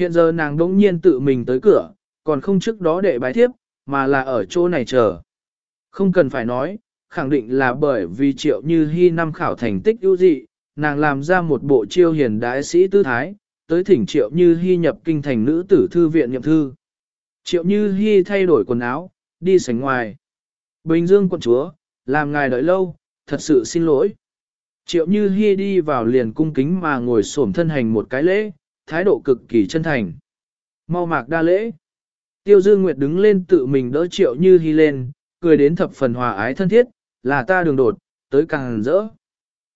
Hiện giờ nàng đỗng nhiên tự mình tới cửa, còn không trước đó để bái thiếp, mà là ở chỗ này chờ. Không cần phải nói, khẳng định là bởi vì triệu như hy năm khảo thành tích ưu dị, nàng làm ra một bộ chiêu hiền đại sĩ tư thái, tới thỉnh triệu như hy nhập kinh thành nữ tử thư viện nhậm thư. Triệu như hy thay đổi quần áo, đi sánh ngoài. Bình dương quận chúa, làm ngài đợi lâu, thật sự xin lỗi. Triệu như hy đi vào liền cung kính mà ngồi xổm thân hành một cái lễ, thái độ cực kỳ chân thành. Mau mạc đa lễ. Tiêu Dương Nguyệt đứng lên tự mình đỡ triệu như hy lên, cười đến thập phần hòa ái thân thiết, là ta đường đột, tới càng rỡ.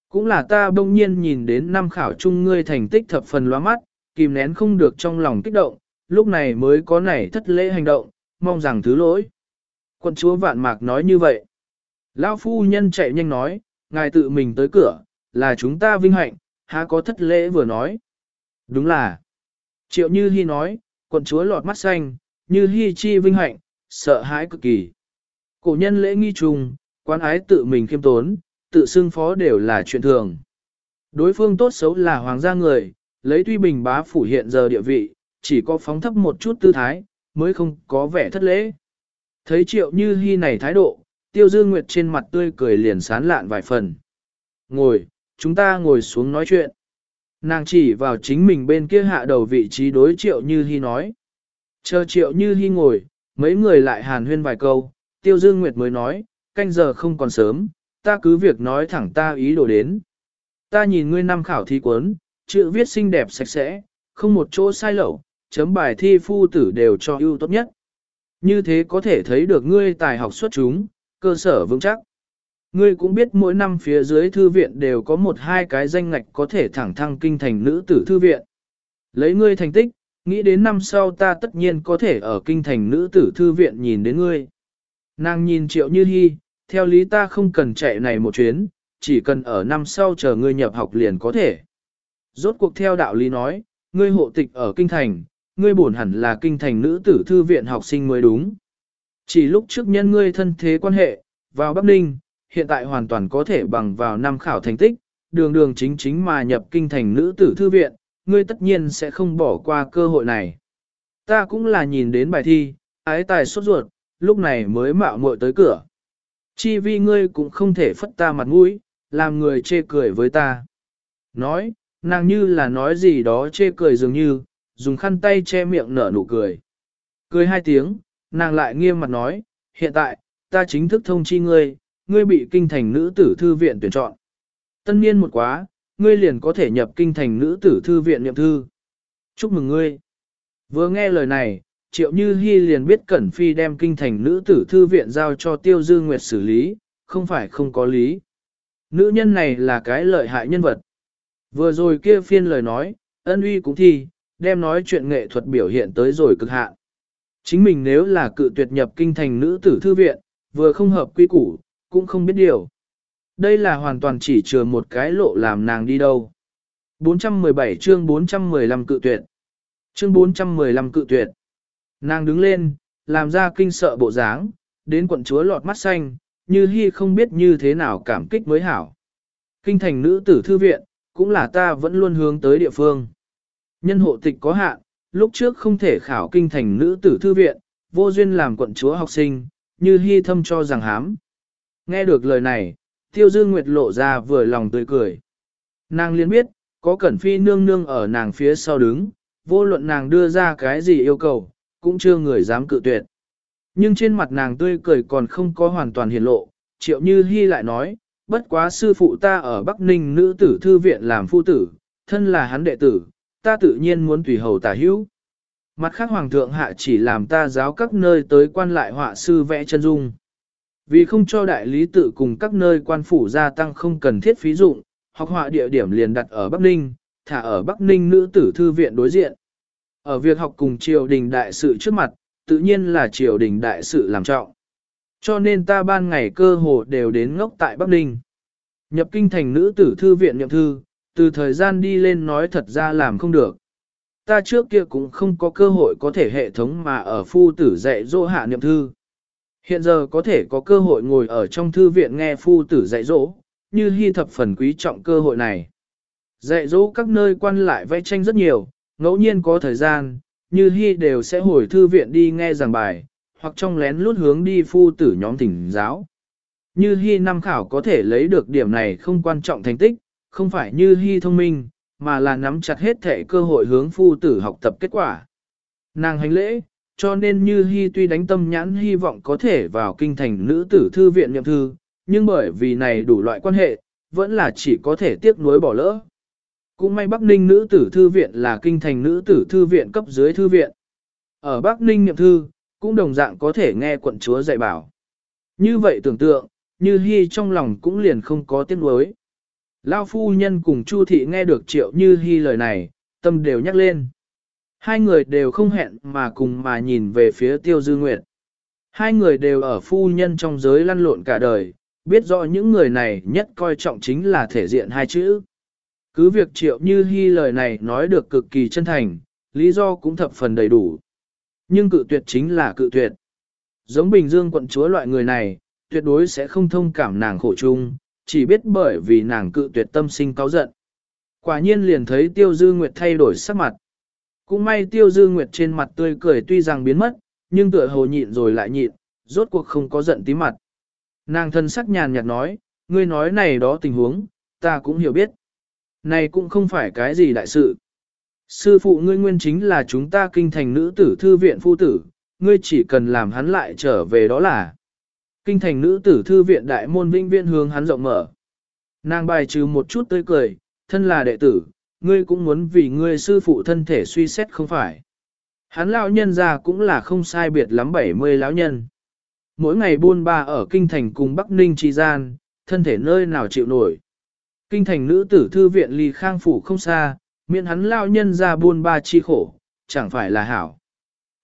Cũng là ta bỗng nhiên nhìn đến năm khảo chung ngươi thành tích thập phần loa mắt, kìm nén không được trong lòng kích động, lúc này mới có nảy thất lễ hành động, mong rằng thứ lỗi. Quân chúa vạn mạc nói như vậy. Lão phu nhân chạy nhanh nói, ngài tự mình tới cửa, là chúng ta vinh hạnh, há có thất lễ vừa nói. Đúng là. Triệu Như Hi nói, quận chúa lọt mắt xanh, Như Hi chi vinh hạnh, sợ hãi cực kỳ. Cổ nhân lễ nghi trùng, quan ái tự mình khiêm tốn, tự xưng phó đều là chuyện thường. Đối phương tốt xấu là hoàng gia người, lấy tuy bình bá phủ hiện giờ địa vị, chỉ có phóng thấp một chút tư thái, mới không có vẻ thất lễ. Thấy triệu như hy này thái độ, tiêu dương nguyệt trên mặt tươi cười liền sán lạn vài phần. Ngồi, chúng ta ngồi xuống nói chuyện. Nàng chỉ vào chính mình bên kia hạ đầu vị trí đối triệu như hy nói. Chờ triệu như hy ngồi, mấy người lại hàn huyên vài câu, tiêu dương nguyệt mới nói, canh giờ không còn sớm, ta cứ việc nói thẳng ta ý đồ đến. Ta nhìn ngươi năm khảo thi cuốn, chữ viết xinh đẹp sạch sẽ, không một chỗ sai lậu, chấm bài thi phu tử đều cho ưu tốt nhất. Như thế có thể thấy được ngươi tài học xuất chúng, cơ sở vững chắc. Ngươi cũng biết mỗi năm phía dưới thư viện đều có một hai cái danh ngạch có thể thẳng thăng kinh thành nữ tử thư viện. Lấy ngươi thành tích, nghĩ đến năm sau ta tất nhiên có thể ở kinh thành nữ tử thư viện nhìn đến ngươi. Nàng nhìn triệu như hy, theo lý ta không cần chạy này một chuyến, chỉ cần ở năm sau chờ ngươi nhập học liền có thể. Rốt cuộc theo đạo lý nói, ngươi hộ tịch ở kinh thành, ngươi bổn hẳn là kinh thành nữ tử thư viện học sinh mới đúng. Chỉ lúc trước nhân ngươi thân thế quan hệ, vào Bắc Ninh, hiện tại hoàn toàn có thể bằng vào năm khảo thành tích, đường đường chính chính mà nhập kinh thành nữ tử thư viện, ngươi tất nhiên sẽ không bỏ qua cơ hội này. Ta cũng là nhìn đến bài thi, ái tài sốt ruột, lúc này mới mạo muội tới cửa. Chi vi ngươi cũng không thể phất ta mặt mũi, làm người chê cười với ta. Nói, nàng như là nói gì đó chê cười dường như, dùng khăn tay che miệng nở nụ cười. Cười hai tiếng, nàng lại nghiêm mặt nói, hiện tại, ta chính thức thông chi ngươi, ngươi bị kinh thành nữ tử thư viện tuyển chọn. Tân niên một quá, ngươi liền có thể nhập kinh thành nữ tử thư viện niệm thư. Chúc mừng ngươi. Vừa nghe lời này, triệu như hy liền biết Cẩn Phi đem kinh thành nữ tử thư viện giao cho Tiêu Dư Nguyệt xử lý, không phải không có lý. Nữ nhân này là cái lợi hại nhân vật. Vừa rồi kia phiên lời nói, ân uy cũng thi, đem nói chuyện nghệ thuật biểu hiện tới rồi cực hạn. Chính mình nếu là cự tuyệt nhập kinh thành nữ tử thư viện, vừa không hợp quy củ, cũng không biết điều. Đây là hoàn toàn chỉ chừa một cái lộ làm nàng đi đâu. 417 chương 415 cự tuyệt. Chương 415 cự tuyệt. Nàng đứng lên, làm ra kinh sợ bộ dáng, đến quận chúa lọt mắt xanh, như hy không biết như thế nào cảm kích mới hảo. Kinh thành nữ tử thư viện, cũng là ta vẫn luôn hướng tới địa phương. Nhân hộ tịch có hạn, lúc trước không thể khảo kinh thành nữ tử thư viện, vô duyên làm quận chúa học sinh, như hy thâm cho rằng hám. Nghe được lời này, tiêu dương nguyệt lộ ra vừa lòng tươi cười. Nàng liên biết, có cẩn phi nương nương ở nàng phía sau đứng, vô luận nàng đưa ra cái gì yêu cầu, cũng chưa người dám cự tuyệt. Nhưng trên mặt nàng tươi cười còn không có hoàn toàn hiển lộ, triệu như hy lại nói, bất quá sư phụ ta ở Bắc Ninh nữ tử thư viện làm phu tử, thân là hắn đệ tử, ta tự nhiên muốn tùy hầu tả hữu. Mặt khác hoàng thượng hạ chỉ làm ta giáo các nơi tới quan lại họa sư vẽ chân dung. Vì không cho đại lý tự cùng các nơi quan phủ gia tăng không cần thiết phí dụng, học họa địa điểm liền đặt ở Bắc Ninh, thả ở Bắc Ninh nữ tử thư viện đối diện. Ở việc học cùng triều đình đại sự trước mặt, tự nhiên là triều đình đại sự làm trọng. Cho nên ta ban ngày cơ hồ đều đến ngốc tại Bắc Ninh. Nhập kinh thành nữ tử thư viện nhậm thư, từ thời gian đi lên nói thật ra làm không được. Ta trước kia cũng không có cơ hội có thể hệ thống mà ở phu tử dạy dỗ hạ niệm thư. Hiện giờ có thể có cơ hội ngồi ở trong thư viện nghe phu tử dạy dỗ, như hy thập phần quý trọng cơ hội này. Dạy dỗ các nơi quan lại vẽ tranh rất nhiều, ngẫu nhiên có thời gian, như hy đều sẽ hồi thư viện đi nghe giảng bài, hoặc trong lén lút hướng đi phu tử nhóm thỉnh giáo. Như hy năm khảo có thể lấy được điểm này không quan trọng thành tích, không phải như hy thông minh, mà là nắm chặt hết thể cơ hội hướng phu tử học tập kết quả. Nàng hành lễ, cho nên như hy tuy đánh tâm nhãn hy vọng có thể vào kinh thành nữ tử thư viện nhậm thư, nhưng bởi vì này đủ loại quan hệ, vẫn là chỉ có thể tiếc nuối bỏ lỡ. Cũng may Bắc Ninh nữ tử thư viện là kinh thành nữ tử thư viện cấp dưới thư viện. Ở Bắc Ninh nhậm thư, cũng đồng dạng có thể nghe quận chúa dạy bảo. Như vậy tưởng tượng, như hy trong lòng cũng liền không có tiếc nuối. Lao phu nhân cùng Chu thị nghe được triệu như hy lời này, tâm đều nhắc lên. Hai người đều không hẹn mà cùng mà nhìn về phía tiêu dư nguyệt. Hai người đều ở phu nhân trong giới lăn lộn cả đời, biết rõ những người này nhất coi trọng chính là thể diện hai chữ. Cứ việc triệu như hy lời này nói được cực kỳ chân thành, lý do cũng thập phần đầy đủ. Nhưng cự tuyệt chính là cự tuyệt. Giống Bình Dương quận chúa loại người này, tuyệt đối sẽ không thông cảm nàng khổ chung, chỉ biết bởi vì nàng cự tuyệt tâm sinh cáo giận. Quả nhiên liền thấy Tiêu Dư Nguyệt thay đổi sắc mặt. Cũng may Tiêu Dư Nguyệt trên mặt tươi cười tuy rằng biến mất, nhưng tựa hồ nhịn rồi lại nhịn, rốt cuộc không có giận tí mặt. Nàng thân sắc nhàn nhạt nói, ngươi nói này đó tình huống, ta cũng hiểu biết. Này cũng không phải cái gì đại sự. Sư phụ ngươi nguyên chính là chúng ta kinh thành nữ tử thư viện phu tử, ngươi chỉ cần làm hắn lại trở về đó là. Kinh thành nữ tử thư viện đại môn vinh viên hướng hắn rộng mở. Nàng bài trừ một chút tươi cười, thân là đệ tử, ngươi cũng muốn vì ngươi sư phụ thân thể suy xét không phải. Hắn lão nhân ra cũng là không sai biệt lắm 70 lão nhân. Mỗi ngày buôn ba ở kinh thành cùng Bắc Ninh trì gian, thân thể nơi nào chịu nổi. Kinh thành nữ tử thư viện ly khang phủ không xa, miễn hắn lão nhân ra buôn ba chi khổ, chẳng phải là hảo.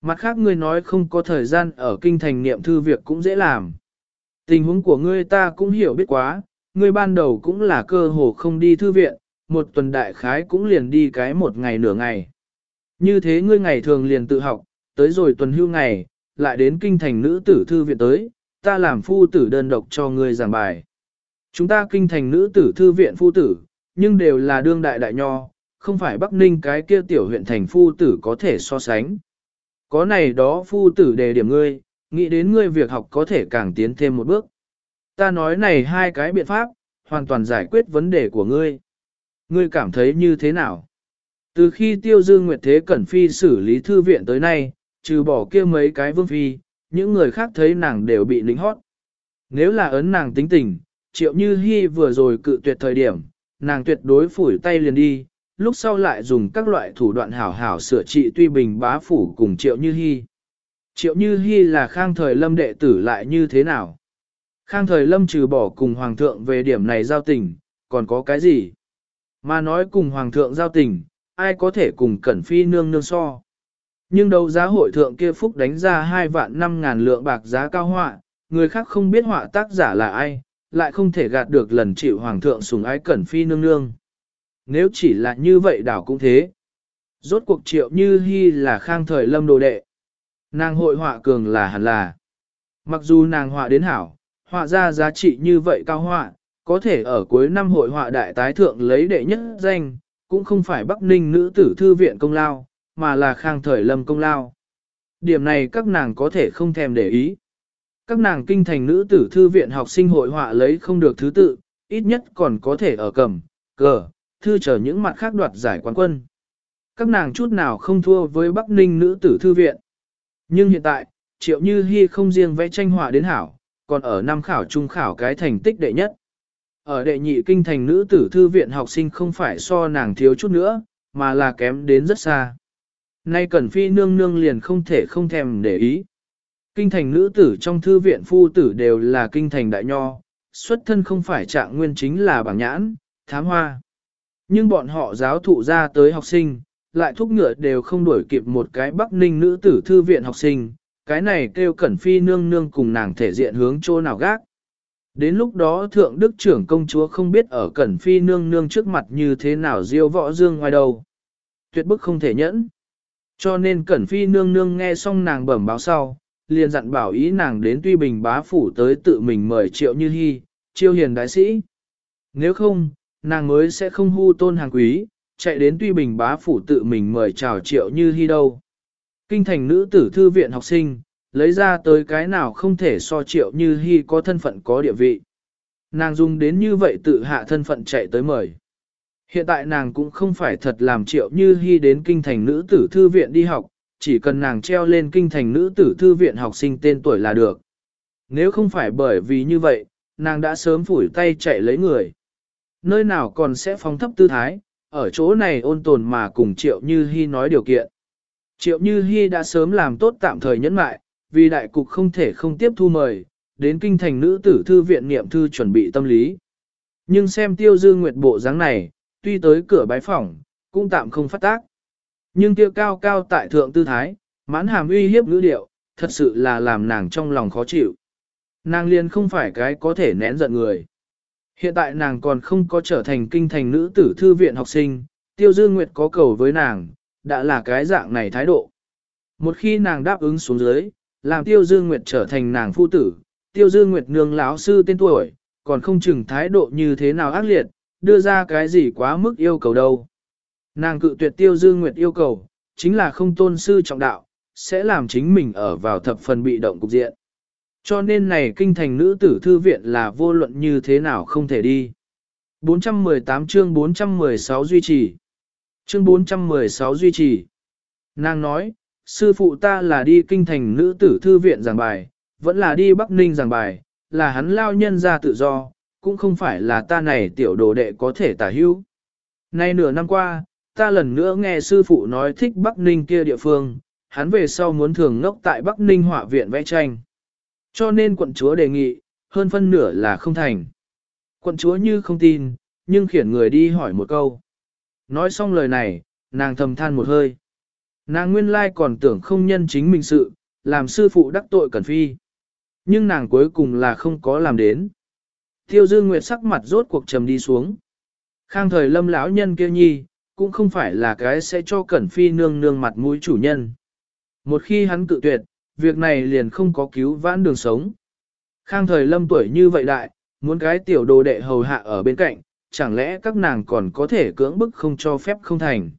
Mặt khác ngươi nói không có thời gian ở kinh thành niệm thư việc cũng dễ làm. Tình huống của ngươi ta cũng hiểu biết quá, ngươi ban đầu cũng là cơ hồ không đi thư viện, một tuần đại khái cũng liền đi cái một ngày nửa ngày. Như thế ngươi ngày thường liền tự học, tới rồi tuần hưu ngày, lại đến kinh thành nữ tử thư viện tới, ta làm phu tử đơn độc cho ngươi giảng bài. Chúng ta kinh thành nữ tử thư viện phu tử, nhưng đều là đương đại đại nho, không phải Bắc Ninh cái kia tiểu huyện thành phu tử có thể so sánh. Có này đó phu tử đề điểm ngươi, nghĩ đến ngươi việc học có thể càng tiến thêm một bước. Ta nói này hai cái biện pháp, hoàn toàn giải quyết vấn đề của ngươi. Ngươi cảm thấy như thế nào? Từ khi tiêu dư nguyệt thế cẩn phi xử lý thư viện tới nay, trừ bỏ kia mấy cái vương phi, những người khác thấy nàng đều bị lính hót. Nếu là ấn nàng tính tình, triệu như hy vừa rồi cự tuyệt thời điểm, nàng tuyệt đối phủi tay liền đi, lúc sau lại dùng các loại thủ đoạn hảo hảo sửa trị tuy bình bá phủ cùng triệu như hy. Triệu Như Hi là khang thời lâm đệ tử lại như thế nào? Khang thời lâm trừ bỏ cùng hoàng thượng về điểm này giao tình, còn có cái gì? Mà nói cùng hoàng thượng giao tình, ai có thể cùng cẩn phi nương nương so? Nhưng đấu giá hội thượng kia phúc đánh ra hai vạn năm ngàn lượng bạc giá cao họa, người khác không biết họa tác giả là ai, lại không thể gạt được lần chịu hoàng thượng sùng ái cẩn phi nương nương. Nếu chỉ là như vậy đảo cũng thế. Rốt cuộc triệu như hy là khang thời lâm đồ đệ. Nàng hội họa cường là hẳn là. Mặc dù nàng họa đến hảo, họa ra giá trị như vậy cao họa, có thể ở cuối năm hội họa đại tái thượng lấy đệ nhất danh, cũng không phải Bắc Ninh nữ tử thư viện công lao, mà là khang thời lâm công lao. Điểm này các nàng có thể không thèm để ý. Các nàng kinh thành nữ tử thư viện học sinh hội họa lấy không được thứ tự, ít nhất còn có thể ở cầm, cờ, thư chờ những mặt khác đoạt giải quán quân. Các nàng chút nào không thua với Bắc Ninh nữ tử thư viện. Nhưng hiện tại, Triệu Như Hi không riêng vẽ tranh họa đến hảo, còn ở năm khảo trung khảo cái thành tích đệ nhất. Ở đệ nhị kinh thành nữ tử thư viện học sinh không phải so nàng thiếu chút nữa, mà là kém đến rất xa. Nay Cẩn Phi nương nương liền không thể không thèm để ý. Kinh thành nữ tử trong thư viện phu tử đều là kinh thành đại nho, xuất thân không phải trạng nguyên chính là bảng nhãn, thám hoa. Nhưng bọn họ giáo thụ ra tới học sinh, lại thúc ngựa đều không đuổi kịp một cái Bắc Ninh nữ tử thư viện học sinh, cái này kêu Cẩn Phi nương nương cùng nàng thể diện hướng chỗ nào gác. Đến lúc đó thượng đức trưởng công chúa không biết ở Cẩn Phi nương nương trước mặt như thế nào diêu võ dương ngoài đầu. Tuyệt bức không thể nhẫn. Cho nên Cẩn Phi nương nương nghe xong nàng bẩm báo sau, liền dặn bảo ý nàng đến tuy bình bá phủ tới tự mình mời triệu như hy, chiêu hiền đại sĩ. Nếu không, nàng mới sẽ không hưu tôn hàng quý, chạy đến tuy bình bá phủ tự mình mời chào triệu như hy đâu. Kinh thành nữ tử thư viện học sinh, lấy ra tới cái nào không thể so triệu như hy có thân phận có địa vị. Nàng dùng đến như vậy tự hạ thân phận chạy tới mời. Hiện tại nàng cũng không phải thật làm triệu như hy đến kinh thành nữ tử thư viện đi học, chỉ cần nàng treo lên kinh thành nữ tử thư viện học sinh tên tuổi là được. Nếu không phải bởi vì như vậy, nàng đã sớm phủi tay chạy lấy người. Nơi nào còn sẽ phóng thấp tư thái, ở chỗ này ôn tồn mà cùng Triệu Như Hi nói điều kiện. Triệu Như Hi đã sớm làm tốt tạm thời nhẫn mại, vì đại cục không thể không tiếp thu mời, đến kinh thành nữ tử thư viện niệm thư chuẩn bị tâm lý. Nhưng xem tiêu dư nguyệt bộ dáng này, tuy tới cửa bái phỏng, cũng tạm không phát tác. Nhưng tiêu cao cao tại thượng tư thái, mãn hàm uy hiếp ngữ điệu, thật sự là làm nàng trong lòng khó chịu. Nàng liền không phải cái có thể nén giận người. Hiện tại nàng còn không có trở thành kinh thành nữ tử thư viện học sinh, tiêu dư nguyệt có cầu với nàng, đã là cái dạng này thái độ. Một khi nàng đáp ứng xuống dưới, làm tiêu Dương nguyệt trở thành nàng phu tử, tiêu Dương nguyệt nương lão sư tên tuổi, còn không chừng thái độ như thế nào ác liệt, đưa ra cái gì quá mức yêu cầu đâu. Nàng cự tuyệt tiêu Dương nguyệt yêu cầu, chính là không tôn sư trọng đạo, sẽ làm chính mình ở vào thập phần bị động cục diện. Cho nên này kinh thành nữ tử thư viện là vô luận như thế nào không thể đi. 418 chương 416 duy trì. Chương 416 duy trì. Nàng nói, sư phụ ta là đi kinh thành nữ tử thư viện giảng bài, vẫn là đi Bắc Ninh giảng bài, là hắn lao nhân ra tự do, cũng không phải là ta này tiểu đồ đệ có thể tả hữu. Nay nửa năm qua, ta lần nữa nghe sư phụ nói thích Bắc Ninh kia địa phương, hắn về sau muốn thường ngốc tại Bắc Ninh họa viện vẽ tranh. Cho nên quận chúa đề nghị, hơn phân nửa là không thành. Quận chúa như không tin, nhưng khiển người đi hỏi một câu. Nói xong lời này, nàng thầm than một hơi. Nàng nguyên lai còn tưởng không nhân chính mình sự, làm sư phụ đắc tội Cẩn Phi. Nhưng nàng cuối cùng là không có làm đến. Tiêu Dương Nguyệt sắc mặt rốt cuộc trầm đi xuống. Khang thời lâm lão nhân kia nhi, cũng không phải là cái sẽ cho Cẩn Phi nương nương mặt mũi chủ nhân. Một khi hắn cự tuyệt, việc này liền không có cứu vãn đường sống. Khang thời lâm tuổi như vậy đại, muốn cái tiểu đồ đệ hầu hạ ở bên cạnh, chẳng lẽ các nàng còn có thể cưỡng bức không cho phép không thành.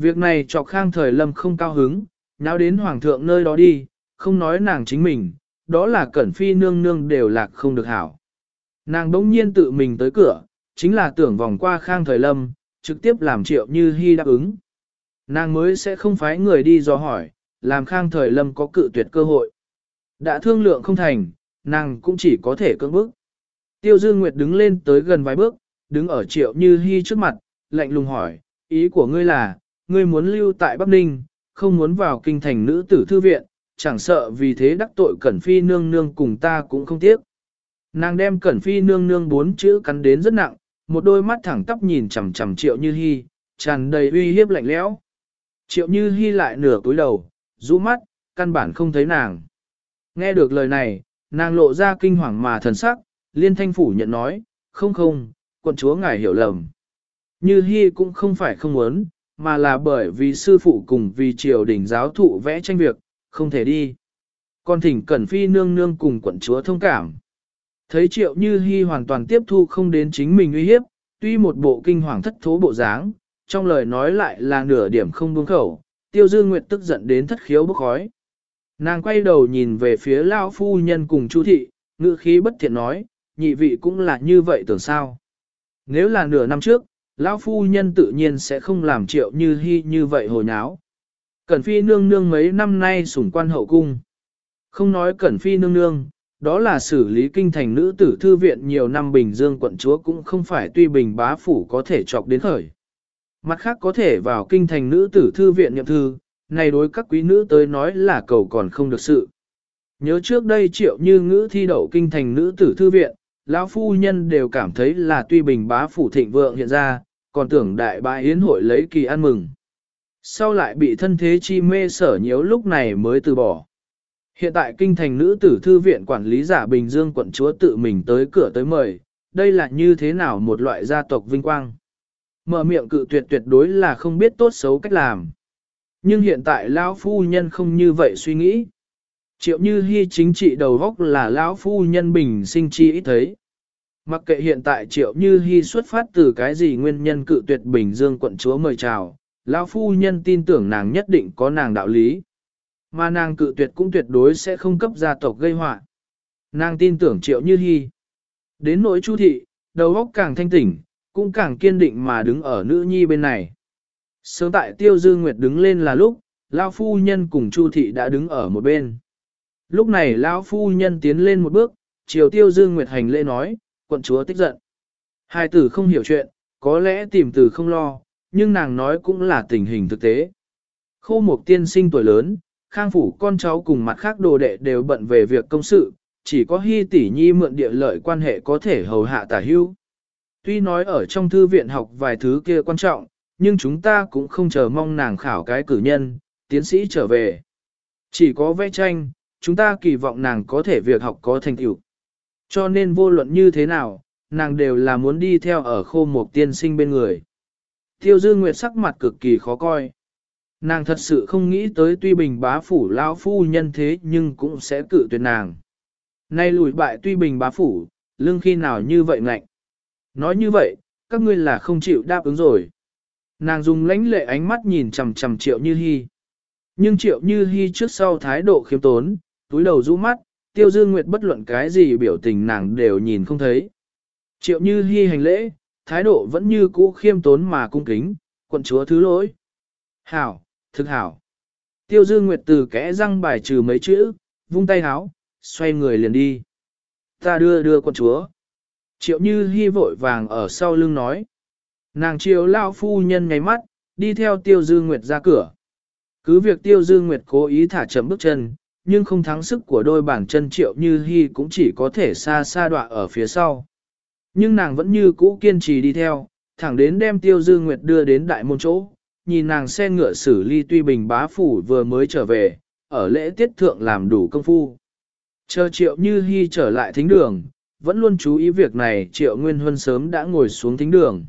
Việc này cho khang thời lâm không cao hứng, náo đến hoàng thượng nơi đó đi, không nói nàng chính mình, đó là cẩn phi nương nương đều lạc không được hảo. Nàng đống nhiên tự mình tới cửa, chính là tưởng vòng qua khang thời lâm, trực tiếp làm triệu như hy đáp ứng. Nàng mới sẽ không phái người đi do hỏi, làm khang thời lâm có cự tuyệt cơ hội. Đã thương lượng không thành, nàng cũng chỉ có thể cưỡng bức. Tiêu Dương Nguyệt đứng lên tới gần vài bước, đứng ở triệu như hy trước mặt, lạnh lùng hỏi, ý của ngươi là, ngươi muốn lưu tại Bắc Ninh, không muốn vào kinh thành nữ tử thư viện, chẳng sợ vì thế đắc tội Cẩn Phi nương nương cùng ta cũng không tiếc. Nàng đem Cẩn Phi nương nương bốn chữ cắn đến rất nặng, một đôi mắt thẳng tắp nhìn chằm chằm triệu như hy, tràn đầy uy hiếp lạnh lẽo. Triệu như hy lại nửa cúi đầu, rũ mắt, căn bản không thấy nàng. Nghe được lời này, nàng lộ ra kinh hoàng mà thần sắc, liên thanh phủ nhận nói, không không, quận chúa ngài hiểu lầm. Như Hi cũng không phải không muốn, mà là bởi vì sư phụ cùng vì triều đình giáo thụ vẽ tranh việc, không thể đi. Còn thỉnh Cẩn Phi nương nương cùng quận chúa thông cảm. Thấy triệu Như hy hoàn toàn tiếp thu không đến chính mình uy hiếp, tuy một bộ kinh hoàng thất thố bộ dáng, trong lời nói lại là nửa điểm không buông khẩu, tiêu dư nguyệt tức giận đến thất khiếu bốc khói. Nàng quay đầu nhìn về phía Lao phu nhân cùng Chu thị, ngữ khí bất thiện nói, nhị vị cũng là như vậy tưởng sao. Nếu là nửa năm trước, Lão phu nhân tự nhiên sẽ không làm triệu như hy như vậy hồi nháo. Cẩn phi nương nương mấy năm nay sủng quan hậu cung. Không nói cẩn phi nương nương, đó là xử lý kinh thành nữ tử thư viện nhiều năm Bình Dương quận chúa cũng không phải tuy bình bá phủ có thể chọc đến khởi. Mặt khác có thể vào kinh thành nữ tử thư viện nhậm thư, này đối các quý nữ tới nói là cầu còn không được sự. Nhớ trước đây triệu như ngữ thi đậu kinh thành nữ tử thư viện, lão phu nhân đều cảm thấy là tuy bình bá phủ thịnh vượng hiện ra, còn tưởng đại bá yến hội lấy kỳ ăn mừng. Sau lại bị thân thế chi mê sở nhiễu lúc này mới từ bỏ. Hiện tại kinh thành nữ tử thư viện quản lý giả Bình Dương quận chúa tự mình tới cửa tới mời, đây là như thế nào một loại gia tộc vinh quang. Mở miệng cự tuyệt tuyệt đối là không biết tốt xấu cách làm. Nhưng hiện tại lão phu nhân không như vậy suy nghĩ. Triệu như hy chính trị đầu góc là lão phu nhân bình sinh chi ít thấy. Mặc kệ hiện tại triệu như hy xuất phát từ cái gì nguyên nhân cự tuyệt Bình Dương quận chúa mời chào, lão phu nhân tin tưởng nàng nhất định có nàng đạo lý. Mà nàng cự tuyệt cũng tuyệt đối sẽ không cấp gia tộc gây họa. Nàng tin tưởng triệu như hy. Đến nỗi chu thị, đầu óc càng thanh tỉnh, cũng càng kiên định mà đứng ở nữ nhi bên này. Sớm tại tiêu dư nguyệt đứng lên là lúc, lão phu nhân cùng chu thị đã đứng ở một bên. Lúc này lão phu nhân tiến lên một bước, chiều tiêu dư nguyệt hành lễ nói, quận chúa tức giận. Hai tử không hiểu chuyện, có lẽ tìm từ không lo, nhưng nàng nói cũng là tình hình thực tế. Khô Mộc tiên sinh tuổi lớn, khang phủ con cháu cùng mặt khác đồ đệ đều bận về việc công sự, chỉ có hy tỷ nhi mượn địa lợi quan hệ có thể hầu hạ tả hưu. Tuy nói ở trong thư viện học vài thứ kia quan trọng, nhưng chúng ta cũng không chờ mong nàng khảo cái cử nhân, tiến sĩ trở về. Chỉ có vẽ tranh, chúng ta kỳ vọng nàng có thể việc học có thành tựu. Cho nên vô luận như thế nào, nàng đều là muốn đi theo ở khô một tiên sinh bên người. Tiêu dư nguyệt sắc mặt cực kỳ khó coi. Nàng thật sự không nghĩ tới tuy bình bá phủ lão phu nhân thế nhưng cũng sẽ cự tuyệt nàng. Nay lùi bại tuy bình bá phủ, lương khi nào như vậy ngạnh. Nói như vậy, các ngươi là không chịu đáp ứng rồi. Nàng dùng lãnh lệ ánh mắt nhìn chằm chằm triệu như hy. Nhưng triệu như hy trước sau thái độ khiêm tốn, túi đầu rũ mắt, tiêu dương nguyệt bất luận cái gì biểu tình nàng đều nhìn không thấy. Triệu như Hi hành lễ, thái độ vẫn như cũ khiêm tốn mà cung kính, quận chúa thứ lỗi. Hảo, thực hảo. Tiêu dương nguyệt từ kẽ răng bài trừ mấy chữ, vung tay háo, xoay người liền đi. Ta đưa đưa quận chúa. Triệu như Hi vội vàng ở sau lưng nói. Nàng triệu lao phu nhân nháy mắt, đi theo tiêu Dương nguyệt ra cửa. Cứ việc tiêu Dương nguyệt cố ý thả chậm bước chân, nhưng không thắng sức của đôi bàn chân triệu như hy cũng chỉ có thể xa xa đọa ở phía sau. Nhưng nàng vẫn như cũ kiên trì đi theo, thẳng đến đem tiêu dư nguyệt đưa đến đại môn chỗ, nhìn nàng xe ngựa xử ly tuy bình bá phủ vừa mới trở về, ở lễ tiết thượng làm đủ công phu. Chờ triệu như hy trở lại thính đường, vẫn luôn chú ý việc này triệu nguyên huân sớm đã ngồi xuống thính đường.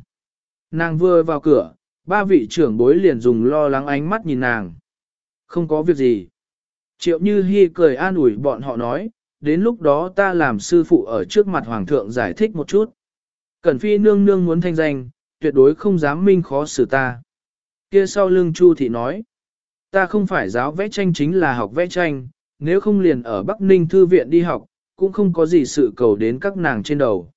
Nàng vừa vào cửa, ba vị trưởng bối liền dùng lo lắng ánh mắt nhìn nàng. Không có việc gì. Triệu Như Hi cười an ủi bọn họ nói, đến lúc đó ta làm sư phụ ở trước mặt hoàng thượng giải thích một chút. Cẩn phi nương nương muốn thanh danh, tuyệt đối không dám minh khó xử ta. Kia sau lưng Chu thị nói, ta không phải giáo vẽ tranh chính là học vẽ tranh, nếu không liền ở Bắc Ninh thư viện đi học, cũng không có gì sự cầu đến các nàng trên đầu.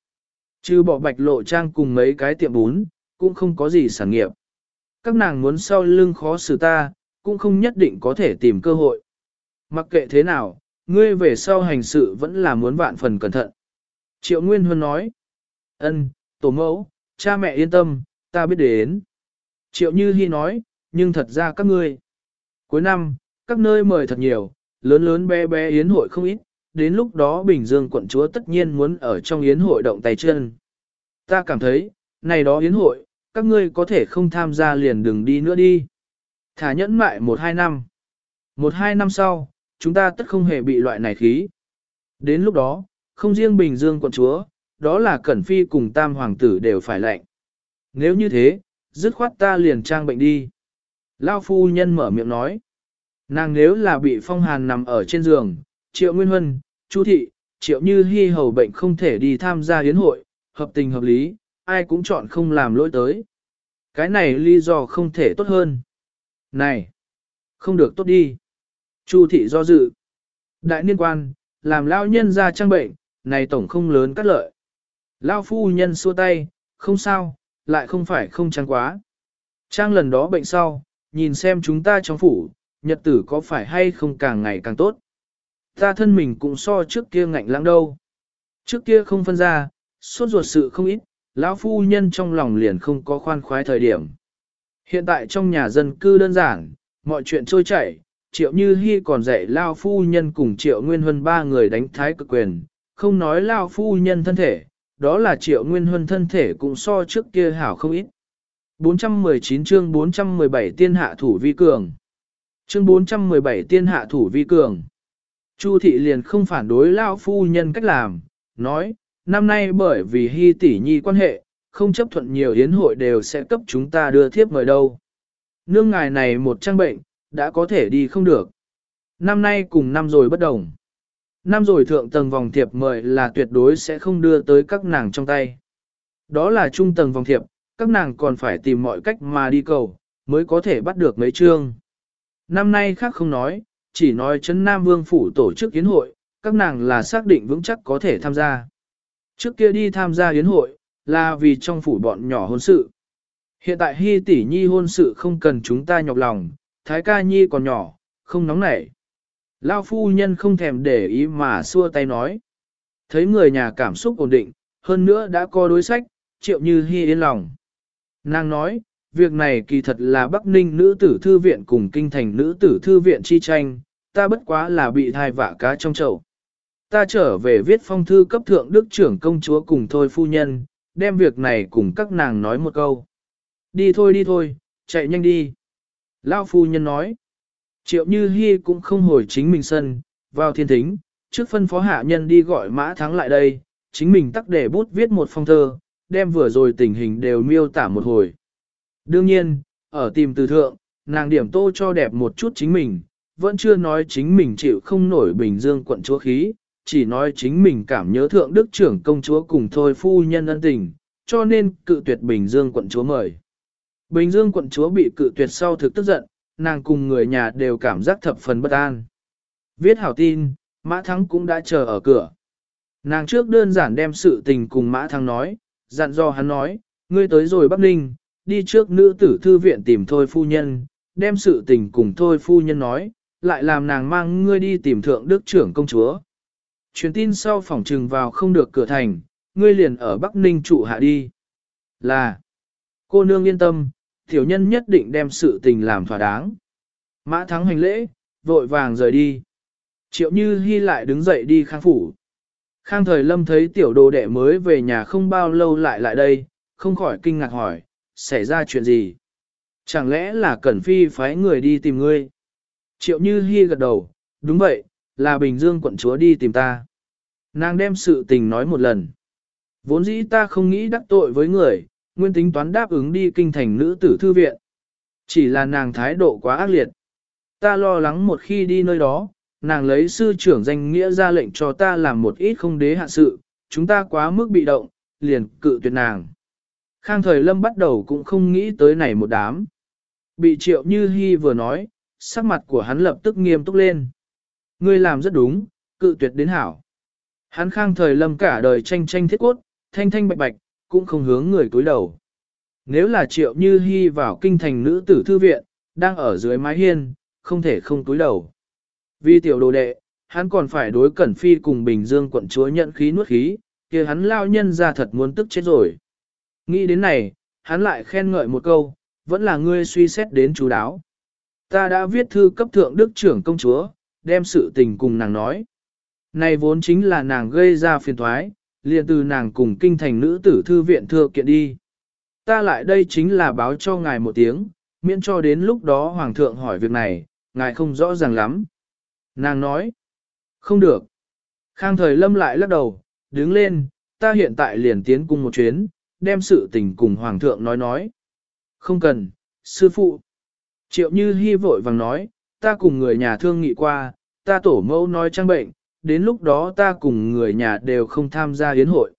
Chứ bỏ bạch lộ trang cùng mấy cái tiệm bún, cũng không có gì sản nghiệp. Các nàng muốn sau lưng khó xử ta, cũng không nhất định có thể tìm cơ hội. Mặc kệ thế nào, ngươi về sau hành sự vẫn là muốn vạn phần cẩn thận. Triệu Nguyên Huân nói, ân, tổ mẫu, cha mẹ yên tâm, ta biết đến. Triệu Như Hi nói, nhưng thật ra các ngươi. Cuối năm, các nơi mời thật nhiều, lớn lớn bé bé yến hội không ít, đến lúc đó Bình Dương quận chúa tất nhiên muốn ở trong yến hội động tay chân. Ta cảm thấy, này đó yến hội, các ngươi có thể không tham gia liền đừng đi nữa đi. Thả nhẫn mại một hai năm. Một hai năm sau, chúng ta tất không hề bị loại này khí. Đến lúc đó, không riêng Bình Dương quận chúa, đó là Cẩn Phi cùng Tam Hoàng tử đều phải lệnh. Nếu như thế, dứt khoát ta liền trang bệnh đi. Lao phu nhân mở miệng nói. Nàng nếu là bị phong hàn nằm ở trên giường, triệu nguyên huân, chu thị, triệu như hy hầu bệnh không thể đi tham gia hiến hội, hợp tình hợp lý, ai cũng chọn không làm lỗi tới. Cái này lý do không thể tốt hơn. Này, không được tốt đi. Chu thị do dự. Đại niên quan, làm lao nhân ra trang bệnh, này tổng không lớn cắt lợi. Lao phu nhân xua tay, không sao, lại không phải không trang quá. Trang lần đó bệnh sau, nhìn xem chúng ta trong phủ, nhật tử có phải hay không càng ngày càng tốt. Ta thân mình cũng so trước kia ngạnh lãng đâu. Trước kia không phân ra, suốt ruột sự không ít, lão phu nhân trong lòng liền không có khoan khoái thời điểm. Hiện tại trong nhà dân cư đơn giản, mọi chuyện trôi chảy, triệu như hy còn dạy lao phu nhân cùng triệu nguyên huân ba người đánh thái cực quyền, không nói lao phu nhân thân thể, đó là triệu nguyên huân thân thể cũng so trước kia hảo không ít. 419 chương 417 tiên hạ thủ vi cường. Chương 417 tiên hạ thủ vi cường. Chu thị liền không phản đối lao phu nhân cách làm, nói, năm nay bởi vì hy tỷ nhi quan hệ, không chấp thuận nhiều hiến hội đều sẽ cấp chúng ta đưa thiếp mời đâu. Nương ngài này một trang bệnh, đã có thể đi không được. Năm nay cùng năm rồi bất đồng. năm rồi thượng tầng vòng thiệp mời là tuyệt đối sẽ không đưa tới các nàng trong tay. Đó là trung tầng vòng thiệp, các nàng còn phải tìm mọi cách mà đi cầu, mới có thể bắt được mấy chương. Năm nay khác không nói, chỉ nói Trấn Nam Vương Phủ tổ chức yến hội, các nàng là xác định vững chắc có thể tham gia. Trước kia đi tham gia yến hội, là vì trong phủ bọn nhỏ hôn sự. Hiện tại hy tỷ nhi hôn sự không cần chúng ta nhọc lòng, Thái ca nhi còn nhỏ, không nóng nảy. Lao phu nhân không thèm để ý mà xua tay nói. Thấy người nhà cảm xúc ổn định, hơn nữa đã có đối sách, triệu như Hi yên lòng. Nàng nói, việc này kỳ thật là Bắc Ninh nữ tử thư viện cùng kinh thành nữ tử thư viện chi tranh, ta bất quá là bị thai vạ cá trong chậu. Ta trở về viết phong thư cấp thượng đức trưởng công chúa cùng thôi phu nhân, đem việc này cùng các nàng nói một câu. Đi thôi đi thôi, chạy nhanh đi. Lao phu nhân nói. Triệu Như Hi cũng không hồi chính mình sân, vào thiên thính, trước phân phó hạ nhân đi gọi mã thắng lại đây, chính mình tắc để bút viết một phong thơ, đem vừa rồi tình hình đều miêu tả một hồi. Đương nhiên, ở tìm từ thượng, nàng điểm tô cho đẹp một chút chính mình, vẫn chưa nói chính mình chịu không nổi Bình Dương quận chúa khí, chỉ nói chính mình cảm nhớ thượng đức trưởng công chúa cùng thôi phu nhân ân tình, cho nên cự tuyệt Bình Dương quận chúa mời. Bình Dương quận chúa bị cự tuyệt sau thực tức giận, nàng cùng người nhà đều cảm giác thập phần bất an. Viết hảo tin, Mã Thắng cũng đã chờ ở cửa. Nàng trước đơn giản đem sự tình cùng Mã Thắng nói, dặn dò hắn nói, ngươi tới rồi Bắc Ninh, đi trước nữ tử thư viện tìm Thôi phu nhân, đem sự tình cùng Thôi phu nhân nói, lại làm nàng mang ngươi đi tìm thượng đức trưởng công chúa. Truyền tin sau phòng trừng vào không được cửa thành, ngươi liền ở Bắc Ninh trụ hạ đi. Là, cô nương yên tâm, tiểu nhân nhất định đem sự tình làm thỏa đáng. Mã thắng hành lễ, vội vàng rời đi. Triệu Như Hi lại đứng dậy đi khang phủ. Khang thời lâm thấy tiểu đồ đệ mới về nhà không bao lâu lại lại đây, không khỏi kinh ngạc hỏi, xảy ra chuyện gì? Chẳng lẽ là Cẩn Phi phái người đi tìm ngươi? Triệu Như Hi gật đầu, đúng vậy, là Bình Dương quận chúa đi tìm ta. Nàng đem sự tình nói một lần. Vốn dĩ ta không nghĩ đắc tội với người, nguyên tính toán đáp ứng đi kinh thành nữ tử thư viện. Chỉ là nàng thái độ quá ác liệt. Ta lo lắng một khi đi nơi đó, nàng lấy sư trưởng danh nghĩa ra lệnh cho ta làm một ít không đế hạ sự, chúng ta quá mức bị động, liền cự tuyệt nàng. Khang thời lâm bắt đầu cũng không nghĩ tới này một đám. Bị triệu như hy vừa nói, sắc mặt của hắn lập tức nghiêm túc lên. Ngươi làm rất đúng, cự tuyệt đến hảo. Hắn khang thời lâm cả đời tranh tranh thiết cốt, thanh thanh bạch bạch, cũng không hướng người cúi đầu. Nếu là triệu như hy vào kinh thành nữ tử thư viện, đang ở dưới mái hiên, không thể không cúi đầu. Vì tiểu đồ đệ, hắn còn phải đối cẩn phi cùng Bình Dương quận chúa nhận khí nuốt khí, kia hắn lao nhân ra thật muốn tức chết rồi. Nghĩ đến này, hắn lại khen ngợi một câu, vẫn là ngươi suy xét đến chú đáo. Ta đã viết thư cấp thượng đức trưởng công chúa, đem sự tình cùng nàng nói. Này vốn chính là nàng gây ra phiền thoái, liền từ nàng cùng kinh thành nữ tử thư viện thưa kiện đi. Ta lại đây chính là báo cho ngài một tiếng, miễn cho đến lúc đó hoàng thượng hỏi việc này, ngài không rõ ràng lắm. Nàng nói, không được. Khang thời lâm lại lắc đầu, đứng lên, ta hiện tại liền tiến cung một chuyến, đem sự tình cùng hoàng thượng nói nói. Không cần, sư phụ. Triệu như hy vội vàng nói, ta cùng người nhà thương nghị qua, ta tổ mẫu nói trang bệnh, đến lúc đó ta cùng người nhà đều không tham gia yến hội.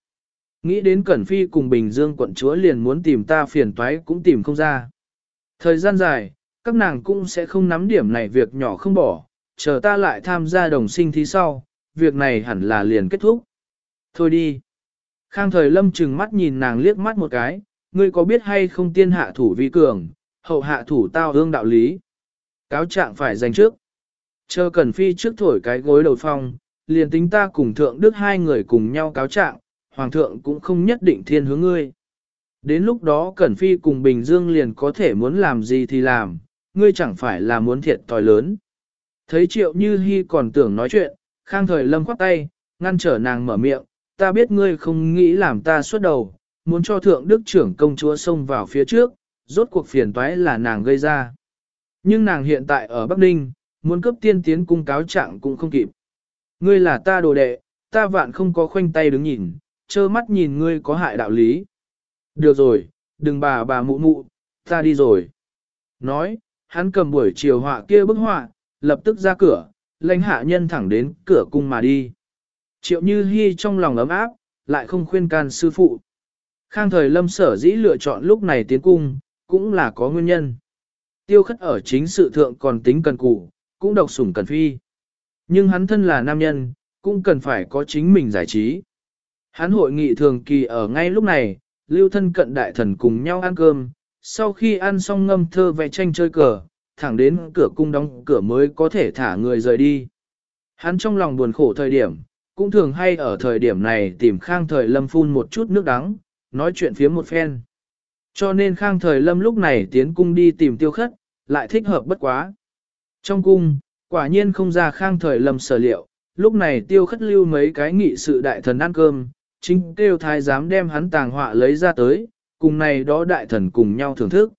Nghĩ đến Cẩn Phi cùng Bình Dương quận chúa liền muốn tìm ta phiền toái cũng tìm không ra. Thời gian dài, các nàng cũng sẽ không nắm điểm này việc nhỏ không bỏ, chờ ta lại tham gia đồng sinh thí sau, việc này hẳn là liền kết thúc. Thôi đi. Khang thời lâm trừng mắt nhìn nàng liếc mắt một cái, ngươi có biết hay không tiên hạ thủ vi cường, hậu hạ thủ tao hương đạo lý. Cáo trạng phải dành trước. Chờ Cẩn Phi trước thổi cái gối đầu phong, liền tính ta cùng thượng đức hai người cùng nhau cáo trạng, hoàng thượng cũng không nhất định thiên hướng ngươi. Đến lúc đó Cẩn Phi cùng Bình Dương liền có thể muốn làm gì thì làm, ngươi chẳng phải là muốn thiệt tòi lớn. Thấy triệu như hy còn tưởng nói chuyện, khang thời lâm khoát tay, ngăn trở nàng mở miệng, ta biết ngươi không nghĩ làm ta suốt đầu, muốn cho thượng đức trưởng công chúa xông vào phía trước, rốt cuộc phiền toái là nàng gây ra. Nhưng nàng hiện tại ở Bắc Ninh, muốn cấp tiên tiến cung cáo trạng cũng không kịp. Ngươi là ta đồ đệ, ta vạn không có khoanh tay đứng nhìn, trơ mắt nhìn ngươi có hại đạo lý. Được rồi, đừng bà bà mụ mụ, ta đi rồi. Nói, hắn cầm buổi chiều họa kia bức họa, lập tức ra cửa, lãnh hạ nhân thẳng đến cửa cung mà đi. Triệu Như Hi trong lòng ấm áp, lại không khuyên can sư phụ. Khang thời lâm sở dĩ lựa chọn lúc này tiến cung, cũng là có nguyên nhân. Tiêu khất ở chính sự thượng còn tính cần cù, cũng độc sủng cần phi. Nhưng hắn thân là nam nhân, cũng cần phải có chính mình giải trí. Hắn hội nghị thường kỳ ở ngay lúc này, lưu thân cận đại thần cùng nhau ăn cơm, sau khi ăn xong ngâm thơ vẽ tranh chơi cờ, thẳng đến cửa cung đóng cửa mới có thể thả người rời đi. Hắn trong lòng buồn khổ thời điểm, cũng thường hay ở thời điểm này tìm khang thời lâm phun một chút nước đắng, nói chuyện phía một phen. Cho nên khang thời lâm lúc này tiến cung đi tìm tiêu khất, lại thích hợp bất quá. Trong cung, quả nhiên không ra khang thời lâm sở liệu, lúc này tiêu khất lưu mấy cái nghị sự đại thần ăn cơm, chính kêu thái giám đem hắn tàng họa lấy ra tới, cùng này đó đại thần cùng nhau thưởng thức.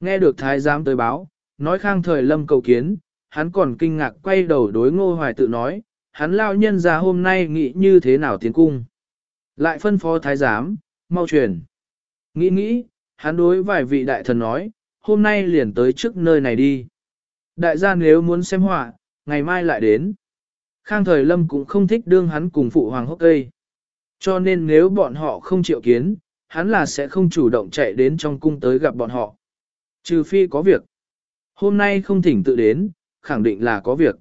Nghe được thái giám tới báo, nói khang thời lâm cầu kiến, hắn còn kinh ngạc quay đầu đối ngô hoài tự nói, hắn lao nhân ra hôm nay nghĩ như thế nào tiến cung. Lại phân phó thái giám, mau truyền. Nghĩ nghĩ, hắn đối vài vị đại thần nói, hôm nay liền tới trước nơi này đi. Đại gia nếu muốn xem họa, ngày mai lại đến. Khang thời lâm cũng không thích đương hắn cùng phụ hoàng hốc cây. Cho nên nếu bọn họ không chịu kiến, hắn là sẽ không chủ động chạy đến trong cung tới gặp bọn họ. Trừ phi có việc. Hôm nay không thỉnh tự đến, khẳng định là có việc.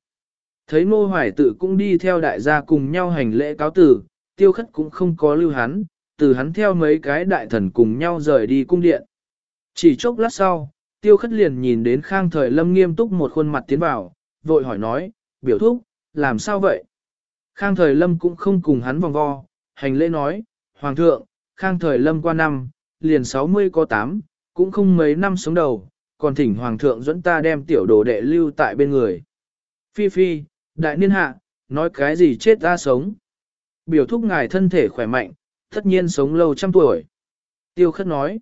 Thấy ngô hoài tự cũng đi theo đại gia cùng nhau hành lễ cáo tử, tiêu khất cũng không có lưu hắn, từ hắn theo mấy cái đại thần cùng nhau rời đi cung điện. Chỉ chốc lát sau, tiêu khất liền nhìn đến khang thời lâm nghiêm túc một khuôn mặt tiến vào, vội hỏi nói, biểu thúc, làm sao vậy? Khang thời lâm cũng không cùng hắn vòng vo, hành lễ nói, Hoàng thượng, khang thời lâm qua năm, liền 60 có 8, cũng không mấy năm sống đầu, còn thỉnh Hoàng thượng dẫn ta đem tiểu đồ đệ lưu tại bên người. Phi phi, đại niên hạ, nói cái gì chết ta sống. Biểu thúc ngài thân thể khỏe mạnh, tất nhiên sống lâu trăm tuổi. Tiêu khất nói.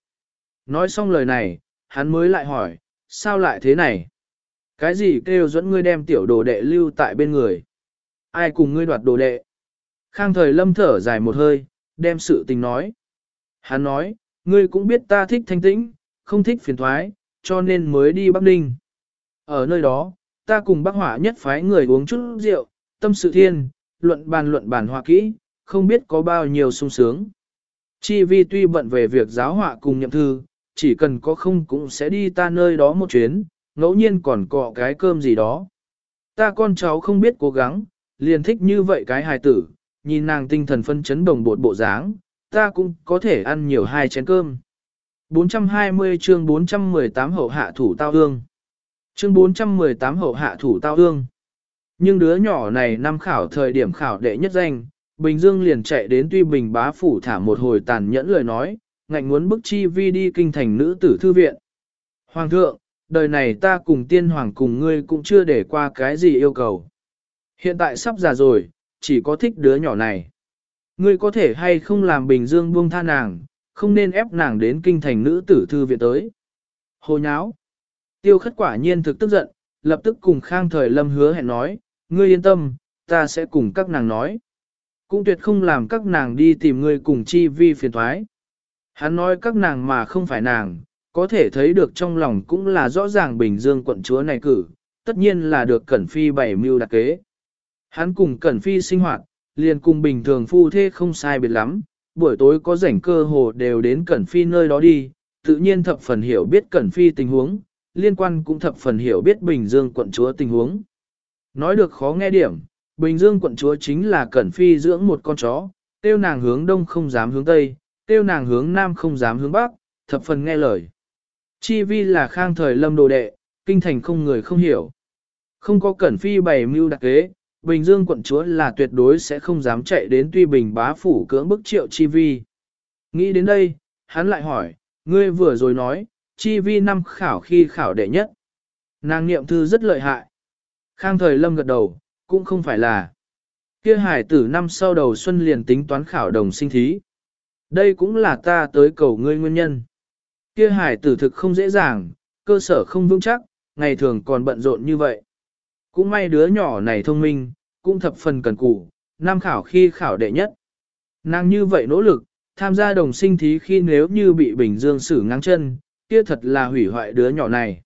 Nói xong lời này, hắn mới lại hỏi, sao lại thế này? Cái gì kêu dẫn ngươi đem tiểu đồ đệ lưu tại bên người? Ai cùng ngươi đoạt đồ đệ? Khang thời lâm thở dài một hơi, đem sự tình nói. Hắn nói, ngươi cũng biết ta thích thanh tĩnh, không thích phiền thoái, cho nên mới đi Bắc Ninh. Ở nơi đó, ta cùng bác hỏa nhất phái người uống chút rượu, tâm sự thiên, luận bàn luận bàn hòa kỹ, không biết có bao nhiêu sung sướng. Chi vi tuy bận về việc giáo họa cùng nhậm thư, chỉ cần có không cũng sẽ đi ta nơi đó một chuyến, ngẫu nhiên còn cọ cái cơm gì đó. Ta con cháu không biết cố gắng, liền thích như vậy cái hài tử, nhìn nàng tinh thần phân chấn đồng bột bộ dáng, ta cũng có thể ăn nhiều hai chén cơm. 420 chương 418 hậu hạ thủ tao hương. Chương 418 hậu hạ thủ tao hương. Nhưng đứa nhỏ này năm khảo thời điểm khảo đệ nhất danh, Bình Dương liền chạy đến tuy bình bá phủ thả một hồi tàn nhẫn lời nói, ngạnh muốn bức chi vi đi kinh thành nữ tử thư viện. Hoàng thượng, đời này ta cùng tiên hoàng cùng ngươi cũng chưa để qua cái gì yêu cầu. Hiện tại sắp già rồi, chỉ có thích đứa nhỏ này. Ngươi có thể hay không làm Bình Dương buông tha nàng, không nên ép nàng đến kinh thành nữ tử thư viện tới. Hồ nháo. Tiêu khất quả nhiên thực tức giận, lập tức cùng khang thời lâm hứa hẹn nói, ngươi yên tâm, ta sẽ cùng các nàng nói. Cũng tuyệt không làm các nàng đi tìm ngươi cùng chi vi phiền thoái. Hắn nói các nàng mà không phải nàng, có thể thấy được trong lòng cũng là rõ ràng Bình Dương quận chúa này cử, tất nhiên là được Cẩn Phi bảy mưu đặc kế. Hắn cùng Cẩn Phi sinh hoạt, liền cùng bình thường phu thê không sai biệt lắm, buổi tối có rảnh cơ hồ đều đến Cẩn Phi nơi đó đi, tự nhiên thập phần hiểu biết Cẩn Phi tình huống, liên quan cũng thập phần hiểu biết Bình Dương quận chúa tình huống. Nói được khó nghe điểm, Bình Dương quận chúa chính là Cẩn Phi dưỡng một con chó, tiêu nàng hướng đông không dám hướng tây, tiêu nàng hướng nam không dám hướng bắc, thập phần nghe lời. Chi vi là khang thời lâm đồ đệ, kinh thành không người không hiểu. Không có Cẩn Phi bày mưu đặc kế, Bình Dương quận chúa là tuyệt đối sẽ không dám chạy đến tuy bình bá phủ cưỡng bức triệu chi vi. Nghĩ đến đây, hắn lại hỏi, ngươi vừa rồi nói, chi vi năm khảo khi khảo đệ nhất. Nàng niệm thư rất lợi hại. Khang thời lâm gật đầu, cũng không phải là. Kia hải tử năm sau đầu xuân liền tính toán khảo đồng sinh thí. Đây cũng là ta tới cầu ngươi nguyên nhân. Kia hải tử thực không dễ dàng, cơ sở không vững chắc, ngày thường còn bận rộn như vậy. Cũng may đứa nhỏ này thông minh, cũng thập phần cần cù, nam khảo khi khảo đệ nhất. Nàng như vậy nỗ lực, tham gia đồng sinh thí khi nếu như bị Bình Dương xử ngang chân, kia thật là hủy hoại đứa nhỏ này.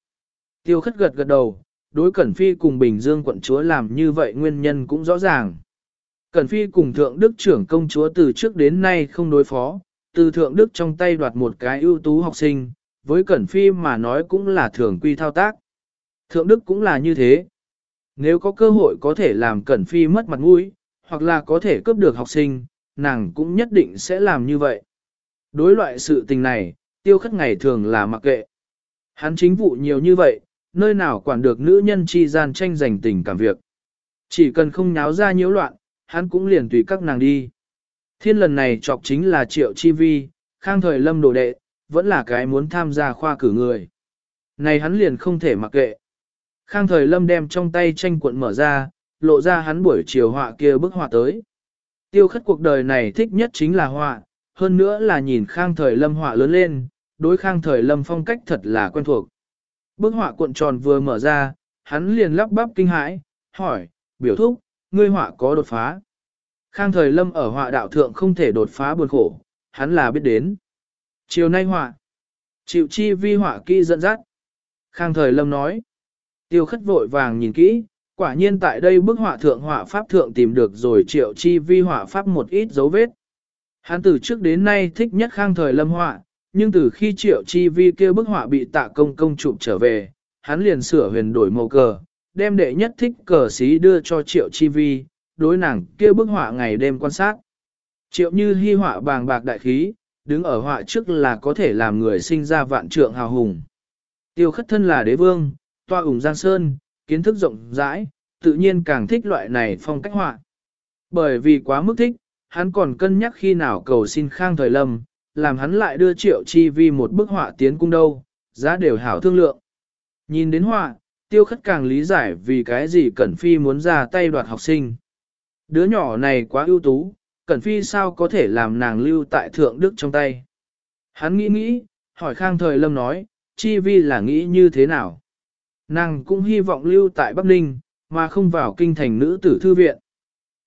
Tiêu khất gật gật đầu, đối Cẩn Phi cùng Bình Dương quận chúa làm như vậy nguyên nhân cũng rõ ràng. Cẩn Phi cùng Thượng Đức trưởng công chúa từ trước đến nay không đối phó, từ Thượng Đức trong tay đoạt một cái ưu tú học sinh, với Cẩn Phi mà nói cũng là thường quy thao tác. Thượng Đức cũng là như thế. Nếu có cơ hội có thể làm Cẩn Phi mất mặt mũi, hoặc là có thể cướp được học sinh, nàng cũng nhất định sẽ làm như vậy. Đối loại sự tình này, tiêu khất ngày thường là mặc kệ. Hắn chính vụ nhiều như vậy, nơi nào quản được nữ nhân chi gian tranh giành tình cảm việc. Chỉ cần không nháo ra nhiễu loạn, hắn cũng liền tùy các nàng đi. Thiên lần này chọc chính là triệu chi vi, khang thời lâm đồ đệ, vẫn là cái muốn tham gia khoa cử người. Này hắn liền không thể mặc kệ. Khang thời lâm đem trong tay tranh cuộn mở ra, lộ ra hắn buổi chiều họa kia bức họa tới. Tiêu khất cuộc đời này thích nhất chính là họa, hơn nữa là nhìn khang thời lâm họa lớn lên, đối khang thời lâm phong cách thật là quen thuộc. Bức họa cuộn tròn vừa mở ra, hắn liền lắp bắp kinh hãi, hỏi, biểu thúc, ngươi họa có đột phá. Khang thời lâm ở họa đạo thượng không thể đột phá buồn khổ, hắn là biết đến. Chiều nay họa, chịu chi vi họa kỹ dẫn dắt. Khang thời lâm nói, tiêu khất vội vàng nhìn kỹ, quả nhiên tại đây bức họa thượng họa pháp thượng tìm được rồi triệu chi vi họa pháp một ít dấu vết. Hắn từ trước đến nay thích nhất khang thời lâm họa, nhưng từ khi triệu chi vi kêu bức họa bị tạ công công chụp trở về, hắn liền sửa huyền đổi màu cờ, đem đệ nhất thích cờ xí đưa cho triệu chi vi, đối nàng kêu bức họa ngày đêm quan sát. Triệu như hy họa bàng bạc đại khí, đứng ở họa trước là có thể làm người sinh ra vạn trượng hào hùng. Tiêu khất thân là đế vương, toa ủng giang sơn, kiến thức rộng rãi, tự nhiên càng thích loại này phong cách họa. Bởi vì quá mức thích, hắn còn cân nhắc khi nào cầu xin khang thời lâm, làm hắn lại đưa triệu chi vi một bức họa tiến cung đâu, giá đều hảo thương lượng. Nhìn đến họa, tiêu khất càng lý giải vì cái gì Cẩn Phi muốn ra tay đoạt học sinh. Đứa nhỏ này quá ưu tú, Cẩn Phi sao có thể làm nàng lưu tại Thượng Đức trong tay. Hắn nghĩ nghĩ, hỏi Khang Thời Lâm nói, Chi Vi là nghĩ như thế nào? Nàng cũng hy vọng lưu tại Bắc Ninh, mà không vào kinh thành nữ tử thư viện.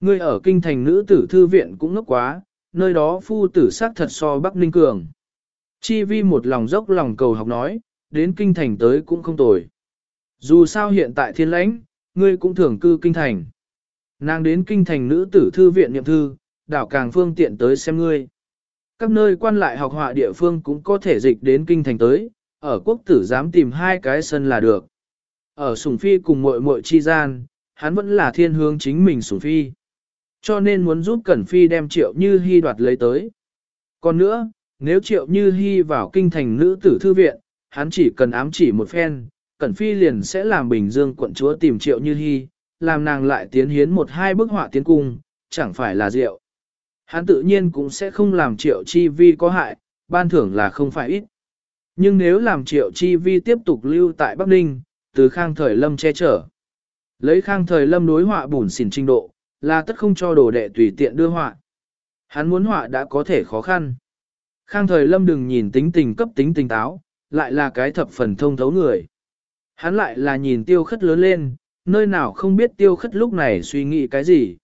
Ngươi ở kinh thành nữ tử thư viện cũng ngốc quá, nơi đó phu tử sắc thật so Bắc Ninh cường. Chi Vi một lòng dốc lòng cầu học nói, đến kinh thành tới cũng không tồi. Dù sao hiện tại thiên lãnh, ngươi cũng thường cư kinh thành. Nàng đến kinh thành nữ tử thư viện niệm thư, đảo càng phương tiện tới xem ngươi. Các nơi quan lại học họa địa phương cũng có thể dịch đến kinh thành tới, ở quốc tử dám tìm hai cái sân là được. Ở sùng phi cùng muội muội chi gian, hắn vẫn là thiên hướng chính mình sùng phi. Cho nên muốn giúp Cẩn Phi đem triệu như hy đoạt lấy tới. Còn nữa, nếu triệu như hy vào kinh thành nữ tử thư viện, hắn chỉ cần ám chỉ một phen, Cẩn Phi liền sẽ làm Bình Dương quận chúa tìm triệu như hy, làm nàng lại tiến hiến một hai bức họa tiến cung, chẳng phải là rượu. Hắn tự nhiên cũng sẽ không làm triệu chi vi có hại, ban thưởng là không phải ít. Nhưng nếu làm triệu chi vi tiếp tục lưu tại Bắc Ninh, từ khang thời lâm che chở. Lấy khang thời lâm đối họa bùn xỉn trình độ, là tất không cho đồ đệ tùy tiện đưa họa. Hắn muốn họa đã có thể khó khăn. Khang thời lâm đừng nhìn tính tình cấp tính tình táo, lại là cái thập phần thông thấu người. Hắn lại là nhìn tiêu khất lớn lên, nơi nào không biết tiêu khất lúc này suy nghĩ cái gì.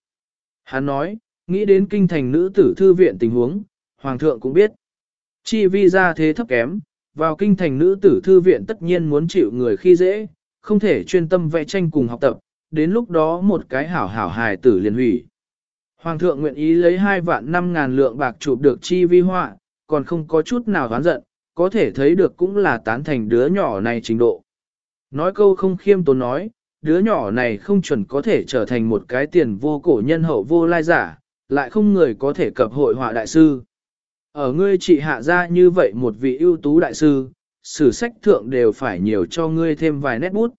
Hắn nói, nghĩ đến kinh thành nữ tử thư viện tình huống, hoàng thượng cũng biết. Chi vi ra thế thấp kém, vào kinh thành nữ tử thư viện tất nhiên muốn chịu người khi dễ, không thể chuyên tâm vẽ tranh cùng học tập, đến lúc đó một cái hảo hảo hài tử liền hủy. Hoàng thượng nguyện ý lấy hai vạn năm ngàn lượng bạc chụp được chi vi họa, còn không có chút nào oán giận, có thể thấy được cũng là tán thành đứa nhỏ này trình độ. Nói câu không khiêm tốn nói, đứa nhỏ này không chuẩn có thể trở thành một cái tiền vô cổ nhân hậu vô lai giả, lại không người có thể cập hội họa đại sư. Ở ngươi trị hạ ra như vậy một vị ưu tú đại sư, sử sách thượng đều phải nhiều cho ngươi thêm vài nét bút.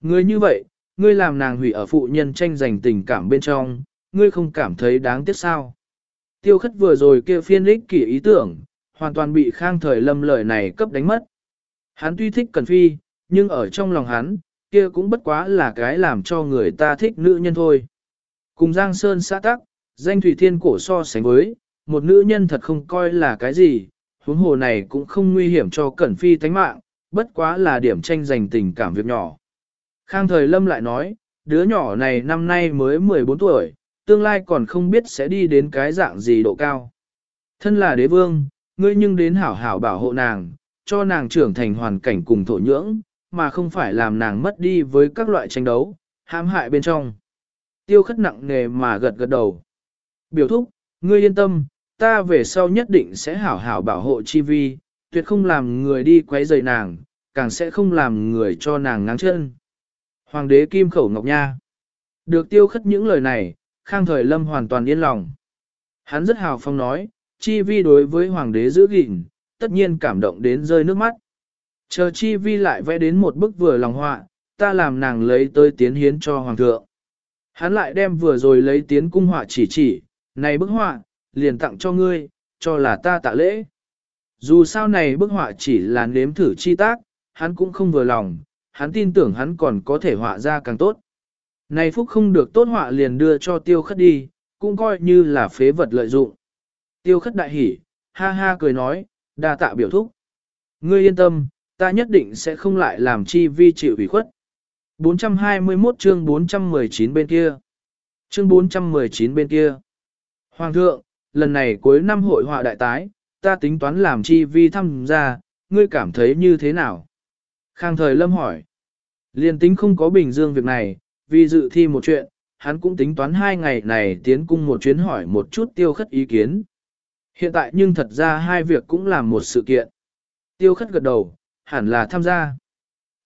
Ngươi như vậy, ngươi làm nàng hủy ở phụ nhân tranh giành tình cảm bên trong, ngươi không cảm thấy đáng tiếc sao. Tiêu khất vừa rồi kia phiên lích kỷ ý tưởng, hoàn toàn bị khang thời lâm lời này cấp đánh mất. Hắn tuy thích Cần Phi, nhưng ở trong lòng hắn, kia cũng bất quá là cái làm cho người ta thích nữ nhân thôi. Cùng Giang Sơn xã tắc, danh Thủy Thiên cổ so sánh với, một nữ nhân thật không coi là cái gì, huống hồ này cũng không nguy hiểm cho Cẩn Phi tánh mạng, bất quá là điểm tranh giành tình cảm việc nhỏ. Khang Thời Lâm lại nói, đứa nhỏ này năm nay mới 14 tuổi, tương lai còn không biết sẽ đi đến cái dạng gì độ cao. Thân là đế vương, ngươi nhưng đến hảo hảo bảo hộ nàng, cho nàng trưởng thành hoàn cảnh cùng thổ nhưỡng, mà không phải làm nàng mất đi với các loại tranh đấu, hãm hại bên trong. Tiêu khất nặng nề mà gật gật đầu. Biểu thúc, ngươi yên tâm, ta về sau nhất định sẽ hảo hảo bảo hộ chi vi, tuyệt không làm người đi quấy rầy nàng, càng sẽ không làm người cho nàng ngáng chân. Hoàng đế kim khẩu ngọc nha. Được tiêu khất những lời này, khang thời lâm hoàn toàn yên lòng. Hắn rất hào phong nói, chi vi đối với hoàng đế giữ gìn, tất nhiên cảm động đến rơi nước mắt. Chờ chi vi lại vẽ đến một bức vừa lòng họa, ta làm nàng lấy tới tiến hiến cho hoàng thượng. Hắn lại đem vừa rồi lấy tiến cung họa chỉ chỉ, này bức họa, liền tặng cho ngươi, cho là ta tạ lễ. Dù sao này bức họa chỉ là nếm thử chi tác, hắn cũng không vừa lòng, hắn tin tưởng hắn còn có thể họa ra càng tốt. Này phúc không được tốt họa liền đưa cho tiêu khất đi, cũng coi như là phế vật lợi dụng. Tiêu khất đại hỉ, ha ha cười nói, đa tạ biểu thúc. Ngươi yên tâm, ta nhất định sẽ không lại làm chi vi chịu ủy khuất. 421 chương 419 bên kia. Chương 419 bên kia. Hoàng thượng, lần này cuối năm hội họa đại tái, ta tính toán làm chi vi thăm gia, ngươi cảm thấy như thế nào? Khang thời lâm hỏi. Liên tính không có bình dương việc này, vì dự thi một chuyện, hắn cũng tính toán hai ngày này tiến cung một chuyến hỏi một chút tiêu khất ý kiến. Hiện tại nhưng thật ra hai việc cũng làm một sự kiện. Tiêu khất gật đầu, hẳn là tham gia.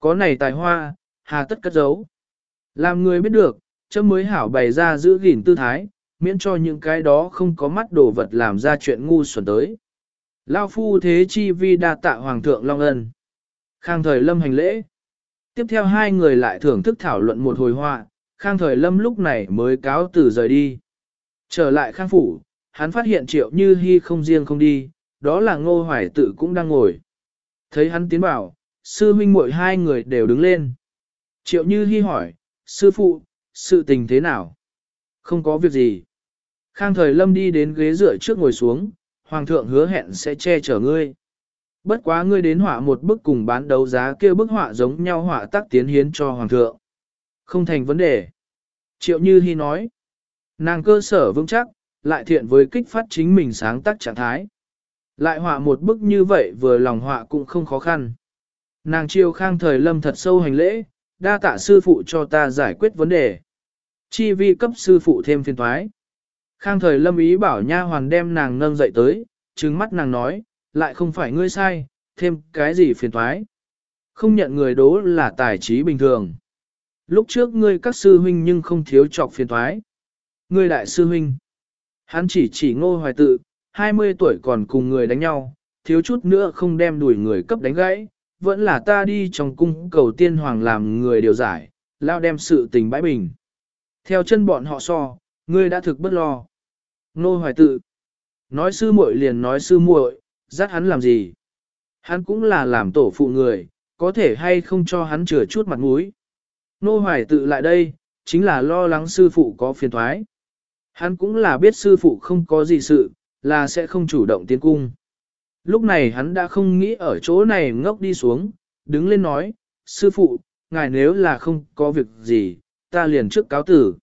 Có này tài hoa, hà tất cất giấu. Làm người biết được, chấm mới hảo bày ra giữ gìn tư thái, miễn cho những cái đó không có mắt đồ vật làm ra chuyện ngu xuẩn tới. Lao phu thế chi vi đa tạ hoàng thượng Long Ân. Khang thời lâm hành lễ. Tiếp theo hai người lại thưởng thức thảo luận một hồi họa, khang thời lâm lúc này mới cáo từ rời đi. Trở lại khang phủ, hắn phát hiện triệu như hy không riêng không đi, đó là ngô hoài tự cũng đang ngồi. Thấy hắn tiến bảo, sư huynh muội hai người đều đứng lên. Triệu như hi hỏi, sư phụ, sự tình thế nào? Không có việc gì. Khang thời lâm đi đến ghế dựa trước ngồi xuống, hoàng thượng hứa hẹn sẽ che chở ngươi. Bất quá ngươi đến họa một bức cùng bán đấu giá kia bức họa giống nhau họa tác tiến hiến cho hoàng thượng. Không thành vấn đề. Triệu Như Hi nói, nàng cơ sở vững chắc, lại thiện với kích phát chính mình sáng tác trạng thái. Lại họa một bức như vậy vừa lòng họa cũng không khó khăn. Nàng chiêu khang thời lâm thật sâu hành lễ, đa tạ sư phụ cho ta giải quyết vấn đề. Chi vi cấp sư phụ thêm phiên thoái. Khang thời lâm ý bảo nha hoàn đem nàng nâng dậy tới, trừng mắt nàng nói, lại không phải ngươi sai, thêm cái gì phiền thoái. Không nhận người đố là tài trí bình thường. Lúc trước ngươi các sư huynh nhưng không thiếu trọc phiền thoái. Ngươi đại sư huynh. Hắn chỉ chỉ ngô hoài tự, 20 tuổi còn cùng người đánh nhau, thiếu chút nữa không đem đuổi người cấp đánh gãy, vẫn là ta đi trong cung cầu tiên hoàng làm người điều giải, lao đem sự tình bãi bình. Theo chân bọn họ so, ngươi đã thực bất lo. Nô hoài tự. Nói sư muội liền nói sư muội, dắt hắn làm gì? Hắn cũng là làm tổ phụ người, có thể hay không cho hắn chừa chút mặt mũi. Nô hoài tự lại đây, chính là lo lắng sư phụ có phiền thoái. Hắn cũng là biết sư phụ không có gì sự, là sẽ không chủ động tiến cung. Lúc này hắn đã không nghĩ ở chỗ này ngốc đi xuống, đứng lên nói, sư phụ, ngài nếu là không có việc gì, ta liền trước cáo tử.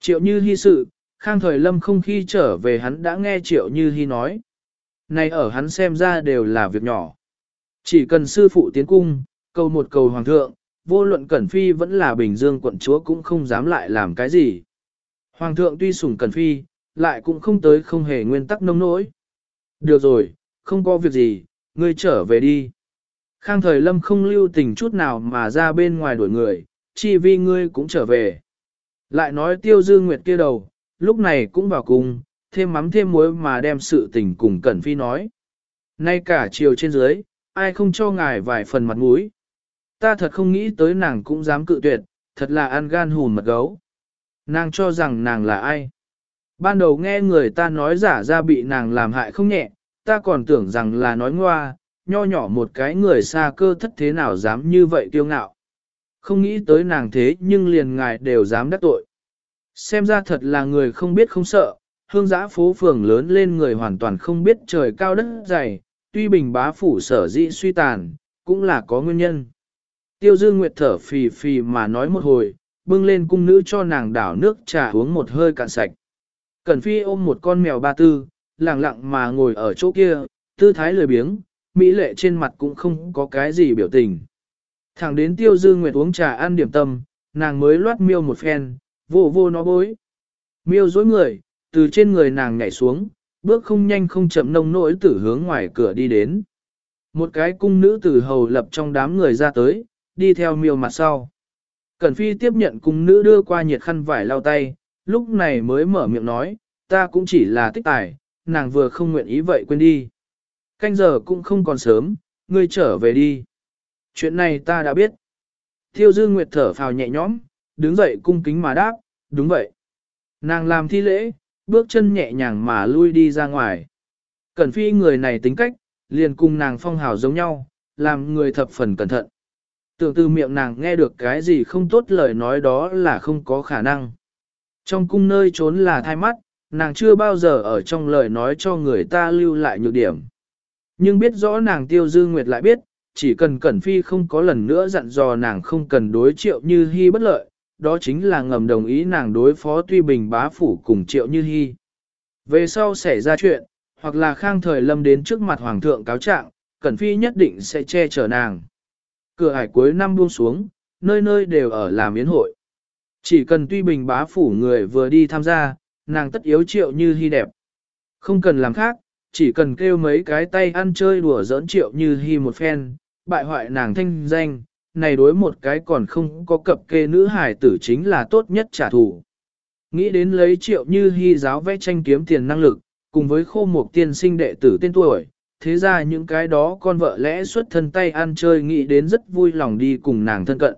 Triệu như Hi sự, khang thời lâm không khi trở về hắn đã nghe triệu như Hi nói. Này ở hắn xem ra đều là việc nhỏ. Chỉ cần sư phụ tiến cung, cầu một cầu hoàng thượng, vô luận Cẩn Phi vẫn là Bình Dương quận chúa cũng không dám lại làm cái gì. Hoàng thượng tuy sủng Cẩn Phi, lại cũng không tới không hề nguyên tắc nông nỗi. Được rồi, không có việc gì, ngươi trở về đi. Khang thời lâm không lưu tình chút nào mà ra bên ngoài đuổi người, chi vi ngươi cũng trở về. Lại nói tiêu dư nguyệt kia đầu, lúc này cũng vào cùng, thêm mắm thêm muối mà đem sự tình cùng Cẩn Phi nói. Nay cả chiều trên dưới, ai không cho ngài vài phần mặt mũi. Ta thật không nghĩ tới nàng cũng dám cự tuyệt, thật là ăn gan hùn mật gấu. Nàng cho rằng nàng là ai? Ban đầu nghe người ta nói giả ra bị nàng làm hại không nhẹ, ta còn tưởng rằng là nói ngoa, nho nhỏ một cái người xa cơ thất thế nào dám như vậy kiêu ngạo. Không nghĩ tới nàng thế nhưng liền ngài đều dám đắc tội. Xem ra thật là người không biết không sợ, hương giã phố phường lớn lên người hoàn toàn không biết trời cao đất dày, tuy bình bá phủ sở dĩ suy tàn, cũng là có nguyên nhân. Tiêu Dương Nguyệt thở phì phì mà nói một hồi, bưng lên cung nữ cho nàng đảo nước trà uống một hơi cạn sạch. Cẩn Phi ôm một con mèo ba tư, lặng lặng mà ngồi ở chỗ kia, tư thái lười biếng, mỹ lệ trên mặt cũng không có cái gì biểu tình. Thẳng đến tiêu dư nguyệt uống trà ăn điểm tâm, nàng mới loát miêu một phen, vô vô nó bối. Miêu dối người, từ trên người nàng nhảy xuống, bước không nhanh không chậm nông nỗi tử hướng ngoài cửa đi đến. Một cái cung nữ tử hầu lập trong đám người ra tới, đi theo miêu mặt sau. Cẩn phi tiếp nhận cung nữ đưa qua nhiệt khăn vải lau tay, lúc này mới mở miệng nói, ta cũng chỉ là tích tài, nàng vừa không nguyện ý vậy quên đi. Canh giờ cũng không còn sớm, ngươi trở về đi. Chuyện này ta đã biết. Thiêu dư nguyệt thở phào nhẹ nhõm, đứng dậy cung kính mà đáp, đúng vậy. Nàng làm thi lễ, bước chân nhẹ nhàng mà lui đi ra ngoài. Cẩn phi người này tính cách, liền cùng nàng phong hào giống nhau, làm người thập phần cẩn thận. Tưởng từ miệng nàng nghe được cái gì không tốt lời nói đó là không có khả năng. Trong cung nơi trốn là thai mắt, nàng chưa bao giờ ở trong lời nói cho người ta lưu lại nhược điểm. Nhưng biết rõ nàng tiêu dư nguyệt lại biết, chỉ cần Cẩn Phi không có lần nữa dặn dò nàng không cần đối triệu như hy bất lợi, đó chính là ngầm đồng ý nàng đối phó tuy bình bá phủ cùng triệu như hy. Về sau xảy ra chuyện, hoặc là khang thời lâm đến trước mặt hoàng thượng cáo trạng, Cẩn Phi nhất định sẽ che chở nàng. Cửa hải cuối năm buông xuống, nơi nơi đều ở làm yến hội. Chỉ cần tuy bình bá phủ người vừa đi tham gia, nàng tất yếu triệu như hy đẹp. Không cần làm khác, chỉ cần kêu mấy cái tay ăn chơi đùa giỡn triệu như hy một phen, bại hoại nàng thanh danh, này đối một cái còn không có cập kê nữ hải tử chính là tốt nhất trả thù. Nghĩ đến lấy triệu như hy giáo vẽ tranh kiếm tiền năng lực, cùng với khô một tiên sinh đệ tử tên tuổi, thế ra những cái đó con vợ lẽ xuất thân tay ăn chơi nghĩ đến rất vui lòng đi cùng nàng thân cận.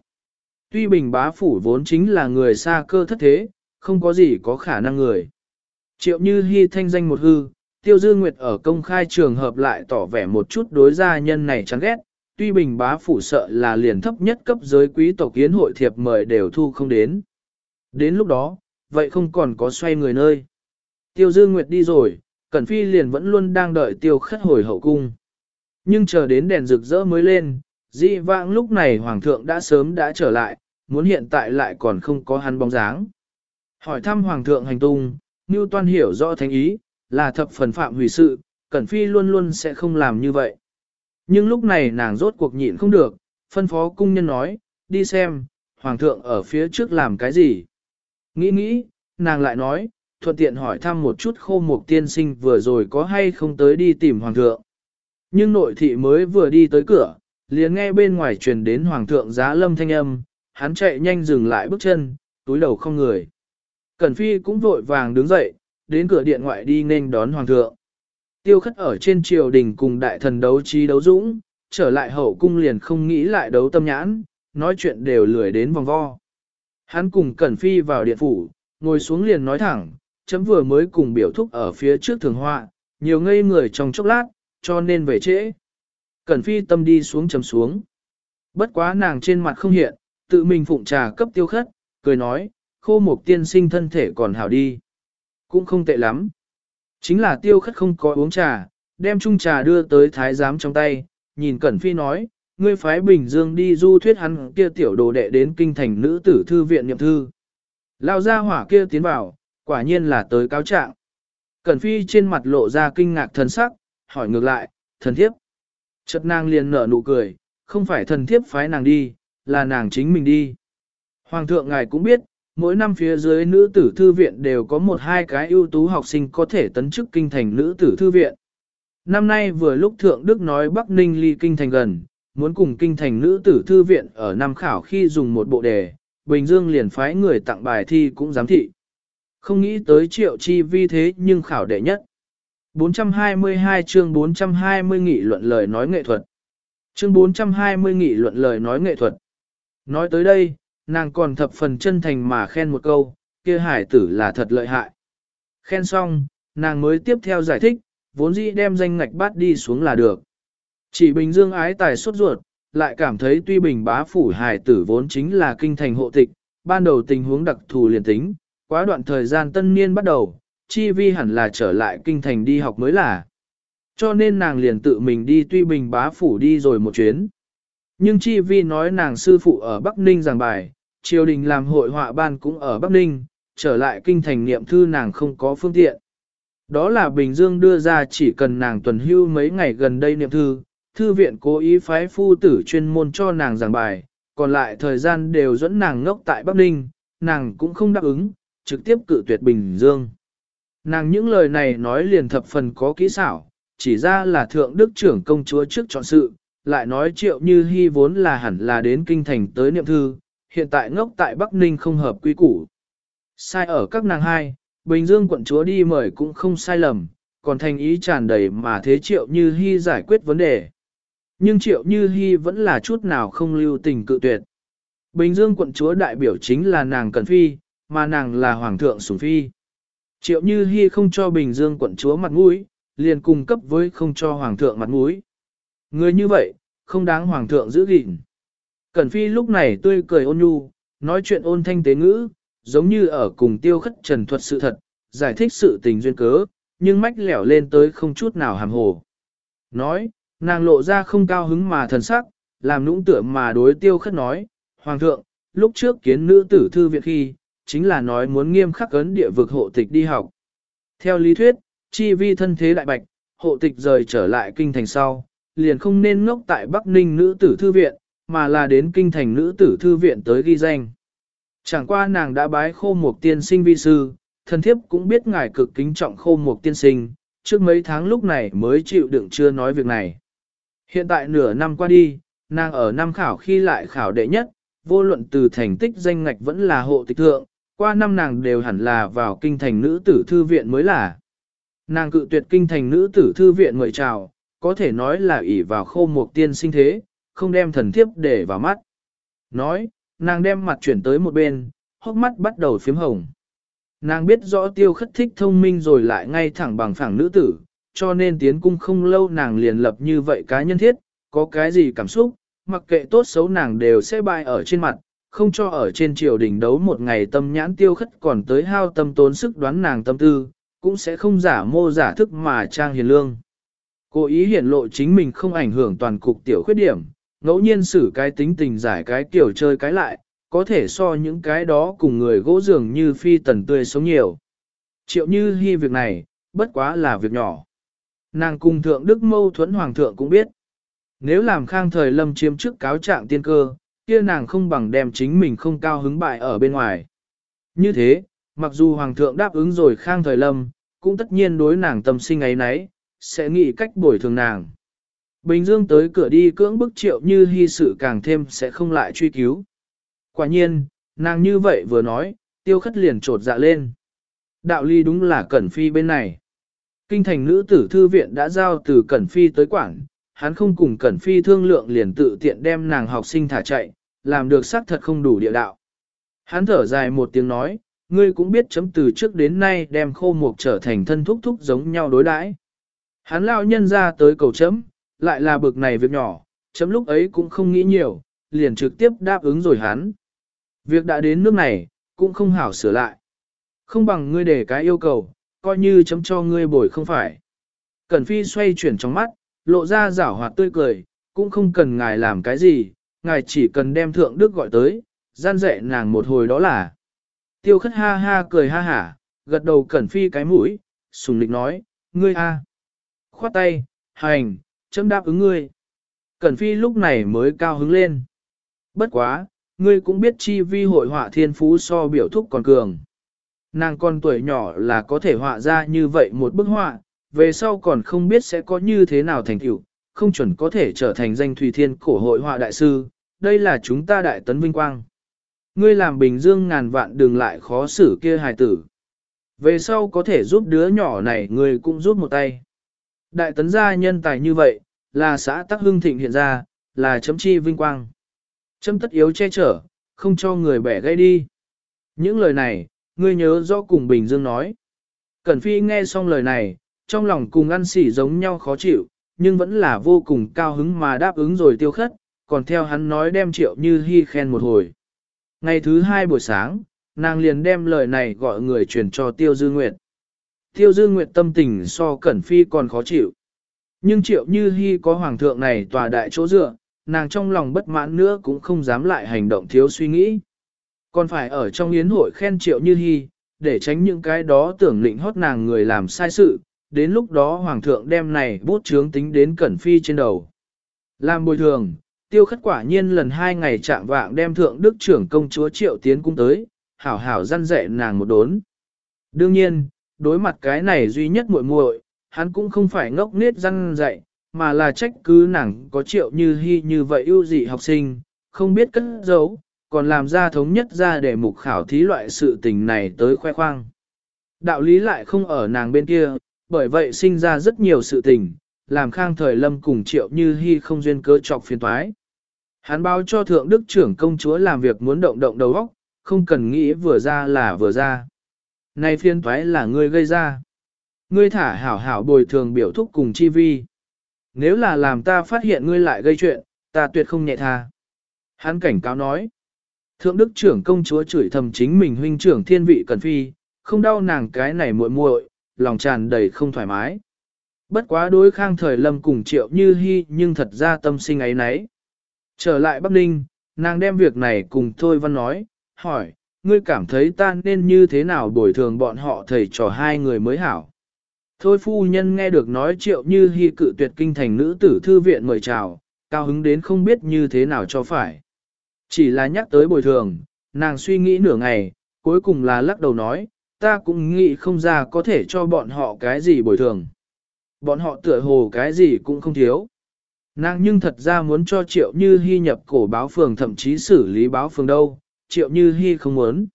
Tuy bình bá phủ vốn chính là người xa cơ thất thế, không có gì có khả năng người. Triệu như hy thanh danh một hư, tiêu dư nguyệt ở công khai trường hợp lại tỏ vẻ một chút đối gia nhân này chán ghét, tuy bình bá phủ sợ là liền thấp nhất cấp giới quý tộc kiến hội thiệp mời đều thu không đến. Đến lúc đó, vậy không còn có xoay người nơi. Tiêu dư nguyệt đi rồi, Cẩn Phi liền vẫn luôn đang đợi tiêu khất hồi hậu cung. Nhưng chờ đến đèn rực rỡ mới lên, Di vãng lúc này hoàng thượng đã sớm đã trở lại, muốn hiện tại lại còn không có hắn bóng dáng. Hỏi thăm hoàng thượng hành tung, Ngưu Toan hiểu rõ thánh ý, là thập phần phạm hủy sự, Cẩn Phi luôn luôn sẽ không làm như vậy. Nhưng lúc này nàng rốt cuộc nhịn không được, phân phó cung nhân nói, đi xem, hoàng thượng ở phía trước làm cái gì. Nghĩ nghĩ, nàng lại nói, thuận tiện hỏi thăm một chút khô mục tiên sinh vừa rồi có hay không tới đi tìm hoàng thượng. Nhưng nội thị mới vừa đi tới cửa, liền nghe bên ngoài truyền đến hoàng thượng giá lâm thanh âm, hắn chạy nhanh dừng lại bước chân, túi đầu không người. Cẩn phi cũng vội vàng đứng dậy, đến cửa điện ngoại đi nên đón hoàng thượng. Tiêu khất ở trên triều đình cùng đại thần đấu trí đấu dũng, trở lại hậu cung liền không nghĩ lại đấu tâm nhãn, nói chuyện đều lười đến vòng vo. Hắn cùng Cẩn Phi vào điện phủ, ngồi xuống liền nói thẳng, chấm vừa mới cùng biểu thúc ở phía trước thường họa, nhiều ngây người trong chốc lát, cho nên về trễ. Cẩn Phi tâm đi xuống trầm xuống. Bất quá nàng trên mặt không hiện, tự mình phụng trà cấp tiêu khất, cười nói, khô mục tiên sinh thân thể còn hảo đi. Cũng không tệ lắm. Chính là tiêu khất không có uống trà, đem chung trà đưa tới thái giám trong tay, nhìn Cẩn Phi nói, ngươi phái Bình Dương đi du thuyết hắn kia tiểu đồ đệ đến kinh thành nữ tử thư viện niệm thư. Lao ra hỏa kia tiến vào, quả nhiên là tới cáo trạng. Cẩn Phi trên mặt lộ ra kinh ngạc thần sắc, hỏi ngược lại, thần thiếp. Chợt nàng liền nở nụ cười, không phải thần thiếp phái nàng đi, là nàng chính mình đi. Hoàng thượng ngài cũng biết, mỗi năm phía dưới nữ tử thư viện đều có một hai cái ưu tú học sinh có thể tấn chức kinh thành nữ tử thư viện. Năm nay vừa lúc Thượng Đức nói Bắc Ninh ly kinh thành gần, muốn cùng kinh thành nữ tử thư viện ở năm khảo khi dùng một bộ đề, Bình Dương liền phái người tặng bài thi cũng giám thị. Không nghĩ tới triệu chi vi thế nhưng khảo đệ nhất. 422 chương 420 nghị luận lời nói nghệ thuật. Chương 420 nghị luận lời nói nghệ thuật. Nói tới đây, nàng còn thập phần chân thành mà khen một câu, kia hải tử là thật lợi hại. Khen xong, nàng mới tiếp theo giải thích, vốn dĩ đem danh ngạch bát đi xuống là được. Chỉ Bình Dương ái tài xuất ruột, lại cảm thấy tuy Bình bá phủ hải tử vốn chính là kinh thành hộ tịch, ban đầu tình huống đặc thù liền tính, quá đoạn thời gian tân niên bắt đầu, chi vi hẳn là trở lại kinh thành đi học mới là. Cho nên nàng liền tự mình đi tuy Bình bá phủ đi rồi một chuyến. Nhưng chi vi nói nàng sư phụ ở Bắc Ninh giảng bài, triều đình làm hội họa ban cũng ở Bắc Ninh, trở lại kinh thành niệm thư nàng không có phương tiện. Đó là Bình Dương đưa ra chỉ cần nàng tuần hưu mấy ngày gần đây niệm thư, Thư viện cố ý phái phu tử chuyên môn cho nàng giảng bài, còn lại thời gian đều dẫn nàng ngốc tại Bắc Ninh, nàng cũng không đáp ứng, trực tiếp cự tuyệt Bình Dương. Nàng những lời này nói liền thập phần có kỹ xảo, chỉ ra là thượng đức trưởng công chúa trước chọn sự, lại nói triệu như hy vốn là hẳn là đến kinh thành tới niệm thư, hiện tại ngốc tại Bắc Ninh không hợp quy củ. Sai ở các nàng hai, Bình Dương quận chúa đi mời cũng không sai lầm, còn thành ý tràn đầy mà thế triệu như hy giải quyết vấn đề. Nhưng triệu như hy vẫn là chút nào không lưu tình cự tuyệt. Bình Dương quận chúa đại biểu chính là nàng Cần Phi, mà nàng là Hoàng thượng Sùng Phi. Triệu Như Hi không cho Bình Dương quận chúa mặt mũi, liền cung cấp với không cho Hoàng thượng mặt mũi. Người như vậy, không đáng Hoàng thượng giữ gìn. Cẩn Phi lúc này tươi cười ôn nhu, nói chuyện ôn thanh tế ngữ, giống như ở cùng tiêu khất trần thuật sự thật, giải thích sự tình duyên cớ, nhưng mách lẻo lên tới không chút nào hàm hồ. Nói, nàng lộ ra không cao hứng mà thần sắc, làm nũng tựa mà đối tiêu khất nói, Hoàng thượng, lúc trước kiến nữ tử thư viện khi, chính là nói muốn nghiêm khắc ấn địa vực hộ tịch đi học. Theo lý thuyết, chi vi thân thế đại bạch, hộ tịch rời trở lại kinh thành sau, liền không nên ngốc tại Bắc Ninh nữ tử thư viện, mà là đến kinh thành nữ tử thư viện tới ghi danh. Chẳng qua nàng đã bái khô một tiên sinh vi sư, thân thiếp cũng biết ngài cực kính trọng khô một tiên sinh, trước mấy tháng lúc này mới chịu đựng chưa nói việc này. Hiện tại nửa năm qua đi, nàng ở năm khảo khi lại khảo đệ nhất, vô luận từ thành tích danh ngạch vẫn là hộ tịch thượng, qua năm nàng đều hẳn là vào kinh thành nữ tử thư viện mới là. Nàng cự tuyệt kinh thành nữ tử thư viện ngợi chào, có thể nói là ỷ vào khô một tiên sinh thế, không đem thần thiếp để vào mắt. Nói, nàng đem mặt chuyển tới một bên, hốc mắt bắt đầu phím hồng. Nàng biết rõ tiêu khất thích thông minh rồi lại ngay thẳng bằng phẳng nữ tử, cho nên tiến cung không lâu nàng liền lập như vậy cá nhân thiết, có cái gì cảm xúc, mặc kệ tốt xấu nàng đều sẽ bại ở trên mặt, không cho ở trên triều đình đấu một ngày tâm nhãn tiêu khất còn tới hao tâm tốn sức đoán nàng tâm tư, cũng sẽ không giả mô giả thức mà trang hiền lương. Cố ý hiển lộ chính mình không ảnh hưởng toàn cục tiểu khuyết điểm, ngẫu nhiên xử cái tính tình giải cái tiểu chơi cái lại, có thể so những cái đó cùng người gỗ dường như phi tần tươi sống nhiều. Triệu như hy việc này, bất quá là việc nhỏ. Nàng cùng thượng đức mâu thuẫn hoàng thượng cũng biết. Nếu làm khang thời lâm chiếm trước cáo trạng tiên cơ, kia nàng không bằng đem chính mình không cao hứng bại ở bên ngoài. Như thế, mặc dù hoàng thượng đáp ứng rồi khang thời lâm, cũng tất nhiên đối nàng tâm sinh ấy nấy, sẽ nghĩ cách bồi thường nàng. Bình Dương tới cửa đi cưỡng bức triệu như hy sự càng thêm sẽ không lại truy cứu. Quả nhiên, nàng như vậy vừa nói, tiêu khất liền trột dạ lên. Đạo ly đúng là Cẩn Phi bên này. Kinh thành nữ tử thư viện đã giao từ Cẩn Phi tới quảng, hắn không cùng Cẩn Phi thương lượng liền tự tiện đem nàng học sinh thả chạy, làm được xác thật không đủ địa đạo. Hắn thở dài một tiếng nói, ngươi cũng biết chấm từ trước đến nay đem khô mục trở thành thân thúc thúc giống nhau đối đãi. Hắn lao nhân ra tới cầu chấm, lại là bực này việc nhỏ, chấm lúc ấy cũng không nghĩ nhiều, liền trực tiếp đáp ứng rồi hắn. Việc đã đến nước này, cũng không hảo sửa lại. Không bằng ngươi để cái yêu cầu, coi như chấm cho ngươi bồi không phải. Cẩn Phi xoay chuyển trong mắt, lộ ra rảo hoạt tươi cười, cũng không cần ngài làm cái gì, ngài chỉ cần đem thượng đức gọi tới, gian dạy nàng một hồi đó là. Tiêu khất ha ha cười ha hả, gật đầu cẩn phi cái mũi, sùng lịch nói, ngươi a, Khoát tay, hành, chấm đáp ứng ngươi. Cẩn phi lúc này mới cao hứng lên. Bất quá, ngươi cũng biết chi vi hội họa thiên phú so biểu thúc còn cường. Nàng con tuổi nhỏ là có thể họa ra như vậy một bức họa, về sau còn không biết sẽ có như thế nào thành tựu, không chuẩn có thể trở thành danh thủy thiên cổ hội họa đại sư, đây là chúng ta đại tấn vinh quang. Ngươi làm bình dương ngàn vạn đường lại khó xử kia hài tử. Về sau có thể giúp đứa nhỏ này ngươi cũng giúp một tay. Đại tấn gia nhân tài như vậy, là xã tắc hưng thịnh hiện ra, là chấm chi vinh quang. Chấm tất yếu che chở, không cho người bẻ gây đi. Những lời này, ngươi nhớ rõ cùng Bình Dương nói. Cẩn Phi nghe xong lời này, trong lòng cùng ăn xỉ giống nhau khó chịu, nhưng vẫn là vô cùng cao hứng mà đáp ứng rồi tiêu khất, còn theo hắn nói đem triệu như hy khen một hồi. Ngày thứ hai buổi sáng, nàng liền đem lời này gọi người truyền cho Tiêu Dư Nguyệt. Tiêu Dư Nguyệt tâm tình so Cẩn Phi còn khó chịu. Nhưng triệu như hy có hoàng thượng này tòa đại chỗ dựa, nàng trong lòng bất mãn nữa cũng không dám lại hành động thiếu suy nghĩ. Còn phải ở trong yến hội khen triệu như hy, để tránh những cái đó tưởng lĩnh hót nàng người làm sai sự, đến lúc đó hoàng thượng đem này bút chướng tính đến Cẩn Phi trên đầu. Làm bồi thường, tiêu khất quả nhiên lần hai ngày chạm vạng đem thượng đức trưởng công chúa triệu tiến cung tới, hảo hảo răn dạy nàng một đốn. Đương nhiên, đối mặt cái này duy nhất muội muội, hắn cũng không phải ngốc nết răn dạy, mà là trách cứ nàng có triệu như hy như vậy ưu dị học sinh, không biết cất giấu, còn làm ra thống nhất ra để mục khảo thí loại sự tình này tới khoe khoang. Đạo lý lại không ở nàng bên kia, bởi vậy sinh ra rất nhiều sự tình, làm khang thời lâm cùng triệu như hy không duyên cơ trọc phiền toái. Hắn báo cho thượng đức trưởng công chúa làm việc muốn động động đầu óc, không cần nghĩ vừa ra là vừa ra. Này phiền toái là ngươi gây ra. Ngươi thả hảo hảo bồi thường biểu thúc cùng chi vi. Nếu là làm ta phát hiện ngươi lại gây chuyện, ta tuyệt không nhẹ tha. Hắn cảnh cáo nói. Thượng đức trưởng công chúa chửi thầm chính mình huynh trưởng thiên vị cần phi, không đau nàng cái này muội muội, lòng tràn đầy không thoải mái. Bất quá đối khang thời lâm cùng triệu như hy nhưng thật ra tâm sinh ấy nấy. Trở lại Bắc Ninh, nàng đem việc này cùng Thôi Văn nói, hỏi, ngươi cảm thấy ta nên như thế nào bồi thường bọn họ thầy trò hai người mới hảo. Thôi phu nhân nghe được nói triệu như hy cự tuyệt kinh thành nữ tử thư viện mời chào, cao hứng đến không biết như thế nào cho phải. Chỉ là nhắc tới bồi thường, nàng suy nghĩ nửa ngày, cuối cùng là lắc đầu nói, ta cũng nghĩ không ra có thể cho bọn họ cái gì bồi thường. Bọn họ tựa hồ cái gì cũng không thiếu. Nàng nhưng thật ra muốn cho triệu như hy nhập cổ báo phường thậm chí xử lý báo phường đâu, triệu như hy không muốn.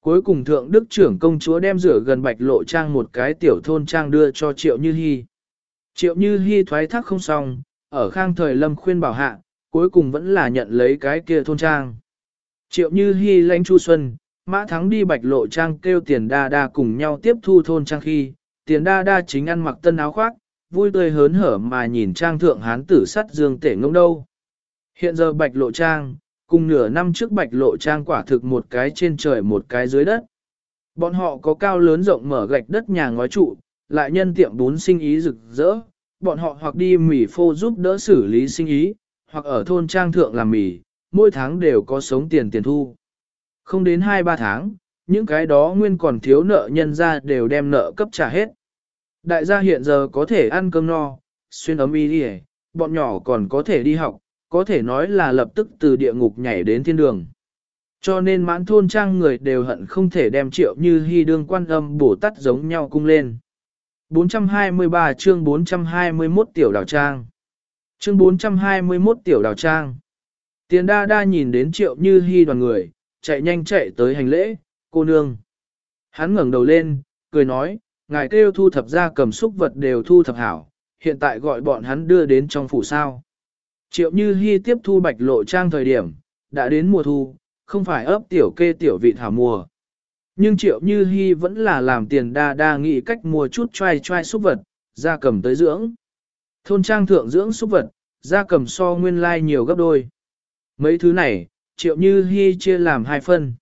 Cuối cùng thượng đức trưởng công chúa đem rửa gần bạch lộ trang một cái tiểu thôn trang đưa cho triệu như hy. Triệu như hy thoái thác không xong, ở khang thời lâm khuyên bảo hạ, cuối cùng vẫn là nhận lấy cái kia thôn trang. Triệu như hy lãnh chu xuân, mã thắng đi bạch lộ trang kêu tiền đa đa cùng nhau tiếp thu thôn trang khi, tiền đa đa chính ăn mặc tân áo khoác, vui tươi hớn hở mà nhìn trang thượng hán tử sắt dương tể ngông đâu. Hiện giờ bạch lộ trang, cùng nửa năm trước bạch lộ trang quả thực một cái trên trời một cái dưới đất. Bọn họ có cao lớn rộng mở gạch đất nhà ngói trụ, lại nhân tiệm bún sinh ý rực rỡ, bọn họ hoặc đi mỉ phô giúp đỡ xử lý sinh ý, hoặc ở thôn trang thượng làm mỉ mỗi tháng đều có sống tiền tiền thu. Không đến 2-3 tháng, những cái đó nguyên còn thiếu nợ nhân ra đều đem nợ cấp trả hết. Đại gia hiện giờ có thể ăn cơm no, xuyên ấm y đi bọn nhỏ còn có thể đi học, có thể nói là lập tức từ địa ngục nhảy đến thiên đường. Cho nên mãn thôn trang người đều hận không thể đem triệu như hy đương quan âm bổ tắt giống nhau cung lên. 423 chương 421 tiểu đào trang Chương 421 tiểu đào trang Tiền đa đa nhìn đến triệu như hy đoàn người, chạy nhanh chạy tới hành lễ, cô nương. Hắn ngẩng đầu lên, cười nói, ngài kêu thu thập ra cầm xúc vật đều thu thập hảo, hiện tại gọi bọn hắn đưa đến trong phủ sao. Triệu Như Hi tiếp thu bạch lộ trang thời điểm, đã đến mùa thu, không phải ấp tiểu kê tiểu vị thảo mùa. Nhưng Triệu Như Hi vẫn là làm tiền đa đa nghĩ cách mua chút trai trai xúc vật, ra cầm tới dưỡng. Thôn trang thượng dưỡng xúc vật, ra cầm so nguyên lai like nhiều gấp đôi. Mấy thứ này, Triệu Như Hy chia làm hai phân.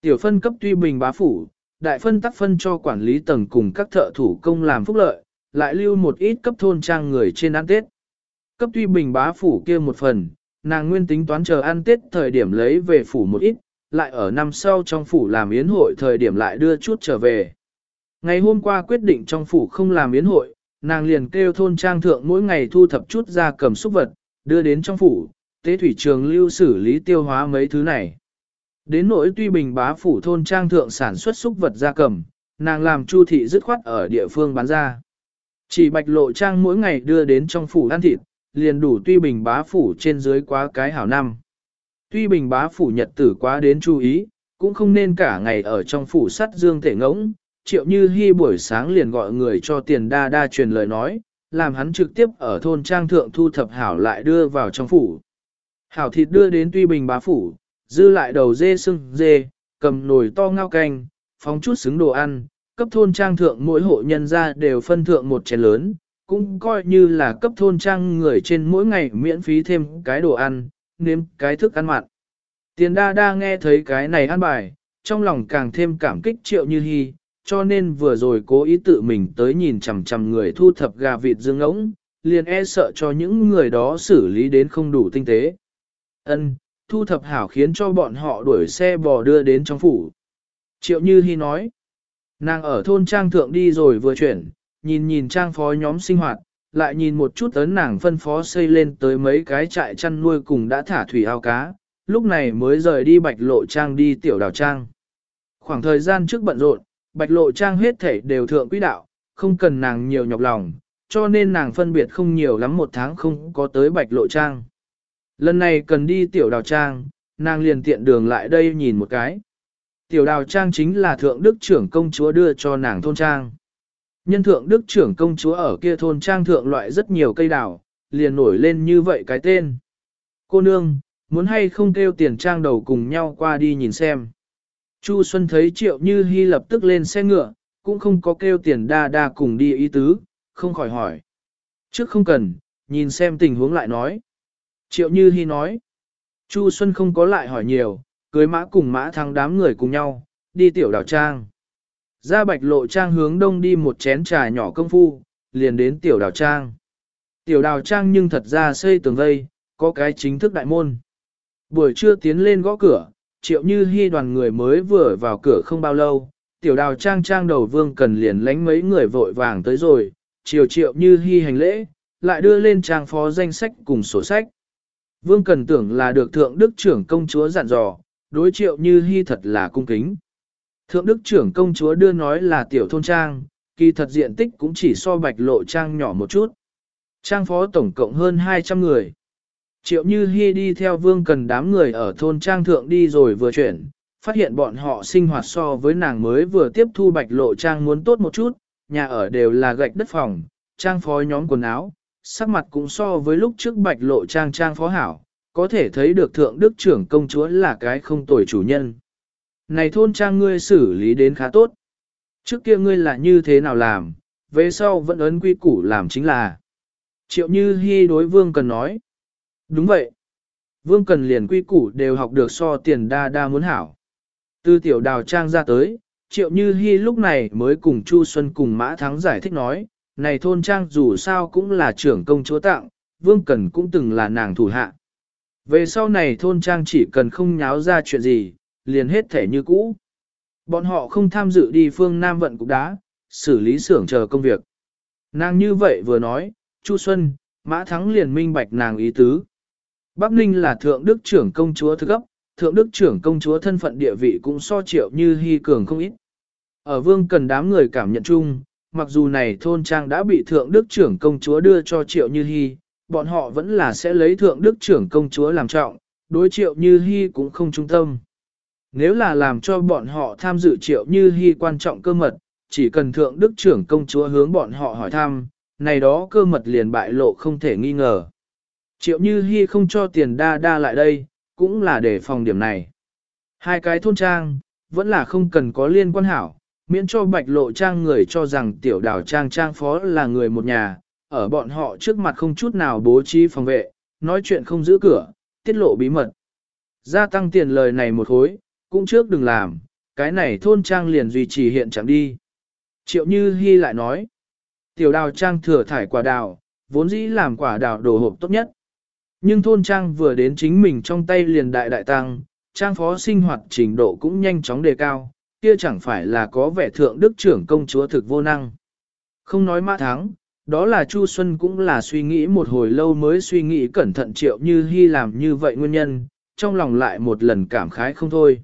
Tiểu phân cấp tuy bình bá phủ, đại phân tắc phân cho quản lý tầng cùng các thợ thủ công làm phúc lợi, lại lưu một ít cấp thôn trang người trên ăn Tết. Cấp tuy bình bá phủ kia một phần, nàng nguyên tính toán chờ ăn Tết thời điểm lấy về phủ một ít, lại ở năm sau trong phủ làm yến hội thời điểm lại đưa chút trở về. Ngày hôm qua quyết định trong phủ không làm yến hội, nàng liền kêu thôn trang thượng mỗi ngày thu thập chút ra cầm xúc vật, đưa đến trong phủ, tế thủy trường lưu xử lý tiêu hóa mấy thứ này. Đến nỗi tuy bình bá phủ thôn trang thượng sản xuất xúc vật gia cầm, nàng làm chu thị dứt khoát ở địa phương bán ra. Chỉ bạch lộ trang mỗi ngày đưa đến trong phủ ăn thịt, liền đủ tuy bình bá phủ trên dưới quá cái hảo năm. Tuy bình bá phủ nhật tử quá đến chú ý, cũng không nên cả ngày ở trong phủ sắt dương thể ngỗng, triệu như hy buổi sáng liền gọi người cho tiền đa đa truyền lời nói, làm hắn trực tiếp ở thôn trang thượng thu thập hảo lại đưa vào trong phủ. Hảo thịt đưa đến tuy bình bá phủ, dư lại đầu dê sưng dê, cầm nồi to ngao canh, phóng chút xứng đồ ăn, cấp thôn trang thượng mỗi hộ nhân ra đều phân thượng một chén lớn, cũng coi như là cấp thôn trang người trên mỗi ngày miễn phí thêm cái đồ ăn, nếm cái thức ăn mặn. Tiền đa đa nghe thấy cái này ăn bài, trong lòng càng thêm cảm kích triệu như hy, cho nên vừa rồi cố ý tự mình tới nhìn chằm chằm người thu thập gà vịt dương ngỗng, liền e sợ cho những người đó xử lý đến không đủ tinh tế. Ân, thu thập hảo khiến cho bọn họ đuổi xe bò đưa đến trong phủ. Triệu Như Hi nói, nàng ở thôn trang thượng đi rồi vừa chuyển, nhìn nhìn trang phó nhóm sinh hoạt, lại nhìn một chút ấn nàng phân phó xây lên tới mấy cái trại chăn nuôi cùng đã thả thủy ao cá, lúc này mới rời đi bạch lộ trang đi tiểu đào trang. Khoảng thời gian trước bận rộn, bạch lộ trang hết thể đều thượng quỹ đạo, không cần nàng nhiều nhọc lòng, cho nên nàng phân biệt không nhiều lắm một tháng không có tới bạch lộ trang. Lần này cần đi tiểu đào trang, nàng liền tiện đường lại đây nhìn một cái. Tiểu đào trang chính là thượng đức trưởng công chúa đưa cho nàng thôn trang. Nhân thượng đức trưởng công chúa ở kia thôn trang thượng loại rất nhiều cây đào, liền nổi lên như vậy cái tên. Cô nương, muốn hay không kêu tiền trang đầu cùng nhau qua đi nhìn xem. Chu Xuân thấy triệu như hy lập tức lên xe ngựa, cũng không có kêu tiền đa đa cùng đi ý tứ, không khỏi hỏi. Trước không cần, nhìn xem tình huống lại nói. Triệu như Hi nói. Chu Xuân không có lại hỏi nhiều, cưới mã cùng mã thắng đám người cùng nhau, đi tiểu đảo trang. Ra bạch lộ trang hướng đông đi một chén trà nhỏ công phu, liền đến tiểu đảo trang. Tiểu đảo trang nhưng thật ra xây tường vây, có cái chính thức đại môn. Buổi trưa tiến lên gõ cửa, triệu như hy đoàn người mới vừa vào cửa không bao lâu, tiểu đào trang trang đầu vương cần liền lánh mấy người vội vàng tới rồi, chiều triệu như hy hành lễ, lại đưa lên trang phó danh sách cùng sổ sách. Vương cần tưởng là được thượng đức trưởng công chúa dặn dò, đối triệu như hy thật là cung kính. Thượng đức trưởng công chúa đưa nói là tiểu thôn trang, kỳ thật diện tích cũng chỉ so bạch lộ trang nhỏ một chút. Trang phó tổng cộng hơn 200 người. Triệu Như Hi đi theo vương cần đám người ở thôn trang thượng đi rồi vừa chuyển, phát hiện bọn họ sinh hoạt so với nàng mới vừa tiếp thu bạch lộ trang muốn tốt một chút, nhà ở đều là gạch đất phòng, trang phó nhóm quần áo, sắc mặt cũng so với lúc trước bạch lộ trang trang phó hảo, có thể thấy được thượng đức trưởng công chúa là cái không tồi chủ nhân. Này thôn trang ngươi xử lý đến khá tốt. Trước kia ngươi là như thế nào làm, về sau vẫn ấn quy củ làm chính là. Triệu như hy đối vương cần nói. Đúng vậy. Vương Cần liền quy củ đều học được so tiền đa đa muốn hảo. Từ tiểu đào trang ra tới, triệu như hy lúc này mới cùng Chu Xuân cùng Mã Thắng giải thích nói, này thôn trang dù sao cũng là trưởng công chúa tặng, Vương Cần cũng từng là nàng thủ hạ. Về sau này thôn trang chỉ cần không nháo ra chuyện gì, liền hết thể như cũ. Bọn họ không tham dự đi phương Nam vận cục đá, xử lý xưởng chờ công việc. Nàng như vậy vừa nói, Chu Xuân, Mã Thắng liền minh bạch nàng ý tứ. Bắc Ninh là thượng đức trưởng công chúa thức cấp, thượng đức trưởng công chúa thân phận địa vị cũng so triệu như hy cường không ít. Ở vương cần đám người cảm nhận chung, mặc dù này thôn trang đã bị thượng đức trưởng công chúa đưa cho triệu như hy, bọn họ vẫn là sẽ lấy thượng đức trưởng công chúa làm trọng, đối triệu như hy cũng không trung tâm. Nếu là làm cho bọn họ tham dự triệu như hy quan trọng cơ mật, chỉ cần thượng đức trưởng công chúa hướng bọn họ hỏi thăm, này đó cơ mật liền bại lộ không thể nghi ngờ. Triệu Như Hi không cho tiền đa đa lại đây, cũng là để phòng điểm này. Hai cái thôn trang, vẫn là không cần có liên quan hảo, miễn cho bạch lộ trang người cho rằng tiểu đảo trang trang phó là người một nhà, ở bọn họ trước mặt không chút nào bố trí phòng vệ, nói chuyện không giữ cửa, tiết lộ bí mật. Gia tăng tiền lời này một hối, cũng trước đừng làm, cái này thôn trang liền duy trì hiện trạng đi. Triệu Như Hi lại nói, tiểu đào trang thừa thải quả đào, vốn dĩ làm quả đào đồ hộp tốt nhất. Nhưng thôn trang vừa đến chính mình trong tay liền đại đại tăng, trang phó sinh hoạt trình độ cũng nhanh chóng đề cao, kia chẳng phải là có vẻ thượng đức trưởng công chúa thực vô năng. Không nói mã thắng, đó là Chu Xuân cũng là suy nghĩ một hồi lâu mới suy nghĩ cẩn thận triệu như hy làm như vậy nguyên nhân, trong lòng lại một lần cảm khái không thôi.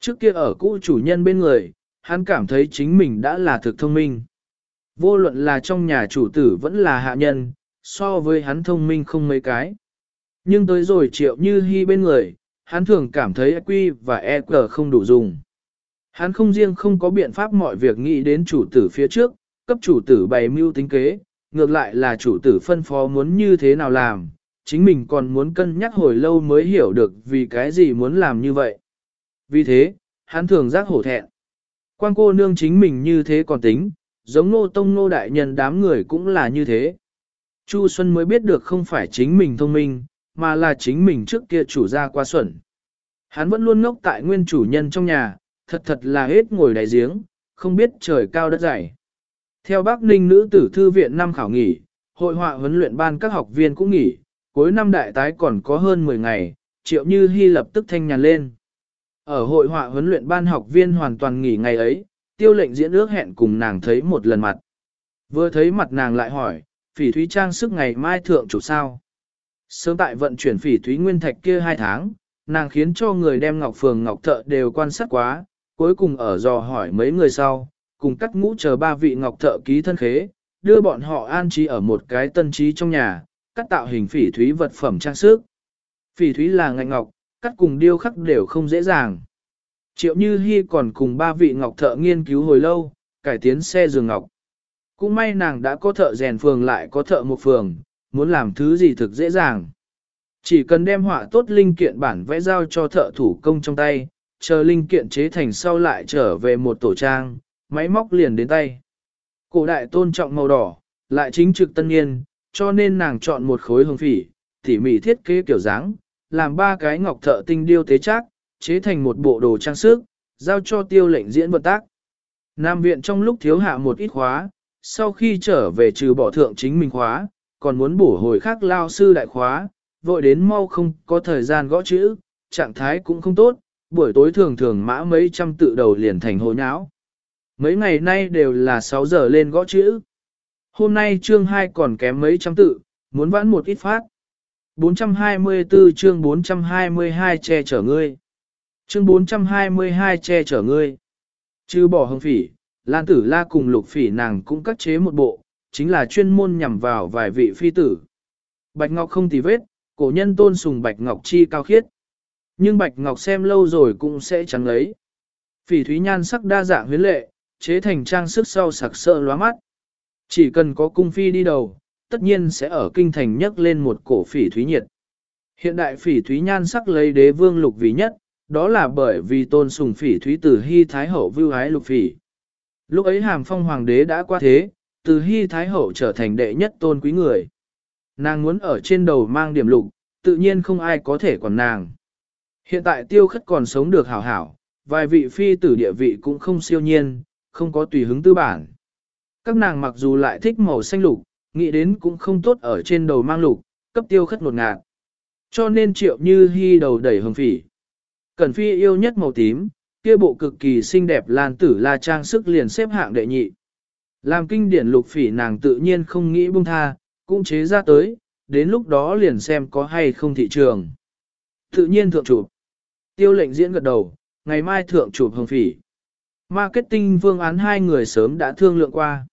Trước kia ở cũ chủ nhân bên người, hắn cảm thấy chính mình đã là thực thông minh. Vô luận là trong nhà chủ tử vẫn là hạ nhân, so với hắn thông minh không mấy cái. Nhưng tới rồi triệu như hy bên người, hắn thường cảm thấy EQ và EQ không đủ dùng. Hắn không riêng không có biện pháp mọi việc nghĩ đến chủ tử phía trước, cấp chủ tử bày mưu tính kế, ngược lại là chủ tử phân phó muốn như thế nào làm, chính mình còn muốn cân nhắc hồi lâu mới hiểu được vì cái gì muốn làm như vậy. Vì thế, hắn thường giác hổ thẹn. Quan cô nương chính mình như thế còn tính, giống nô tông nô đại nhân đám người cũng là như thế. Chu Xuân mới biết được không phải chính mình thông minh, mà là chính mình trước kia chủ gia qua xuẩn. Hắn vẫn luôn ngốc tại nguyên chủ nhân trong nhà, thật thật là hết ngồi đáy giếng, không biết trời cao đất dày. Theo Bắc Ninh nữ tử thư viện năm khảo nghỉ, hội họa huấn luyện ban các học viên cũng nghỉ, cuối năm đại tái còn có hơn 10 ngày, triệu như hy lập tức thanh nhàn lên. Ở hội họa huấn luyện ban học viên hoàn toàn nghỉ ngày ấy, tiêu lệnh diễn ước hẹn cùng nàng thấy một lần mặt. Vừa thấy mặt nàng lại hỏi, phỉ thúy trang sức ngày mai thượng chủ sao. Sớm tại vận chuyển phỉ thúy nguyên thạch kia hai tháng, nàng khiến cho người đem ngọc phường ngọc thợ đều quan sát quá, cuối cùng ở dò hỏi mấy người sau, cùng cắt ngũ chờ ba vị ngọc thợ ký thân khế, đưa bọn họ an trí ở một cái tân trí trong nhà, cắt tạo hình phỉ thúy vật phẩm trang sức. Phỉ thúy là ngạnh ngọc, cắt cùng điêu khắc đều không dễ dàng. Triệu Như Hi còn cùng ba vị ngọc thợ nghiên cứu hồi lâu, cải tiến xe giường ngọc. Cũng may nàng đã có thợ rèn phường lại có thợ một phường, muốn làm thứ gì thực dễ dàng. Chỉ cần đem họa tốt linh kiện bản vẽ giao cho thợ thủ công trong tay, chờ linh kiện chế thành sau lại trở về một tổ trang, máy móc liền đến tay. Cổ đại tôn trọng màu đỏ, lại chính trực tân niên, cho nên nàng chọn một khối hương phỉ, tỉ mỉ thiết kế kiểu dáng, làm ba cái ngọc thợ tinh điêu tế chắc, chế thành một bộ đồ trang sức, giao cho tiêu lệnh diễn vận tác. Nam viện trong lúc thiếu hạ một ít khóa, sau khi trở về trừ bỏ thượng chính mình khóa, còn muốn bổ hồi khác lao sư đại khóa, vội đến mau không có thời gian gõ chữ, trạng thái cũng không tốt, buổi tối thường thường mã mấy trăm tự đầu liền thành hồ nháo. Mấy ngày nay đều là 6 giờ lên gõ chữ. Hôm nay chương 2 còn kém mấy trăm tự, muốn vãn một ít phát. 424 chương 422 che chở ngươi. Chương 422 che chở ngươi. Chứ bỏ hồng phỉ, Lan tử la cùng lục phỉ nàng cũng cắt chế một bộ, chính là chuyên môn nhằm vào vài vị phi tử. Bạch Ngọc không tì vết, cổ nhân tôn sùng Bạch Ngọc chi cao khiết. Nhưng Bạch Ngọc xem lâu rồi cũng sẽ chẳng lấy. Phỉ thúy nhan sắc đa dạng huyến lệ, chế thành trang sức sau sặc sỡ lóa mắt. Chỉ cần có cung phi đi đầu, tất nhiên sẽ ở kinh thành nhấc lên một cổ phỉ thúy nhiệt. Hiện đại phỉ thúy nhan sắc lấy đế vương lục vì nhất, đó là bởi vì tôn sùng phỉ thúy từ hy thái hậu vưu ái lục phỉ. Lúc ấy hàm phong hoàng đế đã qua thế, từ hy thái hậu trở thành đệ nhất tôn quý người. Nàng muốn ở trên đầu mang điểm lục, tự nhiên không ai có thể còn nàng. Hiện tại tiêu khất còn sống được hảo hảo, vài vị phi tử địa vị cũng không siêu nhiên, không có tùy hứng tư bản. Các nàng mặc dù lại thích màu xanh lục, nghĩ đến cũng không tốt ở trên đầu mang lục, cấp tiêu khất nột ngạt. Cho nên triệu như hy đầu đẩy hồng phỉ. Cẩn phi yêu nhất màu tím, kia bộ cực kỳ xinh đẹp lan tử la trang sức liền xếp hạng đệ nhị. Làm kinh điển lục phỉ nàng tự nhiên không nghĩ buông tha, cũng chế ra tới, đến lúc đó liền xem có hay không thị trường. Tự nhiên thượng chụp. Tiêu lệnh diễn gật đầu, ngày mai thượng chụp hồng phỉ. Marketing vương án hai người sớm đã thương lượng qua.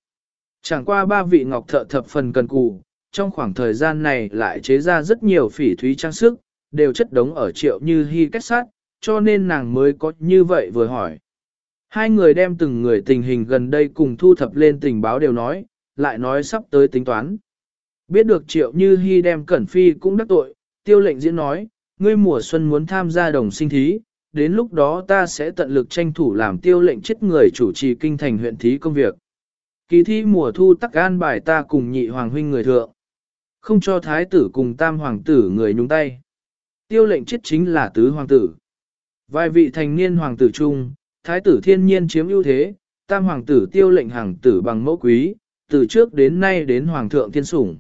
Chẳng qua ba vị ngọc thợ thập phần cần cù, trong khoảng thời gian này lại chế ra rất nhiều phỉ thúy trang sức, đều chất đống ở triệu như hy kết sát, cho nên nàng mới có như vậy vừa hỏi. Hai người đem từng người tình hình gần đây cùng thu thập lên tình báo đều nói, lại nói sắp tới tính toán. Biết được triệu như hy đem cẩn phi cũng đắc tội, tiêu lệnh diễn nói, ngươi mùa xuân muốn tham gia đồng sinh thí, đến lúc đó ta sẽ tận lực tranh thủ làm tiêu lệnh chết người chủ trì kinh thành huyện thí công việc. Kỳ thi mùa thu tắc an bài ta cùng nhị hoàng huynh người thượng. Không cho thái tử cùng tam hoàng tử người nhúng tay. Tiêu lệnh chết chính là tứ hoàng tử. Vài vị thành niên hoàng tử chung, thái tử thiên nhiên chiếm ưu thế, tam hoàng tử tiêu lệnh hàng tử bằng mẫu quý, từ trước đến nay đến hoàng thượng thiên sủng.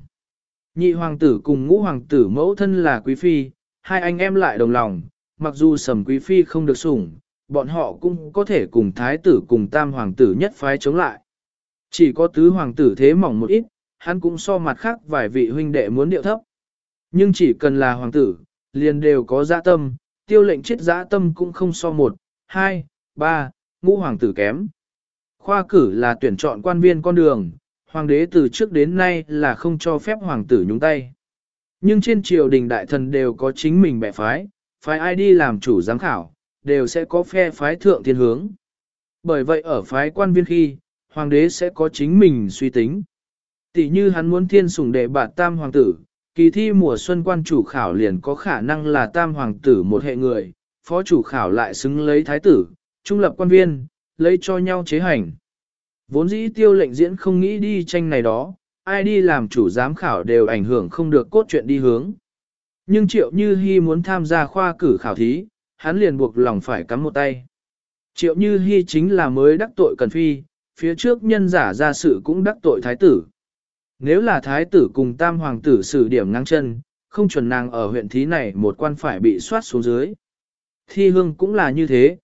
Nhị hoàng tử cùng ngũ hoàng tử mẫu thân là quý phi, hai anh em lại đồng lòng, mặc dù sầm quý phi không được sủng, bọn họ cũng có thể cùng thái tử cùng tam hoàng tử nhất phái chống lại. Chỉ có tứ hoàng tử thế mỏng một ít, hắn cũng so mặt khác vài vị huynh đệ muốn điệu thấp. Nhưng chỉ cần là hoàng tử, liền đều có dạ tâm, tiêu lệnh chết dã tâm cũng không so một, hai, ba, ngũ hoàng tử kém. Khoa cử là tuyển chọn quan viên con đường, hoàng đế từ trước đến nay là không cho phép hoàng tử nhúng tay. Nhưng trên triều đình đại thần đều có chính mình bẻ phái, phái ai đi làm chủ giám khảo, đều sẽ có phe phái thượng thiên hướng. Bởi vậy ở phái quan viên khi, hoàng đế sẽ có chính mình suy tính. Tỷ như hắn muốn thiên sủng đệ bạt tam hoàng tử, kỳ thi mùa xuân quan chủ khảo liền có khả năng là tam hoàng tử một hệ người, phó chủ khảo lại xứng lấy thái tử, trung lập quan viên, lấy cho nhau chế hành. Vốn dĩ tiêu lệnh diễn không nghĩ đi tranh này đó, ai đi làm chủ giám khảo đều ảnh hưởng không được cốt truyện đi hướng. Nhưng triệu như Hi muốn tham gia khoa cử khảo thí, hắn liền buộc lòng phải cắm một tay. Triệu như Hi chính là mới đắc tội cần phi, phía trước nhân giả ra sự cũng đắc tội thái tử. Nếu là thái tử cùng tam hoàng tử xử điểm ngang chân, không chuẩn nàng ở huyện thí này một quan phải bị soát xuống dưới. Thi hương cũng là như thế.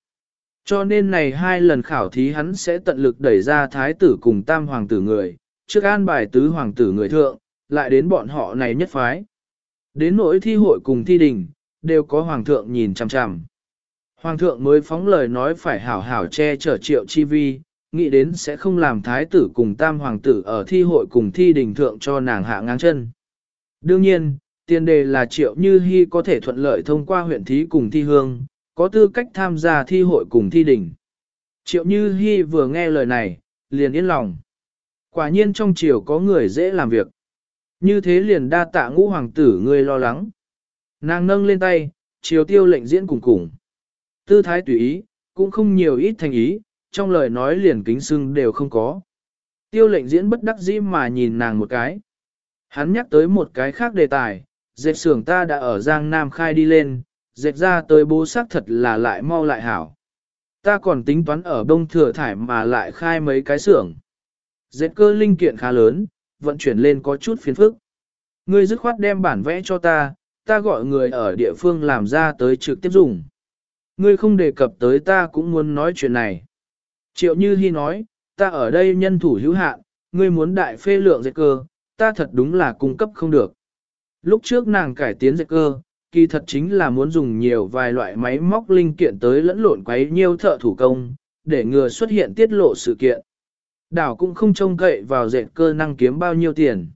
Cho nên này hai lần khảo thí hắn sẽ tận lực đẩy ra thái tử cùng tam hoàng tử người, trước an bài tứ hoàng tử người thượng, lại đến bọn họ này nhất phái. Đến nỗi thi hội cùng thi đình, đều có hoàng thượng nhìn chằm chằm. Hoàng thượng mới phóng lời nói phải hảo hảo che chở triệu chi vi, nghĩ đến sẽ không làm thái tử cùng tam hoàng tử ở thi hội cùng thi đình thượng cho nàng hạ ngang chân. Đương nhiên, tiền đề là triệu như hy có thể thuận lợi thông qua huyện thí cùng thi hương, có tư cách tham gia thi hội cùng thi đình. Triệu như hy vừa nghe lời này, liền yên lòng. Quả nhiên trong triều có người dễ làm việc. Như thế liền đa tạ ngũ hoàng tử người lo lắng. Nàng nâng lên tay, triều tiêu lệnh diễn cùng cùng. Tư thái tùy ý, cũng không nhiều ít thành ý, trong lời nói liền kính sưng đều không có. Tiêu lệnh diễn bất đắc dĩ mà nhìn nàng một cái. Hắn nhắc tới một cái khác đề tài, dệt xưởng ta đã ở Giang Nam khai đi lên, dệt ra tới bố sắc thật là lại mau lại hảo. Ta còn tính toán ở đông thừa thải mà lại khai mấy cái xưởng. Dệt cơ linh kiện khá lớn, vận chuyển lên có chút phiền phức. Ngươi dứt khoát đem bản vẽ cho ta, ta gọi người ở địa phương làm ra tới trực tiếp dùng. Ngươi không đề cập tới ta cũng muốn nói chuyện này. Triệu Như Hi nói, ta ở đây nhân thủ hữu hạn, ngươi muốn đại phê lượng dệt cơ, ta thật đúng là cung cấp không được. Lúc trước nàng cải tiến dệt cơ, kỳ thật chính là muốn dùng nhiều vài loại máy móc linh kiện tới lẫn lộn quấy nhiêu thợ thủ công, để ngừa xuất hiện tiết lộ sự kiện. Đảo cũng không trông cậy vào dệt cơ năng kiếm bao nhiêu tiền.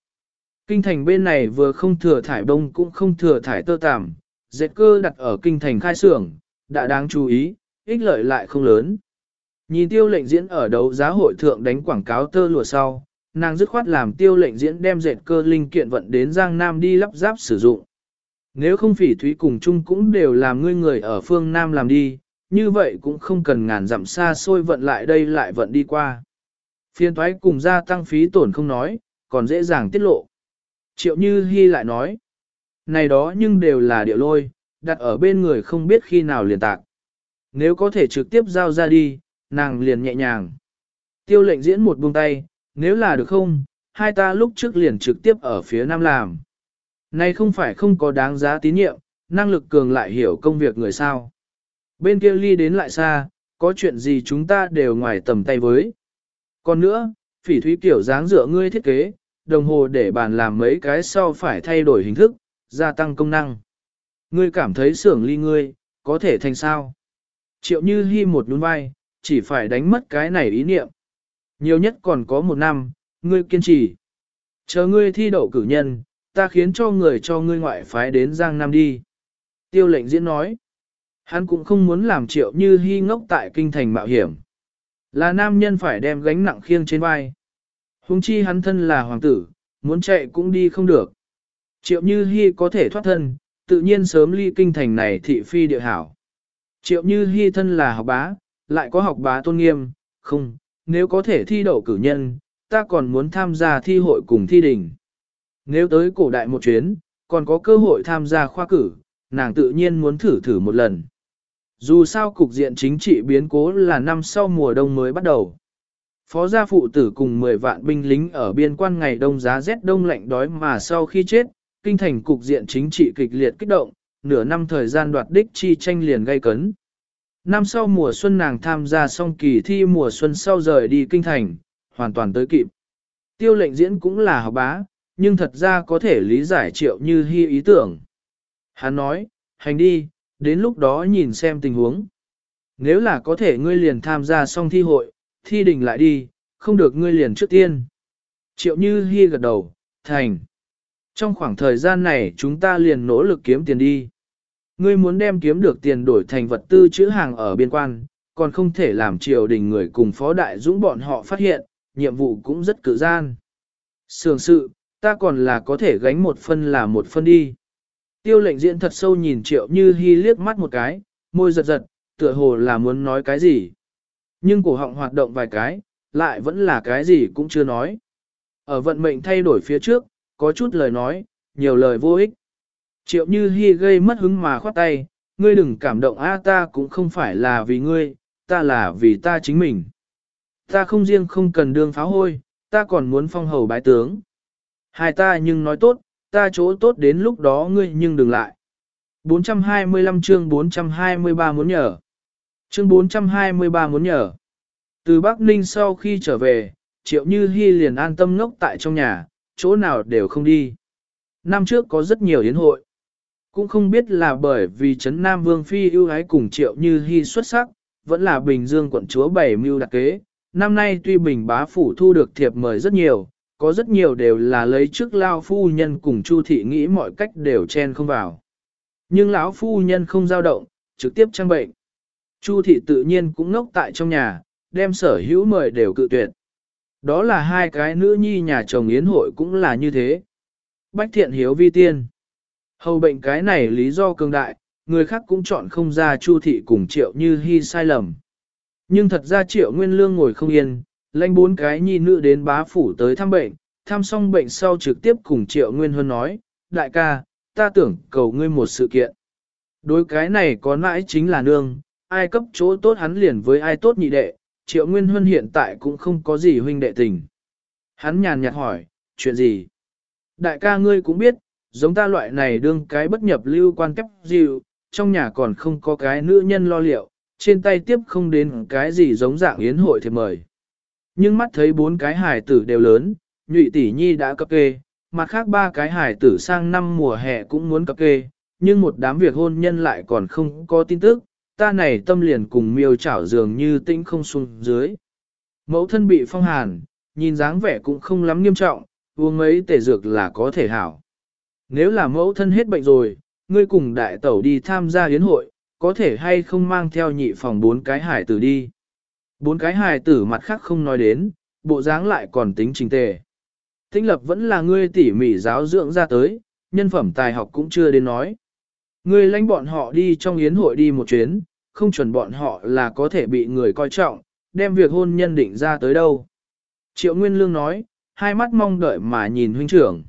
Kinh thành bên này vừa không thừa thải bông cũng không thừa thải tơ tằm, dệt cơ đặt ở kinh thành khai xưởng, đã đáng chú ý, ích lợi lại không lớn. Nhìn tiêu lệnh diễn ở đấu giá hội thượng đánh quảng cáo tơ lụa sau, nàng dứt khoát làm tiêu lệnh diễn đem dệt cơ linh kiện vận đến Giang Nam đi lắp ráp sử dụng. Nếu không phỉ thúy cùng chung cũng đều làm ngươi người ở phương Nam làm đi, như vậy cũng không cần ngàn dặm xa xôi vận lại đây lại vận đi qua. Phiên thoái cùng gia tăng phí tổn không nói, còn dễ dàng tiết lộ. Triệu Như Hi lại nói, này đó nhưng đều là điệu lôi, đặt ở bên người không biết khi nào liền tạc. Nếu có thể trực tiếp giao ra đi, nàng liền nhẹ nhàng. Tiêu lệnh diễn một buông tay, nếu là được không, hai ta lúc trước liền trực tiếp ở phía nam làm. Này không phải không có đáng giá tín nhiệm, năng lực cường lại hiểu công việc người sao. Bên kia ly đến lại xa, có chuyện gì chúng ta đều ngoài tầm tay với. Còn nữa, phỉ thúy kiểu dáng dựa ngươi thiết kế, đồng hồ để bàn làm mấy cái sau phải thay đổi hình thức, gia tăng công năng. Ngươi cảm thấy xưởng ly ngươi, có thể thành sao? Triệu như hy một đun vai, chỉ phải đánh mất cái này ý niệm. Nhiều nhất còn có một năm, ngươi kiên trì. Chờ ngươi thi đậu cử nhân, ta khiến cho người cho ngươi ngoại phái đến Giang Nam đi. Tiêu lệnh diễn nói. Hắn cũng không muốn làm triệu như hy ngốc tại kinh thành mạo hiểm. Là nam nhân phải đem gánh nặng khiêng trên vai. Hùng chi hắn thân là hoàng tử, muốn chạy cũng đi không được. Triệu như Hi có thể thoát thân, tự nhiên sớm ly kinh thành này thị phi địa hảo. Triệu như Hi thân là học bá, lại có học bá tôn nghiêm, không, nếu có thể thi đậu cử nhân, ta còn muốn tham gia thi hội cùng thi đình. Nếu tới cổ đại một chuyến, còn có cơ hội tham gia khoa cử, nàng tự nhiên muốn thử thử một lần. Dù sao cục diện chính trị biến cố là năm sau mùa đông mới bắt đầu. Phó gia phụ tử cùng 10 vạn binh lính ở biên quan ngày đông giá rét đông lạnh đói mà sau khi chết, kinh thành cục diện chính trị kịch liệt kích động, nửa năm thời gian đoạt đích chi tranh liền gây cấn. Năm sau mùa xuân nàng tham gia xong kỳ thi mùa xuân sau rời đi kinh thành, hoàn toàn tới kịp. Tiêu lệnh diễn cũng là học bá, nhưng thật ra có thể lý giải triệu như hy ý tưởng. Hắn nói, hành đi, đến lúc đó nhìn xem tình huống. Nếu là có thể ngươi liền tham gia xong thi hội, thi đình lại đi, không được ngươi liền trước tiên. Triệu như Hi gật đầu, thành. Trong khoảng thời gian này chúng ta liền nỗ lực kiếm tiền đi. Ngươi muốn đem kiếm được tiền đổi thành vật tư chữ hàng ở biên quan, còn không thể làm triều đình người cùng phó đại dũng bọn họ phát hiện, nhiệm vụ cũng rất cự gian. Sường sự, ta còn là có thể gánh một phân là một phân đi. Tiêu lệnh diễn thật sâu nhìn triệu như hy liếc mắt một cái, môi giật giật, tựa hồ là muốn nói cái gì. Nhưng cổ họng hoạt động vài cái, lại vẫn là cái gì cũng chưa nói. Ở vận mệnh thay đổi phía trước, có chút lời nói, nhiều lời vô ích. Triệu như hy gây mất hứng mà khoát tay, ngươi đừng cảm động a ta cũng không phải là vì ngươi, ta là vì ta chính mình. Ta không riêng không cần đương pháo hôi, ta còn muốn phong hầu bái tướng. Hai ta nhưng nói tốt, ta chỗ tốt đến lúc đó ngươi nhưng đừng lại. 425 chương 423 muốn nhờ. Chương 423 muốn nhờ. Từ Bắc Ninh sau khi trở về, Triệu Như Hi liền an tâm ngốc tại trong nhà, chỗ nào đều không đi. Năm trước có rất nhiều yến hội. Cũng không biết là bởi vì Trấn Nam Vương Phi ưu ái cùng triệu như Hi xuất sắc, vẫn là Bình Dương quận chúa bảy mưu đặc kế. Năm nay tuy Bình bá phủ thu được thiệp mời rất nhiều, có rất nhiều đều là lấy trước lao phu nhân cùng Chu thị nghĩ mọi cách đều chen không vào. Nhưng lão phu nhân không dao động, trực tiếp trang bệnh. Chu thị tự nhiên cũng ngốc tại trong nhà, đem sở hữu mời đều cự tuyệt. Đó là hai cái nữ nhi nhà chồng yến hội cũng là như thế. Bách thiện hiếu vi tiên. Hầu bệnh cái này lý do cường đại, người khác cũng chọn không ra chu thị cùng triệu như hy sai lầm. Nhưng thật ra triệu nguyên lương ngồi không yên, lãnh bốn cái nhi nữ đến bá phủ tới thăm bệnh, thăm xong bệnh sau trực tiếp cùng triệu nguyên huân nói, đại ca, ta tưởng cầu ngươi một sự kiện. Đối cái này có nãi chính là nương, ai cấp chỗ tốt hắn liền với ai tốt nhị đệ, triệu nguyên huân hiện tại cũng không có gì huynh đệ tình. Hắn nhàn nhạt hỏi, chuyện gì? Đại ca ngươi cũng biết, giống ta loại này đương cái bất nhập lưu quan kép dịu, trong nhà còn không có cái nữ nhân lo liệu, trên tay tiếp không đến cái gì giống dạng yến hội thì mời. Nhưng mắt thấy bốn cái hải tử đều lớn, nhụy tỷ nhi đã cập kê, mặt khác ba cái hải tử sang năm mùa hè cũng muốn cập kê, nhưng một đám việc hôn nhân lại còn không có tin tức, ta này tâm liền cùng miêu chảo dường như tĩnh không xuống dưới. Mẫu thân bị phong hàn, nhìn dáng vẻ cũng không lắm nghiêm trọng, uống ấy tể dược là có thể hảo. Nếu là mẫu thân hết bệnh rồi, ngươi cùng đại tẩu đi tham gia yến hội, có thể hay không mang theo nhị phòng bốn cái hải tử đi. Bốn cái hài tử mặt khác không nói đến, bộ dáng lại còn tính trình tề. Tinh lập vẫn là ngươi tỉ mỉ giáo dưỡng ra tới, nhân phẩm tài học cũng chưa đến nói. Ngươi lãnh bọn họ đi trong yến hội đi một chuyến, không chuẩn bọn họ là có thể bị người coi trọng, đem việc hôn nhân định ra tới đâu. Triệu Nguyên Lương nói, hai mắt mong đợi mà nhìn huynh trưởng.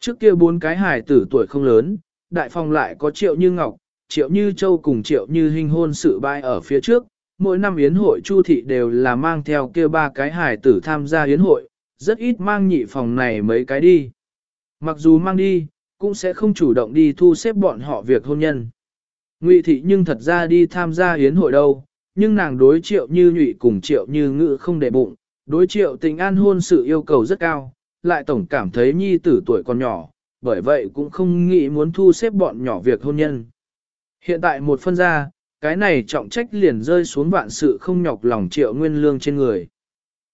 Trước kia bốn cái hài tử tuổi không lớn, đại phòng lại có triệu như ngọc, triệu như châu cùng triệu như Hinh hôn sự bai ở phía trước. Mỗi năm yến hội chu thị đều là mang theo kia ba cái hài tử tham gia yến hội, rất ít mang nhị phòng này mấy cái đi. Mặc dù mang đi, cũng sẽ không chủ động đi thu xếp bọn họ việc hôn nhân. Ngụy thị nhưng thật ra đi tham gia yến hội đâu, nhưng nàng đối triệu như nhụy cùng triệu như ngự không để bụng, đối triệu tình an hôn sự yêu cầu rất cao, lại tổng cảm thấy nhi tử tuổi còn nhỏ, bởi vậy cũng không nghĩ muốn thu xếp bọn nhỏ việc hôn nhân. Hiện tại một phân gia cái này trọng trách liền rơi xuống vạn sự không nhọc lòng triệu nguyên lương trên người.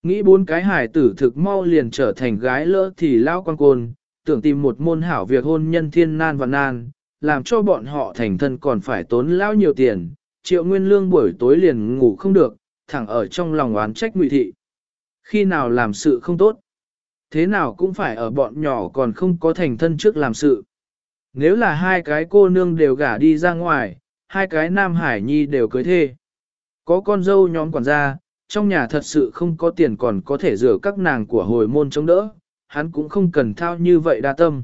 Nghĩ bốn cái hải tử thực mau liền trở thành gái lỡ thì lao quan côn, tưởng tìm một môn hảo việc hôn nhân thiên nan và nan, làm cho bọn họ thành thân còn phải tốn lao nhiều tiền, triệu nguyên lương buổi tối liền ngủ không được, thẳng ở trong lòng oán trách ngụy thị. Khi nào làm sự không tốt, thế nào cũng phải ở bọn nhỏ còn không có thành thân trước làm sự. Nếu là hai cái cô nương đều gả đi ra ngoài, hai cái nam hải nhi đều cưới thê. Có con dâu nhóm quản gia, trong nhà thật sự không có tiền còn có thể rửa các nàng của hồi môn chống đỡ, hắn cũng không cần thao như vậy đa tâm.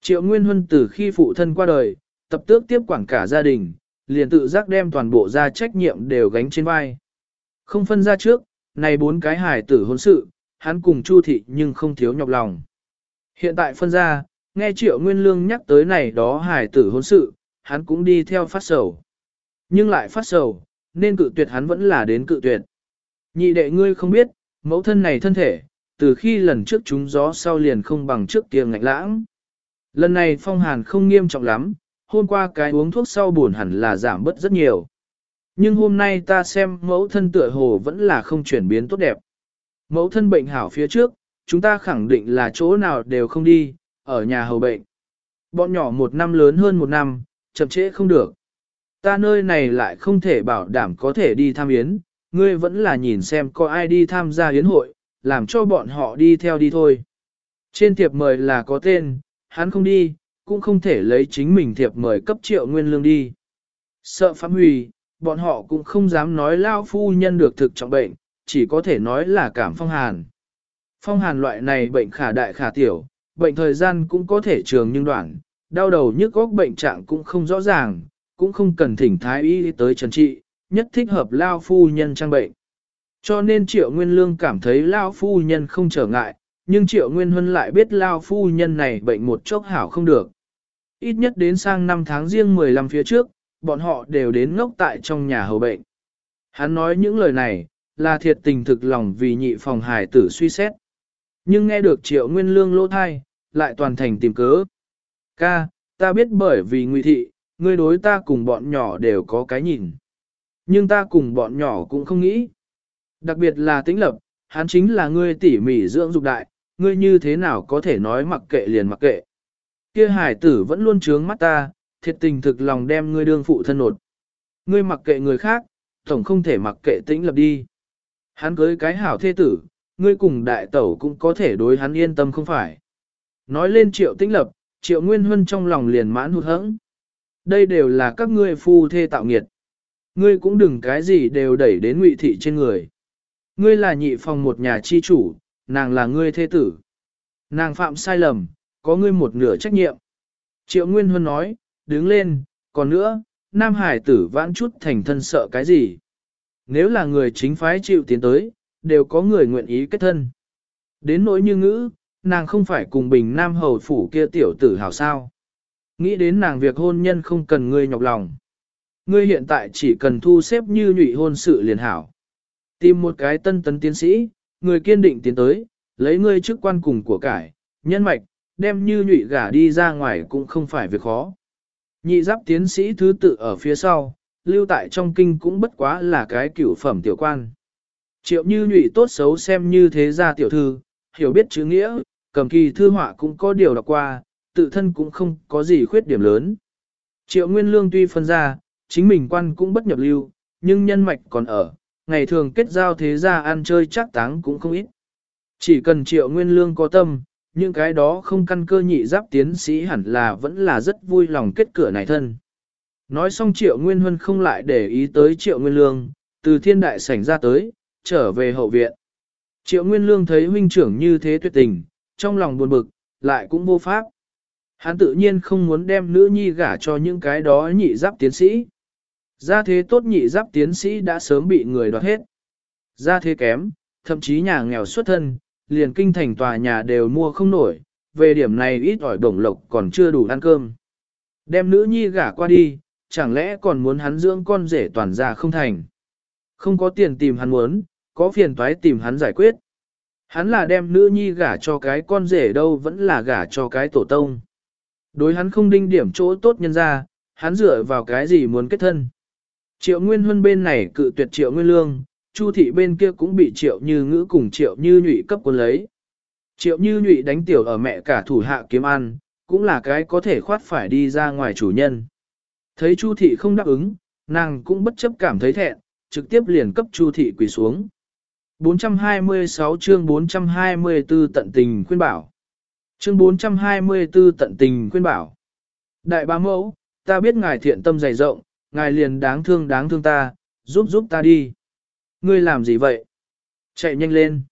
Triệu Nguyên Huân từ khi phụ thân qua đời, tập tước tiếp quản cả gia đình, liền tự giác đem toàn bộ gia trách nhiệm đều gánh trên vai. Không phân ra trước, này bốn cái hải tử hôn sự, hắn cùng Chu thị nhưng không thiếu nhọc lòng. Hiện tại phân ra, nghe Triệu Nguyên Lương nhắc tới này đó hải tử hôn sự, hắn cũng đi theo phát sầu. Nhưng lại phát sầu, nên cự tuyệt hắn vẫn là đến cự tuyệt. Nhị đệ ngươi không biết, mẫu thân này thân thể, từ khi lần trước chúng gió sau liền không bằng trước kia ngạnh lãng. Lần này phong hàn không nghiêm trọng lắm, hôm qua cái uống thuốc sau buồn hẳn là giảm bớt rất nhiều. Nhưng hôm nay ta xem mẫu thân tựa hồ vẫn là không chuyển biến tốt đẹp. Mẫu thân bệnh hảo phía trước, chúng ta khẳng định là chỗ nào đều không đi, ở nhà hầu bệnh. Bọn nhỏ một năm lớn hơn một năm, chậm trễ không được. Ta nơi này lại không thể bảo đảm có thể đi tham yến, ngươi vẫn là nhìn xem có ai đi tham gia yến hội, làm cho bọn họ đi theo đi thôi. Trên thiệp mời là có tên, hắn không đi, cũng không thể lấy chính mình thiệp mời cấp triệu nguyên lương đi. Sợ phạm hủy, bọn họ cũng không dám nói lao phu nhân được thực trọng bệnh, chỉ có thể nói là cảm phong hàn. Phong hàn loại này bệnh khả đại khả tiểu, bệnh thời gian cũng có thể trường nhưng đoạn, đau đầu nhức góc bệnh trạng cũng không rõ ràng, cũng không cần thỉnh thái y tới trần trị, nhất thích hợp lao phu nhân trang bệnh. Cho nên triệu nguyên lương cảm thấy lao phu nhân không trở ngại, nhưng triệu nguyên huân lại biết lao phu nhân này bệnh một chốc hảo không được. Ít nhất đến sang năm tháng riêng 15 phía trước, bọn họ đều đến ngốc tại trong nhà hầu bệnh. Hắn nói những lời này, là thiệt tình thực lòng vì nhị phòng hải tử suy xét. Nhưng nghe được triệu nguyên lương lỗ thai, lại toàn thành tìm cớ. Ca, ta biết bởi vì ngụy thị, ngươi đối ta cùng bọn nhỏ đều có cái nhìn. Nhưng ta cùng bọn nhỏ cũng không nghĩ. Đặc biệt là tĩnh lập, hắn chính là ngươi tỉ mỉ dưỡng dục đại, ngươi như thế nào có thể nói mặc kệ liền mặc kệ. Kia hải tử vẫn luôn trướng mắt ta, thiệt tình thực lòng đem ngươi đương phụ thân nột. Ngươi mặc kệ người khác, tổng không thể mặc kệ tĩnh lập đi. Hắn cưới cái hảo thê tử, ngươi cùng đại tẩu cũng có thể đối hắn yên tâm không phải. Nói lên triệu tĩnh lập, triệu nguyên huân trong lòng liền mãn hụt hẫng. Đây đều là các ngươi phu thê tạo nghiệt. Ngươi cũng đừng cái gì đều đẩy đến ngụy thị trên người. Ngươi là nhị phòng một nhà chi chủ, nàng là ngươi thê tử. Nàng phạm sai lầm, có ngươi một nửa trách nhiệm. Triệu Nguyên Huân nói, đứng lên, còn nữa, Nam Hải tử vãn chút thành thân sợ cái gì. Nếu là người chính phái chịu tiến tới, đều có người nguyện ý kết thân. Đến nỗi như ngữ, nàng không phải cùng bình Nam Hầu Phủ kia tiểu tử hào sao. Nghĩ đến nàng việc hôn nhân không cần ngươi nhọc lòng. Ngươi hiện tại chỉ cần thu xếp như nhụy hôn sự liền hảo. Tìm một cái tân tấn tiến sĩ, người kiên định tiến tới, lấy ngươi chức quan cùng của cải, nhân mạch, đem như nhụy gả đi ra ngoài cũng không phải việc khó. Nhị giáp tiến sĩ thứ tự ở phía sau, lưu tại trong kinh cũng bất quá là cái cửu phẩm tiểu quan. Triệu như nhụy tốt xấu xem như thế gia tiểu thư, hiểu biết chữ nghĩa, cầm kỳ thư họa cũng có điều đọc qua, tự thân cũng không có gì khuyết điểm lớn. Triệu Nguyên Lương tuy phân ra, chính mình quan cũng bất nhập lưu, nhưng nhân mạch còn ở, ngày thường kết giao thế gia ăn chơi chắc táng cũng không ít. Chỉ cần Triệu Nguyên Lương có tâm, những cái đó không căn cơ nhị giáp tiến sĩ hẳn là vẫn là rất vui lòng kết cửa này thân. Nói xong Triệu Nguyên Huân không lại để ý tới Triệu Nguyên Lương, từ thiên đại sảnh ra tới, trở về hậu viện. Triệu Nguyên Lương thấy huynh trưởng như thế tuyệt tình, trong lòng buồn bực, lại cũng vô pháp. Hắn tự nhiên không muốn đem nữ nhi gả cho những cái đó nhị giáp tiến sĩ. Gia thế tốt nhị giáp tiến sĩ đã sớm bị người đoạt hết. Gia thế kém, thậm chí nhà nghèo xuất thân, liền kinh thành tòa nhà đều mua không nổi, về điểm này ít ỏi đồng lộc còn chưa đủ ăn cơm. Đem nữ nhi gả qua đi, chẳng lẽ còn muốn hắn dưỡng con rể toàn ra không thành. Không có tiền tìm hắn muốn, có phiền toái tìm hắn giải quyết. Hắn là đem nữ nhi gả cho cái con rể đâu vẫn là gả cho cái tổ tông. Đối hắn không đinh điểm chỗ tốt nhân ra, hắn dựa vào cái gì muốn kết thân. Triệu Nguyên Huân bên này cự tuyệt Triệu Nguyên Lương, Chu thị bên kia cũng bị Triệu Như Ngữ cùng Triệu Như Nhụy cấp quân lấy. Triệu Như Nhụy đánh tiểu ở mẹ cả thủ hạ kiếm ăn, cũng là cái có thể khoát phải đi ra ngoài chủ nhân. Thấy Chu thị không đáp ứng, nàng cũng bất chấp cảm thấy thẹn, trực tiếp liền cấp Chu thị quỳ xuống. 426 chương 424 tận tình khuyên bảo. Chương 424 tận tình khuyên bảo. Đại bá mẫu, ta biết ngài thiện tâm dày rộng, ngài liền đáng thương đáng thương ta, giúp giúp ta đi. Ngươi làm gì vậy? Chạy nhanh lên.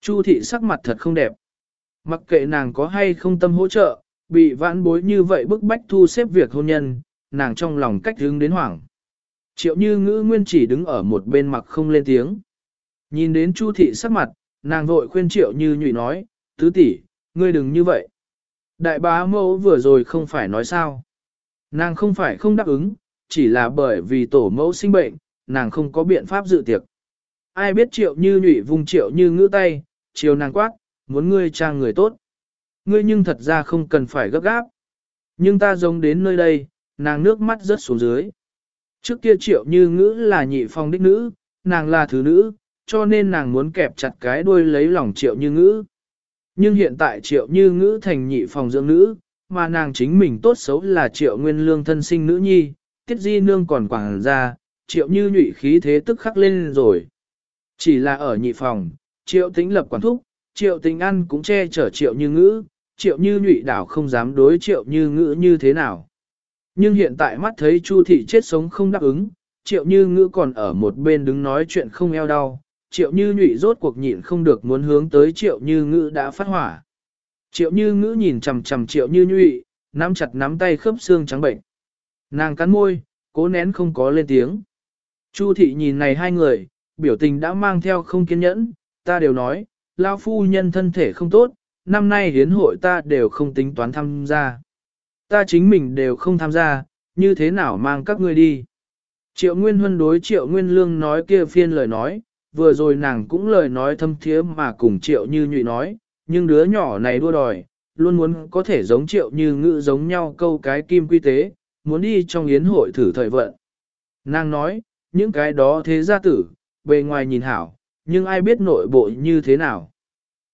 Chu thị sắc mặt thật không đẹp. Mặc kệ nàng có hay không tâm hỗ trợ, bị vãn bối như vậy bức bách thu xếp việc hôn nhân, nàng trong lòng cách hướng đến hoảng. Triệu như ngữ nguyên chỉ đứng ở một bên mặt không lên tiếng. Nhìn đến Chu thị sắc mặt, nàng vội khuyên triệu như nhụy nói, tứ tỷ, ngươi đừng như vậy. Đại bá mẫu vừa rồi không phải nói sao. Nàng không phải không đáp ứng, chỉ là bởi vì tổ mẫu sinh bệnh, nàng không có biện pháp dự tiệc. Ai biết triệu như nhụy vùng triệu như ngữ tay, chiều nàng quát, muốn ngươi trang người tốt. Ngươi nhưng thật ra không cần phải gấp gáp. Nhưng ta giống đến nơi đây, nàng nước mắt rớt xuống dưới. Trước kia triệu như ngữ là nhị phong đích nữ, nàng là thứ nữ, cho nên nàng muốn kẹp chặt cái đuôi lấy lòng triệu như ngữ. Nhưng hiện tại triệu như ngữ thành nhị phòng dưỡng nữ, mà nàng chính mình tốt xấu là triệu nguyên lương thân sinh nữ nhi, tiết di nương còn quảng ra, triệu như nhụy khí thế tức khắc lên rồi. Chỉ là ở nhị phòng, triệu tính lập quản thúc, triệu tính ăn cũng che chở triệu như ngữ, triệu như nhụy đảo không dám đối triệu như ngữ như thế nào. Nhưng hiện tại mắt thấy chu thị chết sống không đáp ứng, triệu như ngữ còn ở một bên đứng nói chuyện không eo đau, triệu như nhụy rốt cuộc nhịn không được muốn hướng tới triệu như ngữ đã phát hỏa. Triệu như ngữ nhìn chầm chầm triệu như nhụy, nắm chặt nắm tay khớp xương trắng bệnh. Nàng cắn môi, cố nén không có lên tiếng. Chu thị nhìn này hai người, biểu tình đã mang theo không kiên nhẫn, ta đều nói, lao phu nhân thân thể không tốt, năm nay hiến hội ta đều không tính toán tham gia. Ta chính mình đều không tham gia, như thế nào mang các ngươi đi. Triệu Nguyên Huân đối Triệu Nguyên Lương nói kia phiên lời nói, vừa rồi nàng cũng lời nói thâm thiế mà cùng Triệu Như Nhụy nói, nhưng đứa nhỏ này đua đòi, luôn muốn có thể giống triệu như ngữ giống nhau câu cái kim quy tế, muốn đi trong yến hội thử thời vận. Nàng nói, những cái đó thế gia tử, bề ngoài nhìn hảo, nhưng ai biết nội bộ như thế nào.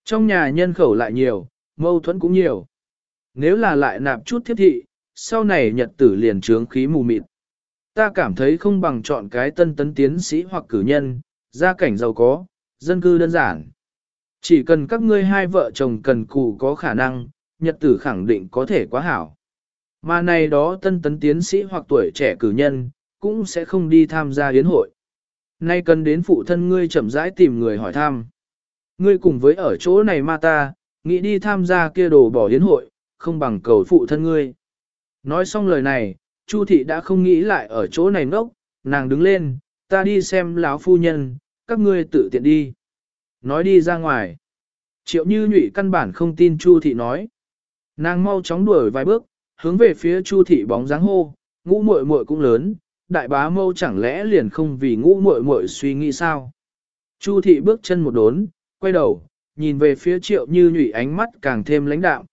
Trong nhà nhân khẩu lại nhiều, mâu thuẫn cũng nhiều. Nếu là lại nạp chút thiết thị, sau này nhật tử liền trướng khí mù mịt. Ta cảm thấy không bằng chọn cái tân tấn tiến sĩ hoặc cử nhân, gia cảnh giàu có, dân cư đơn giản. Chỉ cần các ngươi hai vợ chồng cần cù có khả năng, nhật tử khẳng định có thể quá hảo. Mà này đó tân tấn tiến sĩ hoặc tuổi trẻ cử nhân, cũng sẽ không đi tham gia yến hội. Nay cần đến phụ thân ngươi chậm rãi tìm người hỏi thăm. Ngươi cùng với ở chỗ này ma ta, nghĩ đi tham gia kia đồ bỏ yến hội, không bằng cầu phụ thân ngươi. Nói xong lời này, Chu thị đã không nghĩ lại ở chỗ này ngốc, nàng đứng lên, ta đi xem lão phu nhân, các ngươi tự tiện đi. Nói đi ra ngoài. Triệu như nhụy căn bản không tin Chu thị nói. Nàng mau chóng đuổi vài bước, hướng về phía Chu thị bóng dáng hô, ngũ muội muội cũng lớn, đại bá mâu chẳng lẽ liền không vì ngũ muội muội suy nghĩ sao? Chu thị bước chân một đốn, quay đầu, nhìn về phía triệu như nhụy ánh mắt càng thêm lãnh đạm.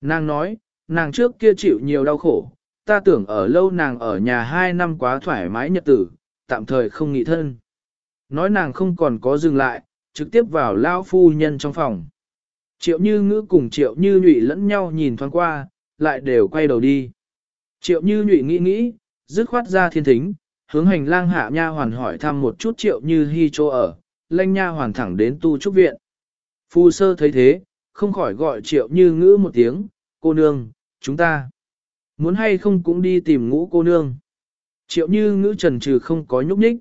Nàng nói, nàng trước kia chịu nhiều đau khổ, ta tưởng ở lâu nàng ở nhà hai năm quá thoải mái nhật tử, tạm thời không nghĩ thân. Nói nàng không còn có dừng lại, trực tiếp vào lao phu nhân trong phòng. Triệu như ngữ cùng triệu như nhụy lẫn nhau nhìn thoáng qua, lại đều quay đầu đi. Triệu như nhụy nghĩ nghĩ, dứt khoát ra thiên thính, hướng hành lang hạ nha hoàn hỏi thăm một chút triệu như hy chỗ ở, lanh nha hoàn thẳng đến tu trúc viện. Phu sơ thấy thế, không khỏi gọi triệu như ngữ một tiếng, cô nương, chúng ta. Muốn hay không cũng đi tìm ngũ cô nương. Triệu như ngữ trần trừ không có nhúc nhích.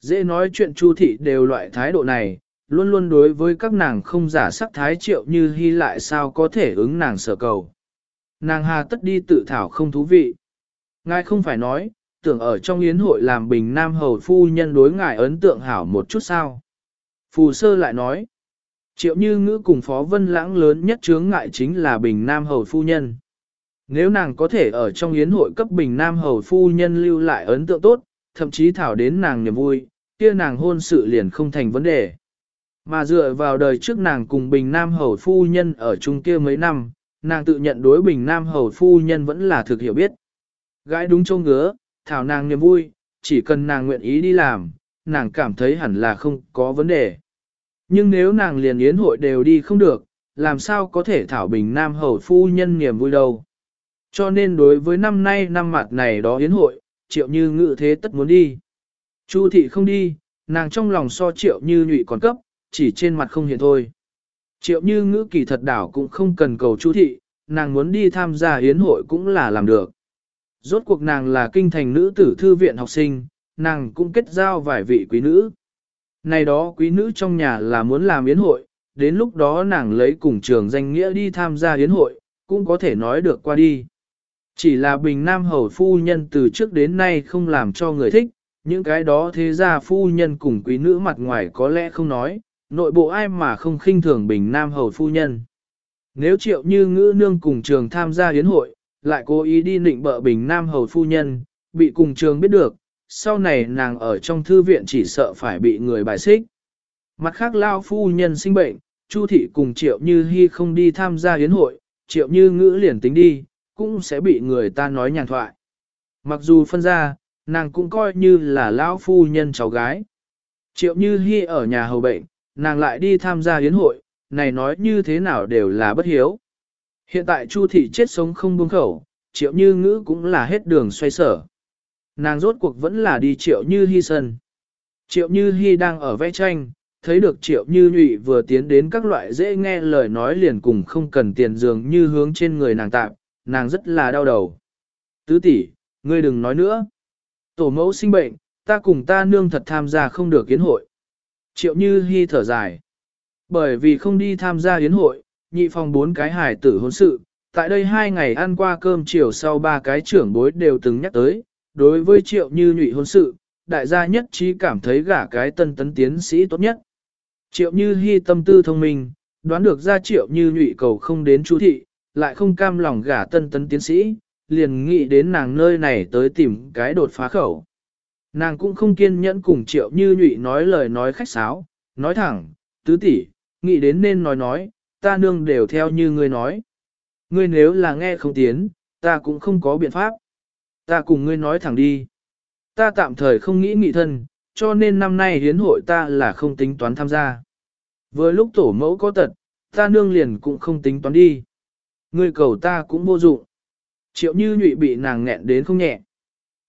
Dễ nói chuyện chu thị đều loại thái độ này, luôn luôn đối với các nàng không giả sắc thái triệu như hy lại sao có thể ứng nàng sở cầu. Nàng hà tất đi tự thảo không thú vị. Ngài không phải nói, tưởng ở trong yến hội làm bình nam hầu phu nhân đối ngài ấn tượng hảo một chút sao. Phù sơ lại nói, triệu như ngữ cùng phó vân lãng lớn nhất chướng ngại chính là bình nam hầu phu nhân. Nếu nàng có thể ở trong yến hội cấp bình nam hầu phu nhân lưu lại ấn tượng tốt, thậm chí thảo đến nàng niềm vui, kia nàng hôn sự liền không thành vấn đề. Mà dựa vào đời trước nàng cùng bình nam hầu phu nhân ở chung kia mấy năm, nàng tự nhận đối bình nam hầu phu nhân vẫn là thực hiểu biết. Gái đúng châu ngứa, thảo nàng niềm vui, chỉ cần nàng nguyện ý đi làm, nàng cảm thấy hẳn là không có vấn đề. Nhưng nếu nàng liền yến hội đều đi không được, làm sao có thể thảo bình nam hầu phu nhân niềm vui đâu. Cho nên đối với năm nay năm mặt này đó yến hội, triệu như ngự thế tất muốn đi. Chu thị không đi, nàng trong lòng so triệu như nhụy còn cấp, chỉ trên mặt không hiện thôi. Triệu như ngữ kỳ thật đảo cũng không cần cầu chu thị, nàng muốn đi tham gia yến hội cũng là làm được. Rốt cuộc nàng là kinh thành nữ tử thư viện học sinh, nàng cũng kết giao vài vị quý nữ. Này đó quý nữ trong nhà là muốn làm yến hội, đến lúc đó nàng lấy cùng trường danh nghĩa đi tham gia yến hội, cũng có thể nói được qua đi. Chỉ là bình nam hầu phu nhân từ trước đến nay không làm cho người thích, những cái đó thế ra phu nhân cùng quý nữ mặt ngoài có lẽ không nói, nội bộ ai mà không khinh thường bình nam hầu phu nhân. Nếu triệu như ngữ nương cùng trường tham gia yến hội, lại cố ý đi nịnh bợ bình nam hầu phu nhân, bị cùng trường biết được, sau này nàng ở trong thư viện chỉ sợ phải bị người bài xích. Mặt khác lao phu nhân sinh bệnh, Chu thị cùng triệu như hy không đi tham gia yến hội, triệu như ngữ liền tính đi, cũng sẽ bị người ta nói nhàn thoại. Mặc dù phân ra, nàng cũng coi như là lão phu nhân cháu gái. Triệu như Hi ở nhà hầu bệnh, nàng lại đi tham gia yến hội, này nói như thế nào đều là bất hiếu. Hiện tại Chu thị chết sống không buông khẩu, triệu như ngữ cũng là hết đường xoay sở. Nàng rốt cuộc vẫn là đi triệu như Hi sân. Triệu như Hi đang ở vẽ tranh, thấy được triệu như nhụy vừa tiến đến các loại dễ nghe lời nói liền cùng không cần tiền dường như hướng trên người nàng tạm, nàng rất là đau đầu. Tứ tỷ, ngươi đừng nói nữa. Tổ mẫu sinh bệnh, ta cùng ta nương thật tham gia không được yến hội. Triệu như Hi thở dài. Bởi vì không đi tham gia yến hội, nhị phòng bốn cái hài tử hôn sự, tại đây hai ngày ăn qua cơm chiều sau ba cái trưởng bối đều từng nhắc tới, đối với triệu như nhụy hôn sự, đại gia nhất trí cảm thấy gả cái tân tấn tiến sĩ tốt nhất. Triệu như Hi tâm tư thông minh, đoán được ra triệu như nhụy cầu không đến chú thị, lại không cam lòng gả tân tấn tiến sĩ, liền nghĩ đến nàng nơi này tới tìm cái đột phá khẩu. Nàng cũng không kiên nhẫn cùng triệu như nhụy nói lời nói khách sáo, nói thẳng, tứ tỷ, nghĩ đến nên nói nói, ta nương đều theo như ngươi nói. Ngươi nếu là nghe không tiến, ta cũng không có biện pháp. Ta cùng ngươi nói thẳng đi. Ta tạm thời không nghĩ nghị thân, cho nên năm nay hiến hội ta là không tính toán tham gia. Vừa lúc tổ mẫu có tật, ta nương liền cũng không tính toán đi. Ngươi cầu ta cũng vô dụng. Triệu như nhụy bị nàng nghẹn đến không nhẹ.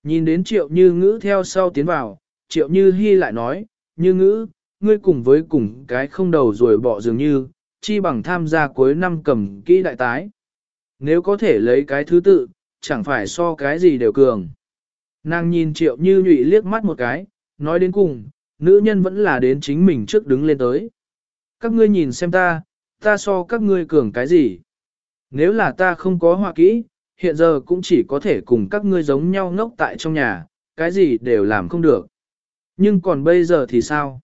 Nhìn đến triệu như ngữ theo sau tiến vào, triệu như hy lại nói, như ngữ, ngươi cùng với cùng cái không đầu rồi bỏ dường như, chi bằng tham gia cuối năm cầm kỹ đại tái. Nếu có thể lấy cái thứ tự, chẳng phải so cái gì đều cường. Nàng nhìn triệu như nhụy liếc mắt một cái, nói đến cùng, nữ nhân vẫn là đến chính mình trước đứng lên tới. Các ngươi nhìn xem ta, ta so các ngươi cường cái gì. Nếu là ta không có họa kỹ, hiện giờ cũng chỉ có thể cùng các ngươi giống nhau ngốc tại trong nhà, cái gì đều làm không được. Nhưng còn bây giờ thì sao?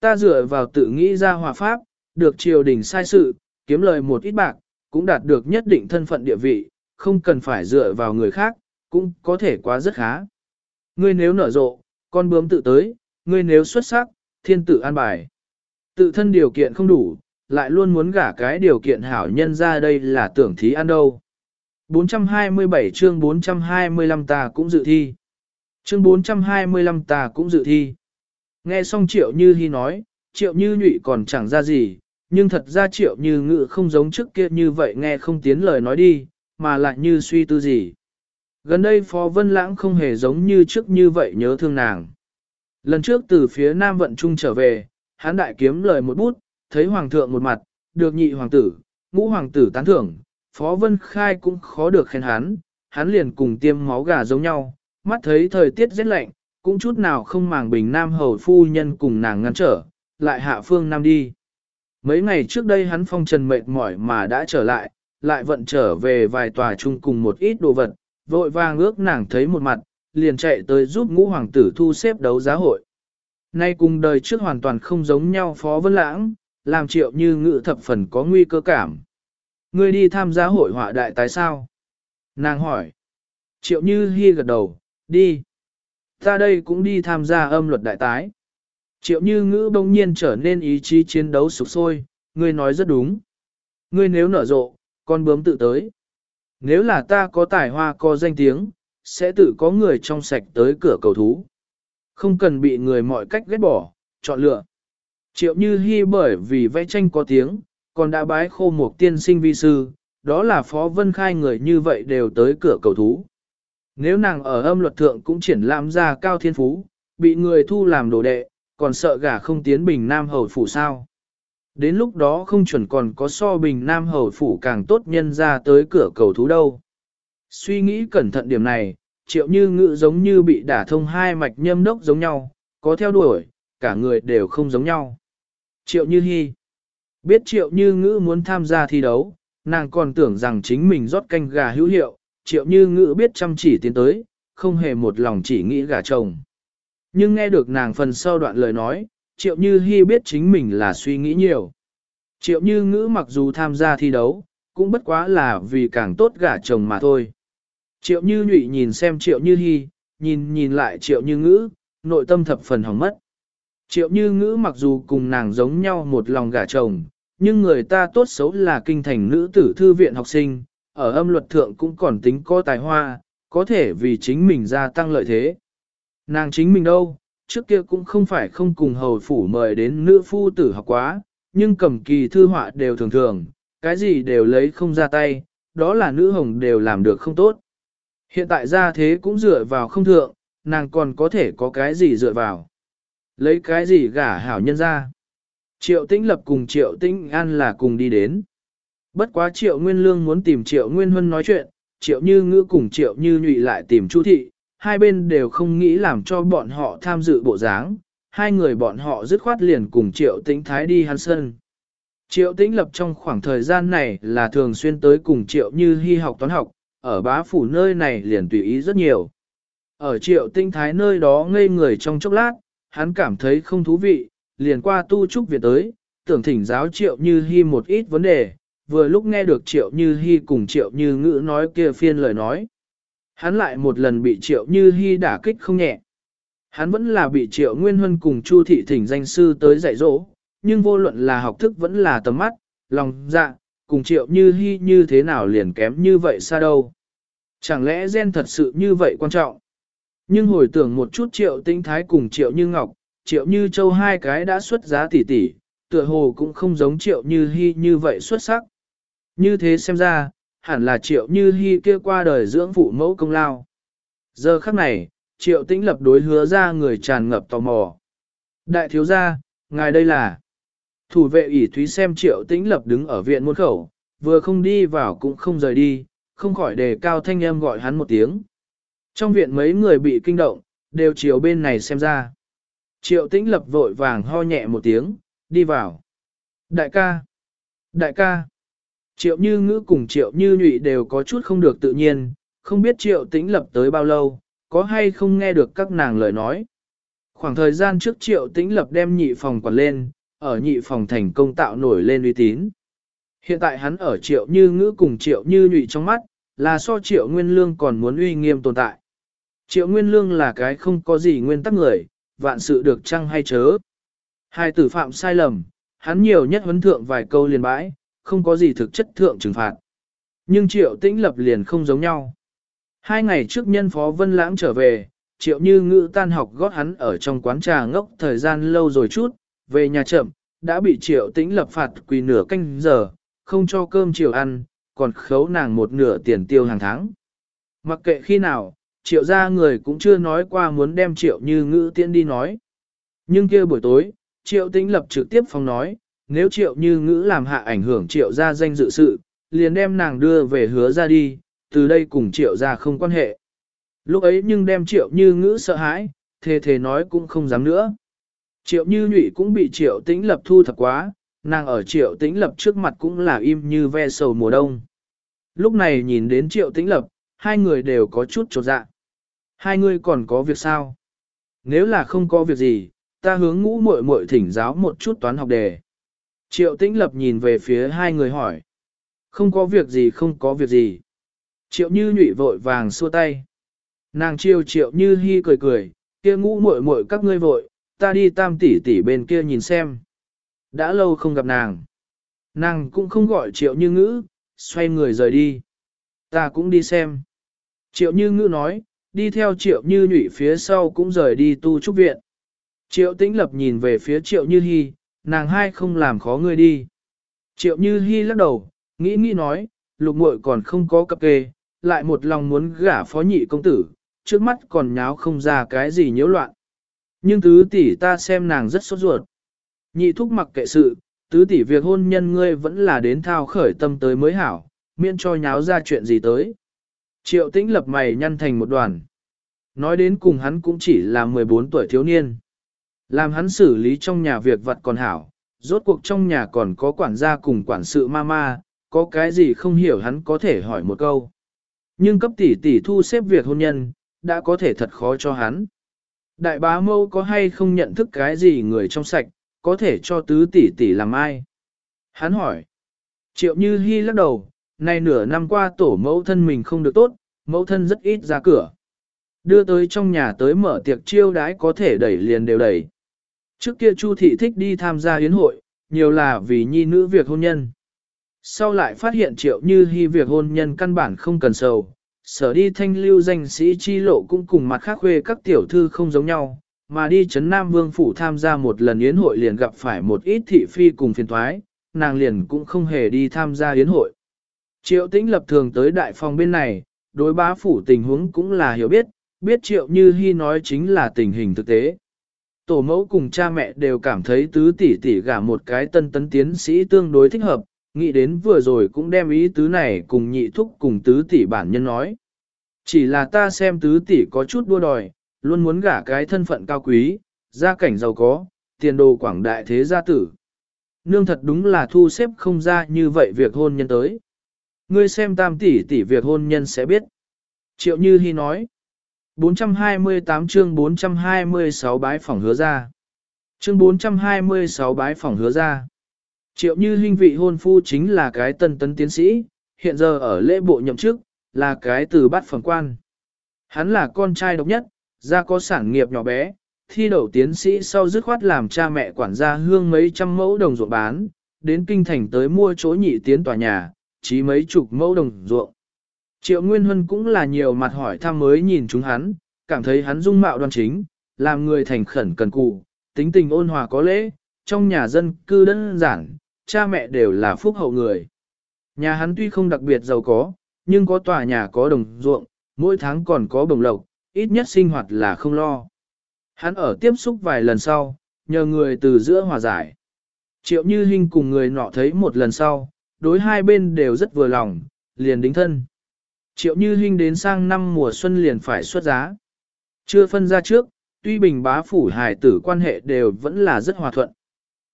Ta dựa vào tự nghĩ ra hòa pháp, được triều đình sai sự, kiếm lời một ít bạc, cũng đạt được nhất định thân phận địa vị, không cần phải dựa vào người khác, cũng có thể quá rất khá. Ngươi nếu nở rộ, con bướm tự tới, ngươi nếu xuất sắc, thiên tử an bài. Tự thân điều kiện không đủ, lại luôn muốn gả cái điều kiện hảo nhân ra đây là tưởng thí ăn đâu. 427 chương 425 ta cũng dự thi. Chương 425 ta cũng dự thi. Nghe xong triệu như hy nói, triệu như nhụy còn chẳng ra gì, nhưng thật ra triệu như ngự không giống trước kia như vậy nghe không tiến lời nói đi, mà lại như suy tư gì. Gần đây Phó Vân Lãng không hề giống như trước như vậy nhớ thương nàng. Lần trước từ phía Nam Vận Trung trở về, hắn đại kiếm lời một bút, thấy Hoàng thượng một mặt, được nhị hoàng tử, ngũ hoàng tử tán thưởng, Phó Vân Khai cũng khó được khen hắn, hắn liền cùng tiêm máu gà giống nhau, mắt thấy thời tiết rét lạnh, cũng chút nào không màng bình Nam hầu phu nhân cùng nàng ngăn trở, lại hạ phương Nam đi. Mấy ngày trước đây hắn phong trần mệt mỏi mà đã trở lại, lại vận trở về vài tòa chung cùng một ít đồ vật, vội vàng ước nàng thấy một mặt, liền chạy tới giúp ngũ hoàng tử thu xếp đấu giá hội. Nay cùng đời trước hoàn toàn không giống nhau Phó Vân Lãng, làm triệu như ngự thập phần có nguy cơ cảm. Ngươi đi tham gia hội họa đại tái sao? Nàng hỏi. Triệu như hy gật đầu, đi. Ta đây cũng đi tham gia âm luật đại tái. Triệu như ngữ bỗng nhiên trở nên ý chí chiến đấu sục sôi, ngươi nói rất đúng. Ngươi nếu nở rộ, con bướm tự tới. Nếu là ta có tài hoa có danh tiếng, sẽ tự có người trong sạch tới cửa cầu thú. Không cần bị người mọi cách ghét bỏ, chọn lựa. Triệu Như Hi bởi vì vẽ tranh có tiếng, còn đã bái khô một tiên sinh vi sư, đó là Phó Vân Khai người như vậy đều tới cửa cầu thú. Nếu nàng ở âm luật thượng cũng triển lãm ra cao thiên phú, bị người thu làm đồ đệ, còn sợ gả không tiến bình Nam Hầu Phủ sao. Đến lúc đó không chuẩn còn có so bình Nam Hầu Phủ càng tốt nhân ra tới cửa cầu thú đâu. Suy nghĩ cẩn thận điểm này, triệu như ngự giống như bị đả thông hai mạch nhâm đốc giống nhau, có theo đuổi, cả người đều không giống nhau. Triệu như Hi biết triệu như ngữ muốn tham gia thi đấu, nàng còn tưởng rằng chính mình rót canh gà hữu hiệu, triệu như ngữ biết chăm chỉ tiến tới, không hề một lòng chỉ nghĩ gà chồng. Nhưng nghe được nàng phần sau đoạn lời nói, triệu như Hi biết chính mình là suy nghĩ nhiều. Triệu như ngữ mặc dù tham gia thi đấu, cũng bất quá là vì càng tốt gả chồng mà thôi. Triệu như nhụy nhìn xem triệu như Hi, nhìn nhìn lại triệu như ngữ, nội tâm thập phần hỏng mất. Triệu như ngữ mặc dù cùng nàng giống nhau một lòng gả chồng, nhưng người ta tốt xấu là kinh thành nữ tử thư viện học sinh, ở âm luật thượng cũng còn tính có tài hoa, có thể vì chính mình gia tăng lợi thế. Nàng chính mình đâu, trước kia cũng không phải không cùng hầu phủ mời đến nữ phu tử học quá, nhưng cầm kỳ thư họa đều thường thường, cái gì đều lấy không ra tay, đó là nữ hồng đều làm được không tốt. Hiện tại ra thế cũng dựa vào không thượng, nàng còn có thể có cái gì dựa vào. Lấy cái gì gả hảo nhân ra. Triệu tĩnh lập cùng triệu tĩnh an là cùng đi đến. Bất quá triệu nguyên lương muốn tìm triệu nguyên huân nói chuyện, triệu như ngữ cùng triệu như nhụy lại tìm chu thị, hai bên đều không nghĩ làm cho bọn họ tham dự bộ dáng, hai người bọn họ dứt khoát liền cùng triệu tĩnh thái đi hắn sân. Triệu tĩnh lập trong khoảng thời gian này là thường xuyên tới cùng triệu như hy học toán học, ở bá phủ nơi này liền tùy ý rất nhiều. Ở triệu tĩnh thái nơi đó ngây người trong chốc lát, hắn cảm thấy không thú vị, liền qua tu trúc viện tới, tưởng thỉnh giáo triệu như hy một ít vấn đề, vừa lúc nghe được triệu như hy cùng triệu như ngữ nói kia phiên lời nói. Hắn lại một lần bị triệu như hy đả kích không nhẹ. Hắn vẫn là bị triệu nguyên huân cùng chu thị thỉnh danh sư tới dạy dỗ, nhưng vô luận là học thức vẫn là tầm mắt, lòng dạ, cùng triệu như hy như thế nào liền kém như vậy xa đâu. Chẳng lẽ gen thật sự như vậy quan trọng? Nhưng hồi tưởng một chút triệu tinh thái cùng triệu như ngọc, triệu như châu hai cái đã xuất giá tỷ tỷ, tựa hồ cũng không giống triệu như hy như vậy xuất sắc. Như thế xem ra, hẳn là triệu như hy kia qua đời dưỡng phụ mẫu công lao. Giờ khắc này, triệu tĩnh lập đối hứa ra người tràn ngập tò mò. Đại thiếu gia, ngài đây là... Thủ vệ ủy thúy xem triệu tĩnh lập đứng ở viện môn khẩu, vừa không đi vào cũng không rời đi, không khỏi đề cao thanh em gọi hắn một tiếng. Trong viện mấy người bị kinh động, đều chiều bên này xem ra. Triệu tĩnh lập vội vàng ho nhẹ một tiếng, đi vào. Đại ca! Đại ca! Triệu như ngữ cùng triệu như nhụy đều có chút không được tự nhiên, không biết triệu tĩnh lập tới bao lâu, có hay không nghe được các nàng lời nói. Khoảng thời gian trước triệu tĩnh lập đem nhị phòng quản lên, ở nhị phòng thành công tạo nổi lên uy tín. Hiện tại hắn ở triệu như ngữ cùng triệu như nhụy trong mắt, là so triệu nguyên lương còn muốn uy nghiêm tồn tại. Triệu nguyên lương là cái không có gì nguyên tắc người, vạn sự được chăng hay chớ. Hai tử phạm sai lầm, hắn nhiều nhất huấn thượng vài câu liền bãi, không có gì thực chất thượng trừng phạt. Nhưng triệu tĩnh lập liền không giống nhau. Hai ngày trước nhân phó Vân Lãng trở về, triệu như ngữ tan học gót hắn ở trong quán trà ngốc thời gian lâu rồi chút, về nhà chậm, đã bị triệu tĩnh lập phạt quỳ nửa canh giờ, không cho cơm chiều ăn, còn khấu nàng một nửa tiền tiêu hàng tháng. Mặc kệ khi nào, triệu gia người cũng chưa nói qua muốn đem triệu như ngữ tiễn đi nói. Nhưng kia buổi tối, triệu tĩnh lập trực tiếp phòng nói, nếu triệu như ngữ làm hạ ảnh hưởng triệu gia danh dự sự, liền đem nàng đưa về hứa ra đi, từ đây cùng triệu gia không quan hệ. Lúc ấy nhưng đem triệu như ngữ sợ hãi, thề thề nói cũng không dám nữa. Triệu như nhụy cũng bị triệu tĩnh lập thu thập quá, nàng ở triệu tĩnh lập trước mặt cũng là im như ve sầu mùa đông. Lúc này nhìn đến triệu tĩnh lập, hai người đều có chút trột dạ. Hai người còn có việc sao? Nếu là không có việc gì, ta hướng ngũ muội muội thỉnh giáo một chút toán học đề. Triệu tĩnh lập nhìn về phía hai người hỏi. Không có việc gì không có việc gì. Triệu như nhụy vội vàng xua tay. Nàng chiêu triệu như hy cười cười, kia ngũ muội muội các ngươi vội, ta đi tam tỷ tỷ bên kia nhìn xem. Đã lâu không gặp nàng. Nàng cũng không gọi triệu như ngữ, xoay người rời đi. Ta cũng đi xem. Triệu như ngữ nói, đi theo triệu như nhụy phía sau cũng rời đi tu trúc viện. Triệu tĩnh lập nhìn về phía triệu như hy, nàng hai không làm khó ngươi đi. Triệu như hy lắc đầu, nghĩ nghĩ nói, lục muội còn không có cập kê, lại một lòng muốn gả phó nhị công tử, trước mắt còn nháo không ra cái gì nhiễu loạn. Nhưng tứ tỷ ta xem nàng rất sốt ruột. Nhị thúc mặc kệ sự, tứ tỷ việc hôn nhân ngươi vẫn là đến thao khởi tâm tới mới hảo, miễn cho nháo ra chuyện gì tới. Triệu tĩnh lập mày nhăn thành một đoàn. Nói đến cùng hắn cũng chỉ là 14 tuổi thiếu niên. Làm hắn xử lý trong nhà việc vật còn hảo, rốt cuộc trong nhà còn có quản gia cùng quản sự ma ma, có cái gì không hiểu hắn có thể hỏi một câu. Nhưng cấp tỷ tỷ thu xếp việc hôn nhân, đã có thể thật khó cho hắn. Đại bá mâu có hay không nhận thức cái gì người trong sạch, có thể cho tứ tỷ tỷ làm ai? Hắn hỏi. Triệu Như Hi lắc đầu, nay nửa năm qua tổ mẫu thân mình không được tốt, mẫu thân rất ít ra cửa. Đưa tới trong nhà tới mở tiệc chiêu đãi có thể đẩy liền đều đẩy. Trước kia Chu thị thích đi tham gia yến hội, nhiều là vì nhi nữ việc hôn nhân. Sau lại phát hiện triệu như hy việc hôn nhân căn bản không cần sầu, sở đi thanh lưu danh sĩ chi lộ cũng cùng mặt khác khuê các tiểu thư không giống nhau, mà đi chấn Nam Vương Phủ tham gia một lần yến hội liền gặp phải một ít thị phi cùng phiền thoái, nàng liền cũng không hề đi tham gia yến hội. Triệu tĩnh lập thường tới đại phòng bên này, đối bá phủ tình huống cũng là hiểu biết, biết triệu như hy nói chính là tình hình thực tế. Tổ mẫu cùng cha mẹ đều cảm thấy tứ tỷ tỷ gả một cái tân tấn tiến sĩ tương đối thích hợp, nghĩ đến vừa rồi cũng đem ý tứ này cùng nhị thúc cùng tứ tỷ bản nhân nói. Chỉ là ta xem tứ tỷ có chút đua đòi, luôn muốn gả cái thân phận cao quý, gia cảnh giàu có, tiền đồ quảng đại thế gia tử. Nương thật đúng là thu xếp không ra như vậy việc hôn nhân tới. Ngươi xem tam tỷ tỷ việc hôn nhân sẽ biết. Triệu Như Hi nói. 428 chương 426 bái phỏng hứa ra. Chương 426 bái phỏng hứa ra. Triệu như hinh vị hôn phu chính là cái tân tấn tiến sĩ, hiện giờ ở lễ bộ nhậm chức, là cái từ bát phẩm quan. Hắn là con trai độc nhất, ra có sản nghiệp nhỏ bé, thi đậu tiến sĩ sau dứt khoát làm cha mẹ quản gia hương mấy trăm mẫu đồng ruộng bán, đến kinh thành tới mua chỗ nhị tiến tòa nhà, chí mấy chục mẫu đồng ruộng. Triệu Nguyên Huân cũng là nhiều mặt hỏi thăm mới nhìn chúng hắn, cảm thấy hắn dung mạo đoan chính, làm người thành khẩn cần cù, tính tình ôn hòa có lễ, trong nhà dân cư đơn giản, cha mẹ đều là phúc hậu người. Nhà hắn tuy không đặc biệt giàu có, nhưng có tòa nhà có đồng ruộng, mỗi tháng còn có bồng lộc, ít nhất sinh hoạt là không lo. Hắn ở tiếp xúc vài lần sau, nhờ người từ giữa hòa giải. Triệu Như Hinh cùng người nọ thấy một lần sau, đối hai bên đều rất vừa lòng, liền đính thân. Triệu Như Hinh đến sang năm mùa xuân liền phải xuất giá. Chưa phân ra trước, tuy bình bá phủ hài tử quan hệ đều vẫn là rất hòa thuận.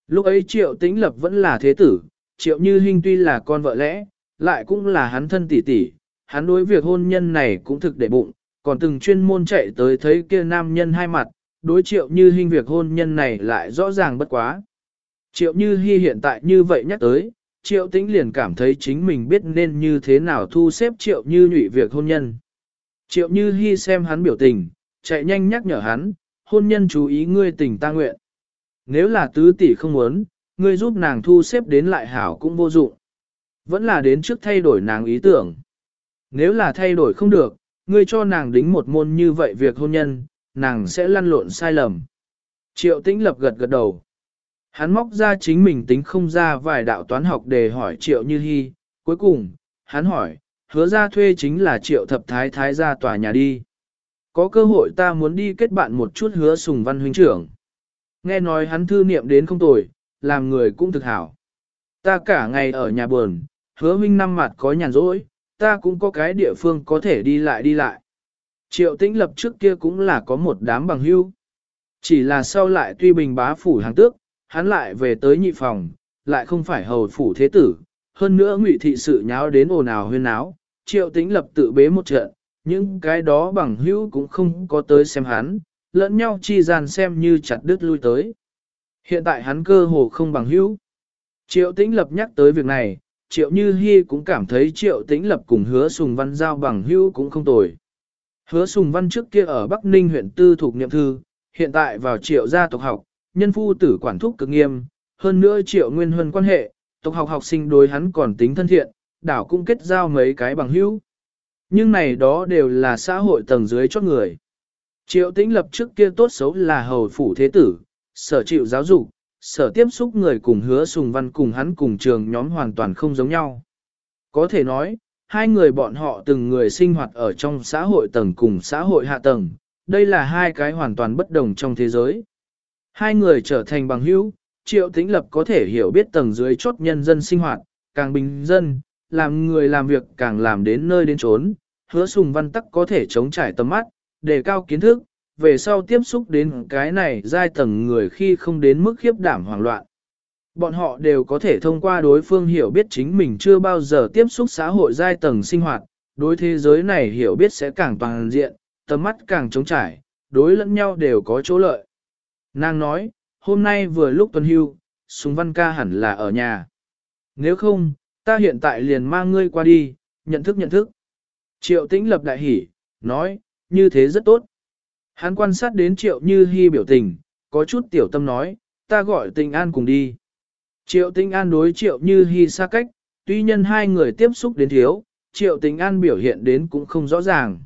Lúc ấy Triệu Tĩnh Lập vẫn là thế tử, Triệu Như Hinh tuy là con vợ lẽ, lại cũng là hắn thân tỷ tỷ, hắn đối việc hôn nhân này cũng thực để bụng, còn từng chuyên môn chạy tới thấy kia nam nhân hai mặt, đối Triệu Như Hinh việc hôn nhân này lại rõ ràng bất quá. Triệu Như Hi hiện tại như vậy nhắc tới, Triệu Tĩnh liền cảm thấy chính mình biết nên như thế nào thu xếp Triệu Như nhụy việc hôn nhân. Triệu Như Hi xem hắn biểu tình, chạy nhanh nhắc nhở hắn, hôn nhân chú ý ngươi tình ta nguyện. Nếu là tứ tỷ không muốn, ngươi giúp nàng thu xếp đến lại hảo cũng vô dụng. Vẫn là đến trước thay đổi nàng ý tưởng. Nếu là thay đổi không được, ngươi cho nàng đính một môn như vậy việc hôn nhân, nàng sẽ lăn lộn sai lầm. Triệu tĩnh lập gật gật đầu. Hắn móc ra chính mình tính không ra vài đạo toán học để hỏi triệu như hy. Cuối cùng, hắn hỏi, hứa ra thuê chính là triệu thập thái thái ra tòa nhà đi. Có cơ hội ta muốn đi kết bạn một chút hứa sùng văn huynh trưởng. Nghe nói hắn thư niệm đến không tồi, làm người cũng thực hảo. Ta cả ngày ở nhà buồn, hứa huynh năm mặt có nhàn rỗi, ta cũng có cái địa phương có thể đi lại đi lại. Triệu tĩnh lập trước kia cũng là có một đám bằng hưu. Chỉ là sau lại tuy bình bá phủ hàng tước, hắn lại về tới nhị phòng, lại không phải hầu phủ thế tử. Hơn nữa ngụy thị sự nháo đến ồn ào huyên náo, triệu tính lập tự bế một trận, những cái đó bằng hữu cũng không có tới xem hắn, lẫn nhau chi gian xem như chặt đứt lui tới. Hiện tại hắn cơ hồ không bằng hữu. Triệu tĩnh lập nhắc tới việc này, triệu như hy cũng cảm thấy triệu tĩnh lập cùng hứa sùng văn giao bằng hữu cũng không tồi. Hứa sùng văn trước kia ở Bắc Ninh huyện tư thuộc niệm thư, hiện tại vào triệu gia tộc học, nhân phu tử quản thúc cực nghiêm, hơn nữa triệu nguyên huân quan hệ, tộc học học sinh đối hắn còn tính thân thiện, đảo cũng kết giao mấy cái bằng hữu. Nhưng này đó đều là xã hội tầng dưới cho người. Triệu tĩnh lập trước kia tốt xấu là hầu phủ thế tử, sở chịu giáo dục, sở tiếp xúc người cùng hứa sùng văn cùng hắn cùng trường nhóm hoàn toàn không giống nhau. Có thể nói, hai người bọn họ từng người sinh hoạt ở trong xã hội tầng cùng xã hội hạ tầng, đây là hai cái hoàn toàn bất đồng trong thế giới. Hai người trở thành bằng hữu, triệu tĩnh lập có thể hiểu biết tầng dưới chốt nhân dân sinh hoạt, càng bình dân, làm người làm việc càng làm đến nơi đến chốn. hứa sùng văn tắc có thể chống trải tầm mắt, đề cao kiến thức, về sau tiếp xúc đến cái này giai tầng người khi không đến mức khiếp đảm hoảng loạn. Bọn họ đều có thể thông qua đối phương hiểu biết chính mình chưa bao giờ tiếp xúc xã hội giai tầng sinh hoạt, đối thế giới này hiểu biết sẽ càng toàn diện, tầm mắt càng chống trải, đối lẫn nhau đều có chỗ lợi. Nàng nói, hôm nay vừa lúc tuần hưu, Sùng Văn ca hẳn là ở nhà. Nếu không, ta hiện tại liền mang ngươi qua đi, nhận thức nhận thức. Triệu tĩnh lập đại hỉ, nói, như thế rất tốt. Hắn quan sát đến triệu như hy biểu tình, có chút tiểu tâm nói, ta gọi tình an cùng đi. Triệu tình an đối triệu như hy xa cách, tuy nhân hai người tiếp xúc đến thiếu, triệu tình an biểu hiện đến cũng không rõ ràng.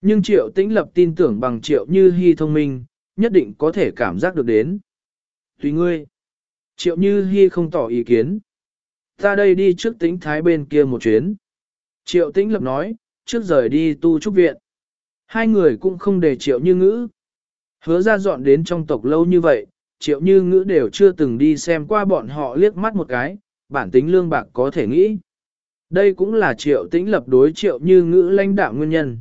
Nhưng triệu tĩnh lập tin tưởng bằng triệu như hy thông minh, nhất định có thể cảm giác được đến. Tùy ngươi. Triệu như Hi không tỏ ý kiến. Ta đây đi trước tính thái bên kia một chuyến. Triệu tĩnh lập nói, trước rời đi tu trúc viện. Hai người cũng không để triệu như ngữ. Hứa ra dọn đến trong tộc lâu như vậy, triệu như ngữ đều chưa từng đi xem qua bọn họ liếc mắt một cái, bản tính lương bạc có thể nghĩ. Đây cũng là triệu tĩnh lập đối triệu như ngữ lãnh đạo nguyên nhân.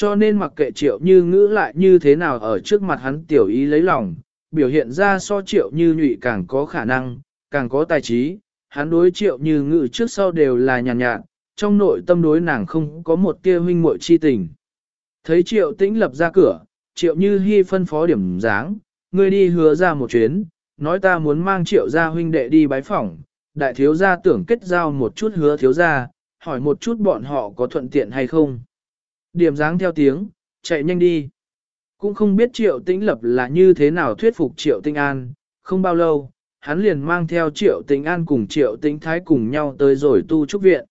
Cho nên mặc kệ triệu như ngữ lại như thế nào ở trước mặt hắn tiểu ý lấy lòng, biểu hiện ra so triệu như nhụy càng có khả năng, càng có tài trí, hắn đối triệu như ngữ trước sau đều là nhàn nhạt, nhạt, trong nội tâm đối nàng không có một tia huynh muội chi tình. Thấy triệu tĩnh lập ra cửa, triệu như hy phân phó điểm dáng, ngươi đi hứa ra một chuyến, nói ta muốn mang triệu gia huynh đệ đi bái phỏng, đại thiếu gia tưởng kết giao một chút hứa thiếu gia, hỏi một chút bọn họ có thuận tiện hay không. Điểm dáng theo tiếng, chạy nhanh đi. Cũng không biết triệu tĩnh lập là như thế nào thuyết phục triệu tinh an, không bao lâu, hắn liền mang theo triệu tĩnh an cùng triệu tĩnh thái cùng nhau tới rồi tu trúc viện.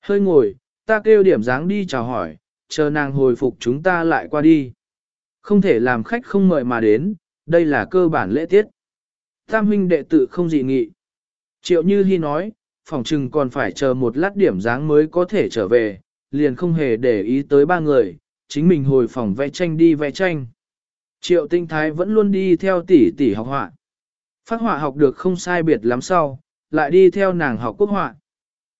Hơi ngồi, ta kêu điểm dáng đi chào hỏi, chờ nàng hồi phục chúng ta lại qua đi. Không thể làm khách không mời mà đến, đây là cơ bản lễ tiết. Tam huynh đệ tử không dị nghị. Triệu Như Hi nói, phòng trừng còn phải chờ một lát điểm dáng mới có thể trở về, liền không hề để ý tới ba người, chính mình hồi phòng vẽ tranh đi vẽ tranh. Triệu Tinh Thái vẫn luôn đi theo tỷ tỷ học họa. Phát họa học được không sai biệt lắm sau, lại đi theo nàng học quốc họa.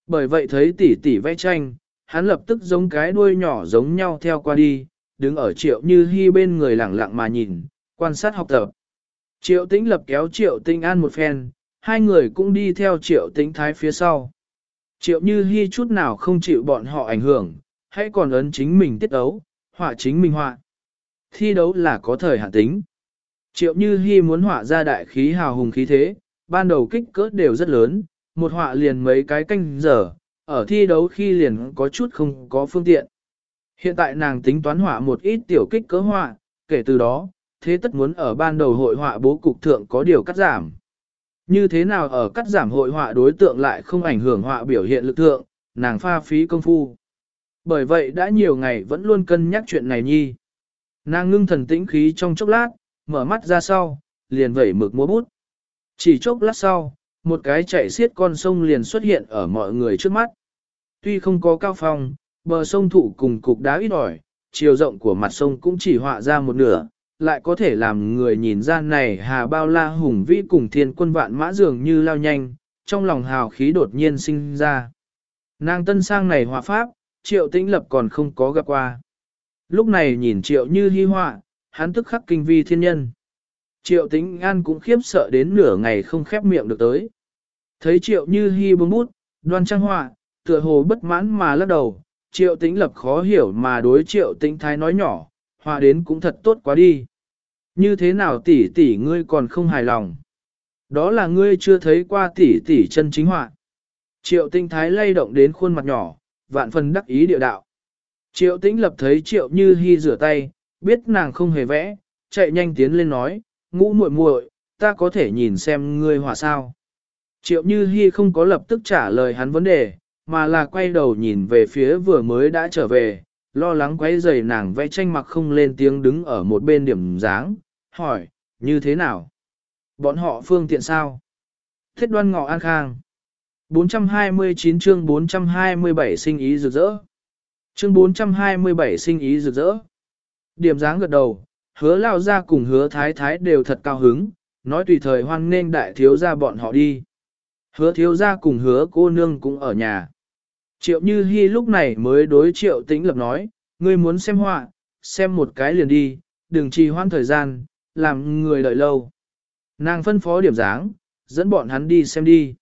Bởi vậy thấy tỷ tỷ vẽ tranh, hắn lập tức giống cái đuôi nhỏ giống nhau theo qua đi, đứng ở triệu như hy bên người lẳng lặng mà nhìn, quan sát học tập. Triệu tĩnh lập kéo triệu tinh an một phen, hai người cũng đi theo triệu tĩnh thái phía sau. Triệu như hy chút nào không chịu bọn họ ảnh hưởng, hãy còn ấn chính mình tiết ấu, họa chính mình họa. Thi đấu là có thời hạn tính. Triệu như hy muốn họa ra đại khí hào hùng khí thế, ban đầu kích cỡ đều rất lớn, một họa liền mấy cái canh giờ, ở thi đấu khi liền có chút không có phương tiện. Hiện tại nàng tính toán họa một ít tiểu kích cỡ họa, kể từ đó, thế tất muốn ở ban đầu hội họa bố cục thượng có điều cắt giảm. Như thế nào ở cắt giảm hội họa đối tượng lại không ảnh hưởng họa biểu hiện lực thượng, nàng pha phí công phu. Bởi vậy đã nhiều ngày vẫn luôn cân nhắc chuyện này nhi. Nàng ngưng thần tĩnh khí trong chốc lát, mở mắt ra sau, liền vẩy mực múa bút. Chỉ chốc lát sau, một cái chạy xiết con sông liền xuất hiện ở mọi người trước mắt. Tuy không có cao phong, bờ sông thụ cùng cục đá ít ỏi, chiều rộng của mặt sông cũng chỉ họa ra một nửa, lại có thể làm người nhìn ra này hà bao la hùng vĩ cùng thiên quân vạn mã dường như lao nhanh, trong lòng hào khí đột nhiên sinh ra. Nàng tân sang này hòa pháp, triệu tĩnh lập còn không có gặp qua. Lúc này nhìn triệu như hy họa, hắn tức khắc kinh vi thiên nhân. Triệu tĩnh an cũng khiếp sợ đến nửa ngày không khép miệng được tới. Thấy triệu như hy bông bút, đoan trang họa, tựa hồ bất mãn mà lắc đầu, triệu tĩnh lập khó hiểu mà đối triệu tĩnh thái nói nhỏ, hòa đến cũng thật tốt quá đi. Như thế nào tỷ tỷ ngươi còn không hài lòng? Đó là ngươi chưa thấy qua tỷ tỷ chân chính họa. Triệu Tinh thái lay động đến khuôn mặt nhỏ, vạn phần đắc ý địa đạo. Triệu tĩnh lập thấy triệu như hy rửa tay, biết nàng không hề vẽ, chạy nhanh tiến lên nói, ngũ muội muội, ta có thể nhìn xem ngươi họa sao. Triệu Như Hi không có lập tức trả lời hắn vấn đề, mà là quay đầu nhìn về phía vừa mới đã trở về, lo lắng quấy rầy nàng vẽ tranh mặc không lên tiếng đứng ở một bên điểm dáng, hỏi, như thế nào? Bọn họ phương tiện sao? Thiết đoan ngọ an khang. 429 chương 427 sinh ý rực rỡ. Chương 427 sinh ý rực rỡ. Điểm dáng gật đầu, hứa lao ra cùng hứa thái thái đều thật cao hứng, nói tùy thời hoan nên đại thiếu ra bọn họ đi. Hứa thiếu ra cùng hứa cô nương cũng ở nhà. Triệu Như Hi lúc này mới đối triệu tĩnh lập nói, ngươi muốn xem họa, xem một cái liền đi, đừng trì hoãn thời gian, làm người đợi lâu. Nàng phân phó điểm dáng, dẫn bọn hắn đi xem đi.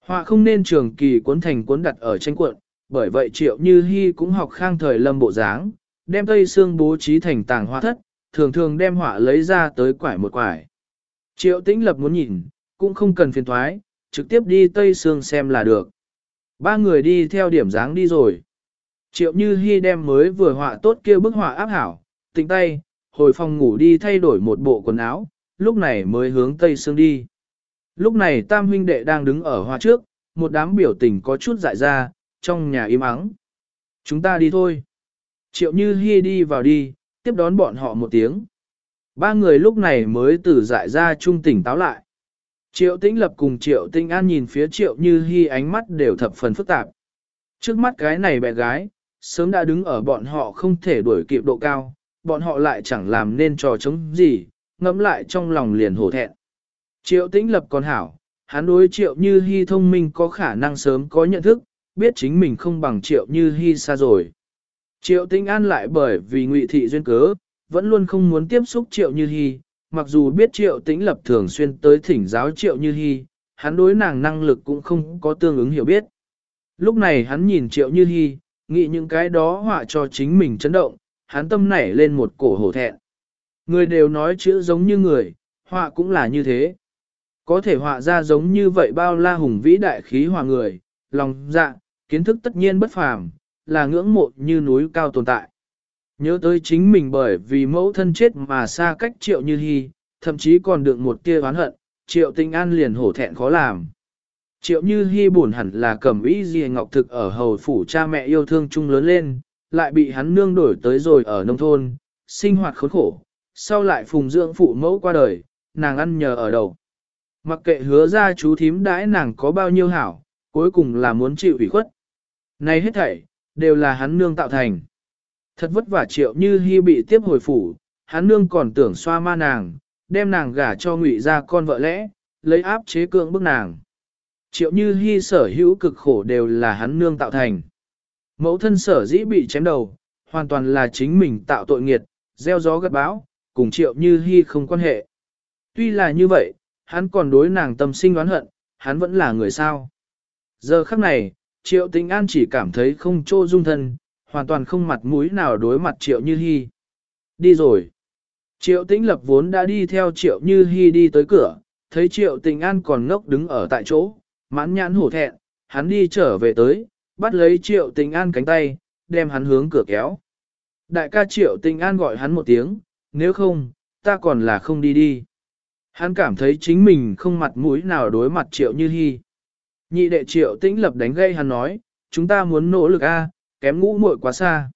Họa không nên trường kỳ cuốn thành cuốn đặt ở tranh cuộn, bởi vậy triệu như Hi cũng học khang thời lâm bộ dáng, đem tây xương bố trí thành tàng hoa thất, thường thường đem họa lấy ra tới quải một quải. Triệu tĩnh lập muốn nhìn, cũng không cần phiền thoái, trực tiếp đi tây xương xem là được. Ba người đi theo điểm dáng đi rồi. Triệu Như Hi đem mới vừa họa tốt kia bức họa áp hảo, tỉnh tay, hồi phòng ngủ đi thay đổi một bộ quần áo, lúc này mới hướng Tây Sương đi. Lúc này tam huynh đệ đang đứng ở hoa trước, một đám biểu tình có chút dại ra, trong nhà im ắng. Chúng ta đi thôi. Triệu Như Hi đi vào đi, tiếp đón bọn họ một tiếng. Ba người lúc này mới từ dại ra trung tỉnh táo lại. Triệu Tĩnh Lập cùng Triệu Tinh An nhìn phía Triệu Như Hy ánh mắt đều thập phần phức tạp. Trước mắt cái này bé gái, sớm đã đứng ở bọn họ không thể đuổi kịp độ cao, bọn họ lại chẳng làm nên trò chống gì, ngẫm lại trong lòng liền hổ thẹn. Triệu Tĩnh Lập còn hảo, hắn đối Triệu Như Hy thông minh có khả năng sớm có nhận thức, biết chính mình không bằng Triệu Như Hy xa rồi. Triệu Tĩnh An lại bởi vì ngụy thị duyên cớ, vẫn luôn không muốn tiếp xúc Triệu Như Hy mặc dù biết triệu tĩnh lập thường xuyên tới thỉnh giáo triệu như hy, hắn đối nàng năng lực cũng không có tương ứng hiểu biết. Lúc này hắn nhìn triệu như hy, nghĩ những cái đó họa cho chính mình chấn động, hắn tâm nảy lên một cổ hổ thẹn. Người đều nói chữ giống như người, họa cũng là như thế. Có thể họa ra giống như vậy bao la hùng vĩ đại khí hòa người, lòng dạ, kiến thức tất nhiên bất phàm, là ngưỡng mộ như núi cao tồn tại. Nhớ tới chính mình bởi vì mẫu thân chết mà xa cách triệu như hy, thậm chí còn được một tia oán hận, triệu tinh an liền hổ thẹn khó làm. Triệu như hy buồn hẳn là cẩm ý gì ngọc thực ở hầu phủ cha mẹ yêu thương chung lớn lên, lại bị hắn nương đổi tới rồi ở nông thôn, sinh hoạt khốn khổ, sau lại phùng dưỡng phụ mẫu qua đời, nàng ăn nhờ ở đầu. Mặc kệ hứa ra chú thím đãi nàng có bao nhiêu hảo, cuối cùng là muốn chịu ủy khuất. Này hết thảy, đều là hắn nương tạo thành. Thật vất vả triệu như hy bị tiếp hồi phủ, hắn nương còn tưởng xoa ma nàng, đem nàng gả cho ngụy ra con vợ lẽ, lấy áp chế cưỡng bức nàng. Triệu như hy sở hữu cực khổ đều là hắn nương tạo thành. Mẫu thân sở dĩ bị chém đầu, hoàn toàn là chính mình tạo tội nghiệt, gieo gió gật bão, cùng triệu như hy không quan hệ. Tuy là như vậy, hắn còn đối nàng tâm sinh oán hận, hắn vẫn là người sao. Giờ khắc này, triệu tình an chỉ cảm thấy không trô dung thân, hoàn toàn không mặt mũi nào đối mặt triệu như hi Đi rồi. Triệu tĩnh lập vốn đã đi theo triệu như hi đi tới cửa, thấy triệu tình an còn ngốc đứng ở tại chỗ, mãn nhãn hổ thẹn, hắn đi trở về tới, bắt lấy triệu tình an cánh tay, đem hắn hướng cửa kéo. Đại ca triệu tình an gọi hắn một tiếng, nếu không, ta còn là không đi đi. Hắn cảm thấy chính mình không mặt mũi nào đối mặt triệu như hi Nhị đệ triệu tĩnh lập đánh gây hắn nói, chúng ta muốn nỗ lực a, kém ngũ muội quá xa.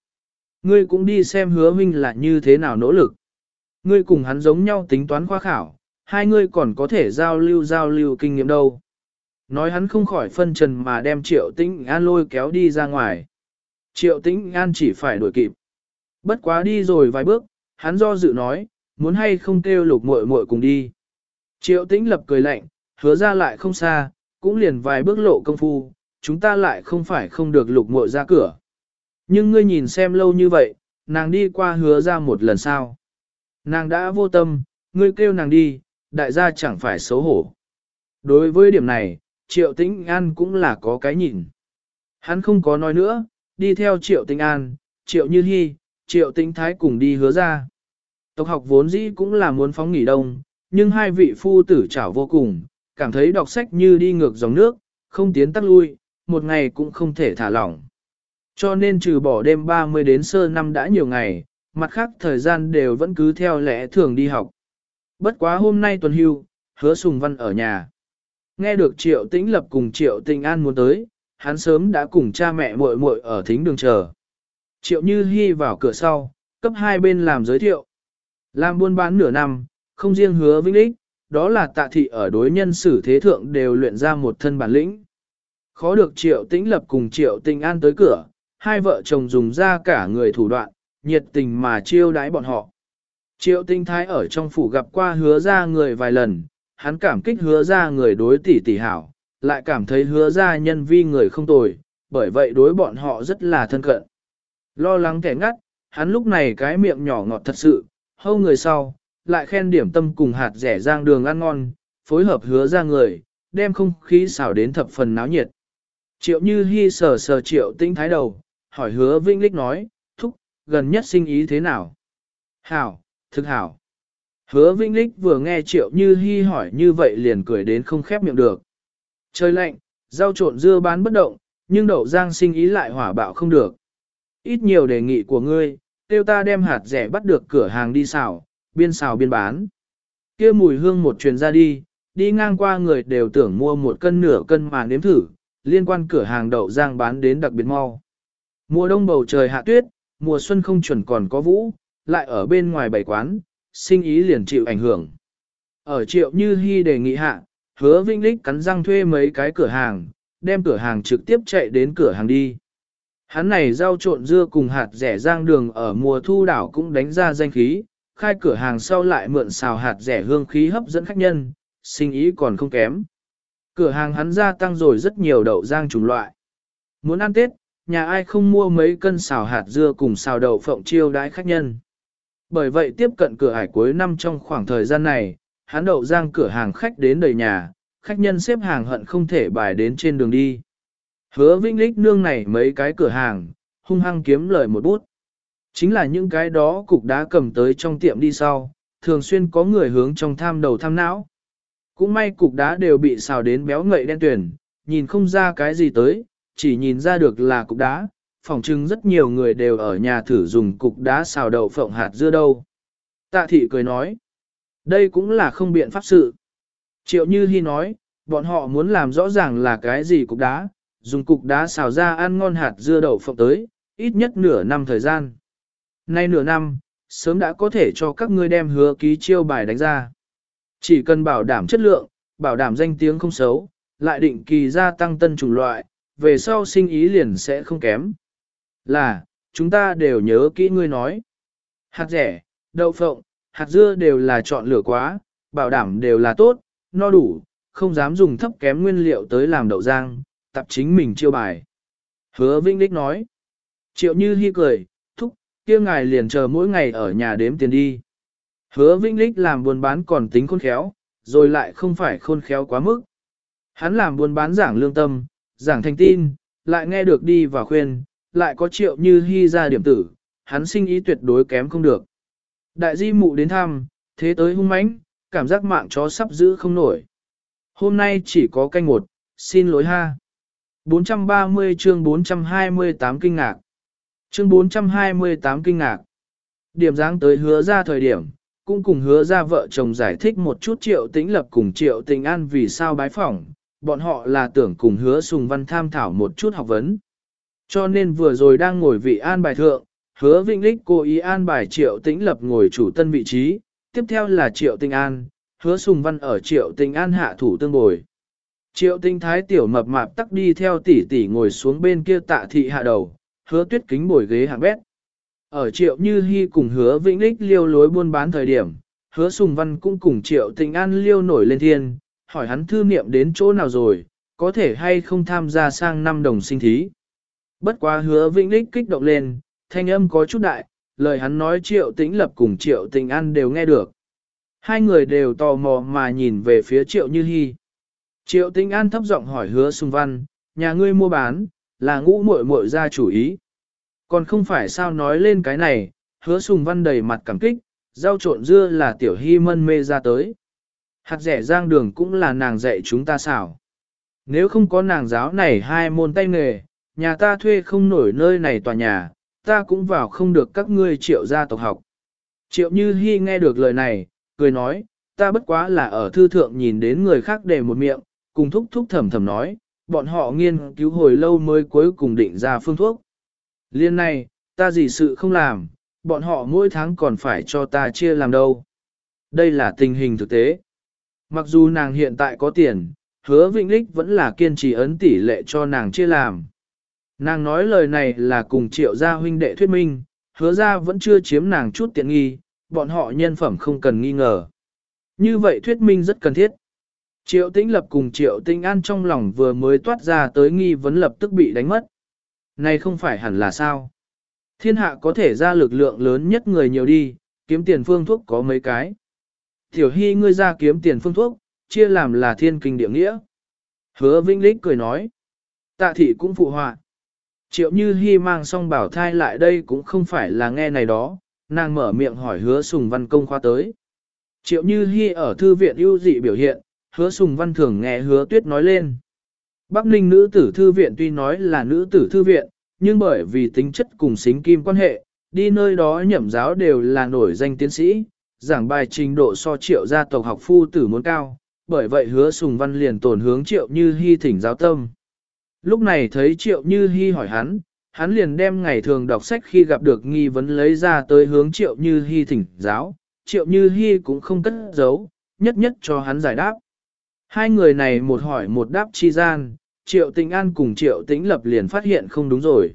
Ngươi cũng đi xem hứa huynh là như thế nào nỗ lực. Ngươi cùng hắn giống nhau tính toán khoa khảo, hai ngươi còn có thể giao lưu giao lưu kinh nghiệm đâu. Nói hắn không khỏi phân trần mà đem triệu tĩnh an lôi kéo đi ra ngoài. Triệu tĩnh an chỉ phải đuổi kịp. Bất quá đi rồi vài bước, hắn do dự nói, muốn hay không kêu lục muội muội cùng đi. Triệu tĩnh lập cười lạnh, hứa ra lại không xa, cũng liền vài bước lộ công phu, chúng ta lại không phải không được lục muội ra cửa. Nhưng ngươi nhìn xem lâu như vậy, nàng đi qua hứa ra một lần sao. Nàng đã vô tâm, ngươi kêu nàng đi, đại gia chẳng phải xấu hổ. Đối với điểm này, triệu tĩnh an cũng là có cái nhìn. Hắn không có nói nữa, đi theo triệu tĩnh an, triệu như hy, triệu tĩnh thái cùng đi hứa ra. Tộc học vốn dĩ cũng là muốn phóng nghỉ đông, nhưng hai vị phu tử chảo vô cùng, cảm thấy đọc sách như đi ngược dòng nước, không tiến tắt lui, một ngày cũng không thể thả lỏng. Cho nên trừ bỏ đêm 30 đến sơ năm đã nhiều ngày, mặt khác thời gian đều vẫn cứ theo lẽ thường đi học. Bất quá hôm nay tuần hưu, hứa sùng văn ở nhà. Nghe được triệu tĩnh lập cùng triệu tình an muốn tới, hắn sớm đã cùng cha mẹ muội muội ở thính đường chờ. Triệu như hy vào cửa sau, cấp hai bên làm giới thiệu. Làm buôn bán nửa năm, không riêng hứa vĩnh lích, đó là tạ thị ở đối nhân xử thế thượng đều luyện ra một thân bản lĩnh. Khó được triệu tĩnh lập cùng triệu tình an tới cửa, hai vợ chồng dùng ra cả người thủ đoạn, nhiệt tình mà chiêu đãi bọn họ. Triệu tinh thái ở trong phủ gặp qua hứa ra người vài lần, hắn cảm kích hứa ra người đối tỷ tỷ hảo, lại cảm thấy hứa ra nhân vi người không tồi, bởi vậy đối bọn họ rất là thân cận. Lo lắng kẻ ngắt, hắn lúc này cái miệng nhỏ ngọt thật sự, hâu người sau, lại khen điểm tâm cùng hạt rẻ rang đường ăn ngon, phối hợp hứa ra người, đem không khí xảo đến thập phần náo nhiệt. Triệu như hy sờ sờ triệu tinh thái đầu, hỏi hứa vinh lích nói, thúc, gần nhất sinh ý thế nào? Hảo, thực hảo. Hứa vinh lích vừa nghe triệu như hy hỏi như vậy liền cười đến không khép miệng được. Trời lạnh, rau trộn dưa bán bất động, nhưng đậu giang sinh ý lại hỏa bạo không được. Ít nhiều đề nghị của ngươi, tiêu ta đem hạt rẻ bắt được cửa hàng đi xào, biên xào biên bán. kia mùi hương một truyền ra đi, đi ngang qua người đều tưởng mua một cân nửa cân mà nếm thử, liên quan cửa hàng đậu giang bán đến đặc biệt mau. Mùa đông bầu trời hạ tuyết, mùa xuân không chuẩn còn có vũ, lại ở bên ngoài bảy quán, sinh ý liền chịu ảnh hưởng. Ở triệu như hy đề nghị hạ, hứa vinh lích cắn răng thuê mấy cái cửa hàng, đem cửa hàng trực tiếp chạy đến cửa hàng đi. Hắn này rau trộn dưa cùng hạt rẻ giang đường ở mùa thu đảo cũng đánh ra danh khí, khai cửa hàng sau lại mượn xào hạt rẻ hương khí hấp dẫn khách nhân, sinh ý còn không kém. Cửa hàng hắn gia tăng rồi rất nhiều đậu giang chủng loại. Muốn ăn Tết, nhà ai không mua mấy cân xào hạt dưa cùng xào đậu phộng chiêu đãi khách nhân. Bởi vậy tiếp cận cửa hải cuối năm trong khoảng thời gian này, hắn đậu giang cửa hàng khách đến đầy nhà, khách nhân xếp hàng hận không thể bài đến trên đường đi. Hứa Vĩnh Lích nương này mấy cái cửa hàng, hung hăng kiếm lời một bút. Chính là những cái đó cục đá cầm tới trong tiệm đi sau, thường xuyên có người hướng trong tham đầu tham não. Cũng may cục đá đều bị xào đến béo ngậy đen tuyển, nhìn không ra cái gì tới, chỉ nhìn ra được là cục đá, phỏng chừng rất nhiều người đều ở nhà thử dùng cục đá xào đậu phộng hạt dưa đâu. Tạ thị cười nói, đây cũng là không biện pháp sự. Triệu Như Hi nói, bọn họ muốn làm rõ ràng là cái gì cục đá, dùng cục đá xào ra ăn ngon hạt dưa đậu phộng tới, ít nhất nửa năm thời gian. Nay nửa năm, sớm đã có thể cho các ngươi đem hứa ký chiêu bài đánh ra. Chỉ cần bảo đảm chất lượng, bảo đảm danh tiếng không xấu, lại định kỳ gia tăng tân chủng loại, về sau sinh ý liền sẽ không kém. Là, chúng ta đều nhớ kỹ ngươi nói. Hạt rẻ, đậu phộng, hạt dưa đều là chọn lựa quá, bảo đảm đều là tốt, no đủ, không dám dùng thấp kém nguyên liệu tới làm đậu rang, tập chính mình chiêu bài. Hứa vĩnh Đích nói. Triệu Như Hi cười, thúc, kia ngài liền chờ mỗi ngày ở nhà đếm tiền đi. Hứa vĩnh Đích làm buôn bán còn tính khôn khéo, rồi lại không phải khôn khéo quá mức. Hắn làm buôn bán giảng lương tâm, giảng thành tin, lại nghe được đi và khuyên, lại có triệu như hy ra điểm tử, hắn sinh ý tuyệt đối kém không được. Đại di mụ đến thăm, thế tới hung mãnh, cảm giác mạng chó sắp giữ không nổi. Hôm nay chỉ có canh một, xin lỗi ha. 430 chương 428 kinh ngạc. Chương 428 kinh ngạc. Điểm dáng tới hứa ra thời điểm, cũng cùng hứa ra vợ chồng giải thích một chút triệu tĩnh lập cùng triệu tình an vì sao bái phỏng, bọn họ là tưởng cùng hứa sùng văn tham thảo một chút học vấn. Cho nên vừa rồi đang ngồi vị an bài thượng, hứa vĩnh lích cố ý an bài triệu tĩnh lập ngồi chủ tân vị trí, tiếp theo là triệu tinh an, hứa sùng văn ở triệu tinh an hạ thủ tương bồi. Triệu tinh thái tiểu mập mạp tắc đi theo tỷ tỷ ngồi xuống bên kia tạ thị hạ đầu, hứa tuyết kính bồi ghế hạng bét. Ở triệu như hy cùng hứa vĩnh lích liêu lối buôn bán thời điểm, hứa sùng văn cũng cùng triệu tinh an liêu nổi lên thiên, hỏi hắn thư niệm đến chỗ nào rồi, có thể hay không tham gia sang năm đồng sinh thí. Bất quá hứa vĩnh lích kích động lên, thanh âm có chút đại, lời hắn nói triệu tĩnh lập cùng triệu tình an đều nghe được. Hai người đều tò mò mà nhìn về phía triệu như hy. Triệu tĩnh an thấp giọng hỏi hứa sùng văn, nhà ngươi mua bán, là ngũ muội muội ra chủ ý. Còn không phải sao nói lên cái này, hứa sùng văn đầy mặt cảm kích, rau trộn dưa là tiểu hy mân mê ra tới. Hạt rẻ giang đường cũng là nàng dạy chúng ta xảo. Nếu không có nàng giáo này hai môn tay nghề, nhà ta thuê không nổi nơi này tòa nhà, ta cũng vào không được các ngươi triệu gia tộc học. Triệu Như Hi nghe được lời này, cười nói, ta bất quá là ở thư thượng nhìn đến người khác để một miệng, cùng thúc thúc thầm thầm nói, bọn họ nghiên cứu hồi lâu mới cuối cùng định ra phương thuốc. Liên này, ta gì sự không làm, bọn họ mỗi tháng còn phải cho ta chia làm đâu. Đây là tình hình thực tế. Mặc dù nàng hiện tại có tiền, hứa Vĩnh Lích vẫn là kiên trì ấn tỷ lệ cho nàng chia làm. Nàng nói lời này là cùng triệu gia huynh đệ thuyết minh, hứa ra vẫn chưa chiếm nàng chút tiện nghi, bọn họ nhân phẩm không cần nghi ngờ. Như vậy thuyết minh rất cần thiết. Triệu tĩnh lập cùng triệu tinh an trong lòng vừa mới toát ra tới nghi vấn lập tức bị đánh mất. Này không phải hẳn là sao. Thiên hạ có thể ra lực lượng lớn nhất người nhiều đi, kiếm tiền phương thuốc có mấy cái. Tiểu hy ngươi ra kiếm tiền phương thuốc, chia làm là thiên kinh địa nghĩa. Hứa Vinh Lích cười nói. Tạ thị cũng phụ họa. Triệu Như Hi mang xong bảo thai lại đây cũng không phải là nghe này đó, nàng mở miệng hỏi hứa sùng văn công khoa tới. Triệu Như Hi ở thư viện ưu dị biểu hiện, hứa sùng văn thường nghe hứa tuyết nói lên. Bắc Ninh nữ tử thư viện tuy nói là nữ tử thư viện, nhưng bởi vì tính chất cùng xính kim quan hệ, đi nơi đó nhậm giáo đều là nổi danh tiến sĩ, giảng bài trình độ so triệu gia tộc học phu tử muốn cao, bởi vậy hứa sùng văn liền tổn hướng triệu như hy thỉnh giáo tâm. Lúc này thấy triệu như hy hỏi hắn, hắn liền đem ngày thường đọc sách khi gặp được nghi vấn lấy ra tới hướng triệu như hy thỉnh giáo, triệu như hy cũng không cất giấu, nhất nhất cho hắn giải đáp. Hai người này một hỏi một đáp chi gian, triệu tình an cùng triệu tĩnh lập liền phát hiện không đúng rồi.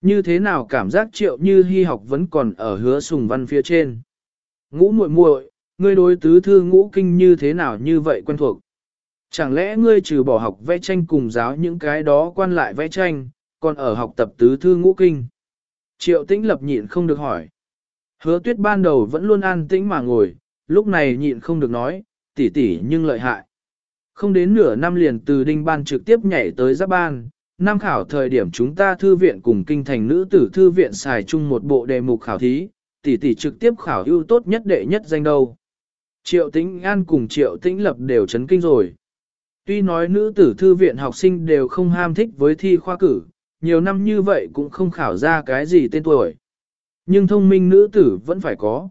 Như thế nào cảm giác triệu như hy học vẫn còn ở hứa sùng văn phía trên. Ngũ muội muội, ngươi đối tứ thư ngũ kinh như thế nào như vậy quen thuộc? Chẳng lẽ ngươi trừ bỏ học vẽ tranh cùng giáo những cái đó quan lại vẽ tranh, còn ở học tập tứ thư ngũ kinh? Triệu tĩnh lập nhịn không được hỏi. Hứa tuyết ban đầu vẫn luôn an tĩnh mà ngồi, lúc này nhịn không được nói, tỉ tỉ nhưng lợi hại. Không đến nửa năm liền từ đinh ban trực tiếp nhảy tới giáp ban, năm khảo thời điểm chúng ta thư viện cùng kinh thành nữ tử thư viện xài chung một bộ đề mục khảo thí, tỷ tỷ trực tiếp khảo ưu tốt nhất đệ nhất danh đâu. Triệu Tĩnh An cùng Triệu Tĩnh Lập đều chấn kinh rồi. Tuy nói nữ tử thư viện học sinh đều không ham thích với thi khoa cử, nhiều năm như vậy cũng không khảo ra cái gì tên tuổi. Nhưng thông minh nữ tử vẫn phải có.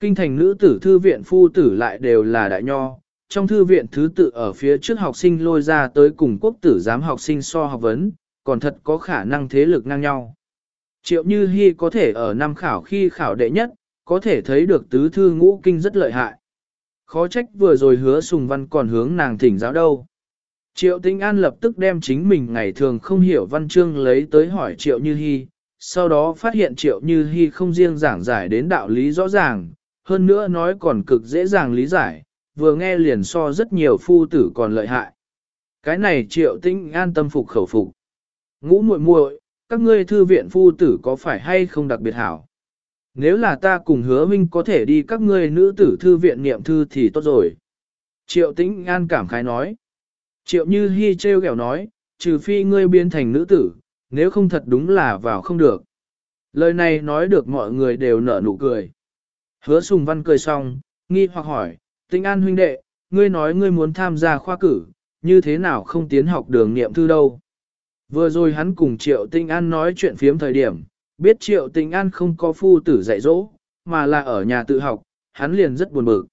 Kinh thành nữ tử thư viện phu tử lại đều là đại nho, trong thư viện thứ tự ở phía trước học sinh lôi ra tới cùng quốc tử giám học sinh so học vấn, còn thật có khả năng thế lực ngang nhau. Triệu Như Hi có thể ở năm khảo khi khảo đệ nhất, có thể thấy được tứ thư ngũ kinh rất lợi hại. Khó trách vừa rồi hứa sùng văn còn hướng nàng thỉnh giáo đâu. Triệu Tinh An lập tức đem chính mình ngày thường không hiểu văn chương lấy tới hỏi Triệu Như Hi, sau đó phát hiện Triệu Như Hi không riêng giảng giải đến đạo lý rõ ràng, hơn nữa nói còn cực dễ dàng lý giải, vừa nghe liền so rất nhiều phu tử còn lợi hại. Cái này Triệu Tinh An tâm phục khẩu phục. Ngũ muội muội, các ngươi thư viện phu tử có phải hay không đặc biệt hảo? Nếu là ta cùng hứa minh có thể đi các ngươi nữ tử thư viện niệm thư thì tốt rồi. Triệu tĩnh an cảm khái nói. Triệu như hy treo ghẹo nói, trừ phi ngươi biến thành nữ tử, nếu không thật đúng là vào không được. Lời này nói được mọi người đều nở nụ cười. Hứa sùng văn cười xong, nghi hoặc hỏi, tĩnh an huynh đệ, ngươi nói ngươi muốn tham gia khoa cử, như thế nào không tiến học đường niệm thư đâu. Vừa rồi hắn cùng Triệu Tinh An nói chuyện phiếm thời điểm, biết Triệu Tinh An không có phu tử dạy dỗ, mà là ở nhà tự học, hắn liền rất buồn bực.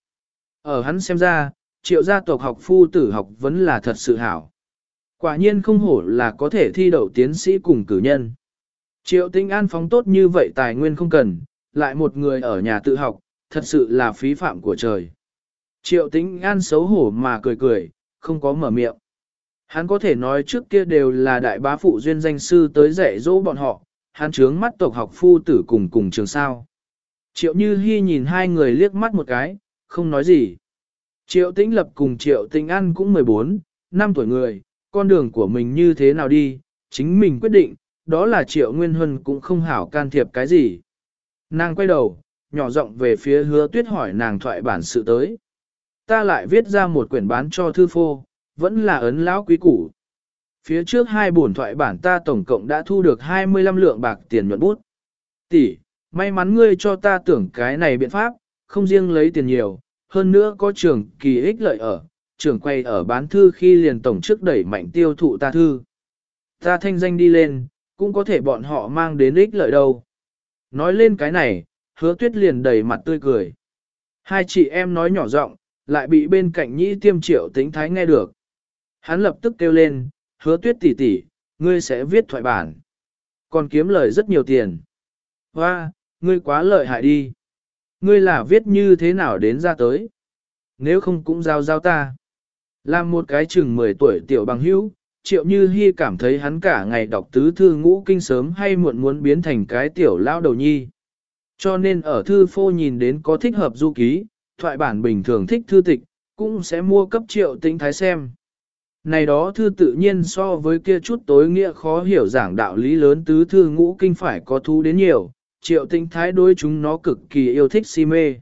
Ở hắn xem ra, Triệu gia tộc học phu tử học vẫn là thật sự hảo. Quả nhiên không hổ là có thể thi đậu tiến sĩ cùng cử nhân. Triệu Tinh An phóng tốt như vậy tài nguyên không cần, lại một người ở nhà tự học, thật sự là phí phạm của trời. Triệu Tinh An xấu hổ mà cười cười, không có mở miệng. Hắn có thể nói trước kia đều là đại bá phụ duyên danh sư tới dạy dỗ bọn họ, hắn trướng mắt tộc học phu tử cùng cùng trường sao. Triệu Như Hi nhìn hai người liếc mắt một cái, không nói gì. Triệu Tĩnh Lập cùng Triệu Tĩnh An cũng 14, năm tuổi người, con đường của mình như thế nào đi, chính mình quyết định, đó là Triệu Nguyên Huân cũng không hảo can thiệp cái gì. Nàng quay đầu, nhỏ giọng về phía hứa tuyết hỏi nàng thoại bản sự tới. Ta lại viết ra một quyển bán cho thư phô, vẫn là ấn lão quý củ. Phía trước hai bổn thoại bản ta tổng cộng đã thu được 25 lượng bạc tiền nhuận bút. Tỷ, may mắn ngươi cho ta tưởng cái này biện pháp, không riêng lấy tiền nhiều, hơn nữa có trường kỳ ích lợi ở, trường quay ở bán thư khi liền tổng trước đẩy mạnh tiêu thụ ta thư. Ta thanh danh đi lên, cũng có thể bọn họ mang đến ích lợi đâu. Nói lên cái này, hứa tuyết liền đầy mặt tươi cười. Hai chị em nói nhỏ giọng, lại bị bên cạnh nhĩ tiêm triệu tính thái nghe được. Hắn lập tức kêu lên, hứa tuyết tỷ tỷ, ngươi sẽ viết thoại bản. Còn kiếm lời rất nhiều tiền. Hoa, ngươi quá lợi hại đi. Ngươi là viết như thế nào đến ra tới. Nếu không cũng giao giao ta. Làm một cái chừng 10 tuổi tiểu bằng hữu, triệu như hy cảm thấy hắn cả ngày đọc tứ thư ngũ kinh sớm hay muộn muốn biến thành cái tiểu lao đầu nhi. Cho nên ở thư phô nhìn đến có thích hợp du ký, thoại bản bình thường thích thư tịch, cũng sẽ mua cấp triệu tinh thái xem. Này đó thư tự nhiên so với kia chút tối nghĩa khó hiểu giảng đạo lý lớn tứ thư ngũ kinh phải có thu đến nhiều, triệu tinh thái đối chúng nó cực kỳ yêu thích si mê.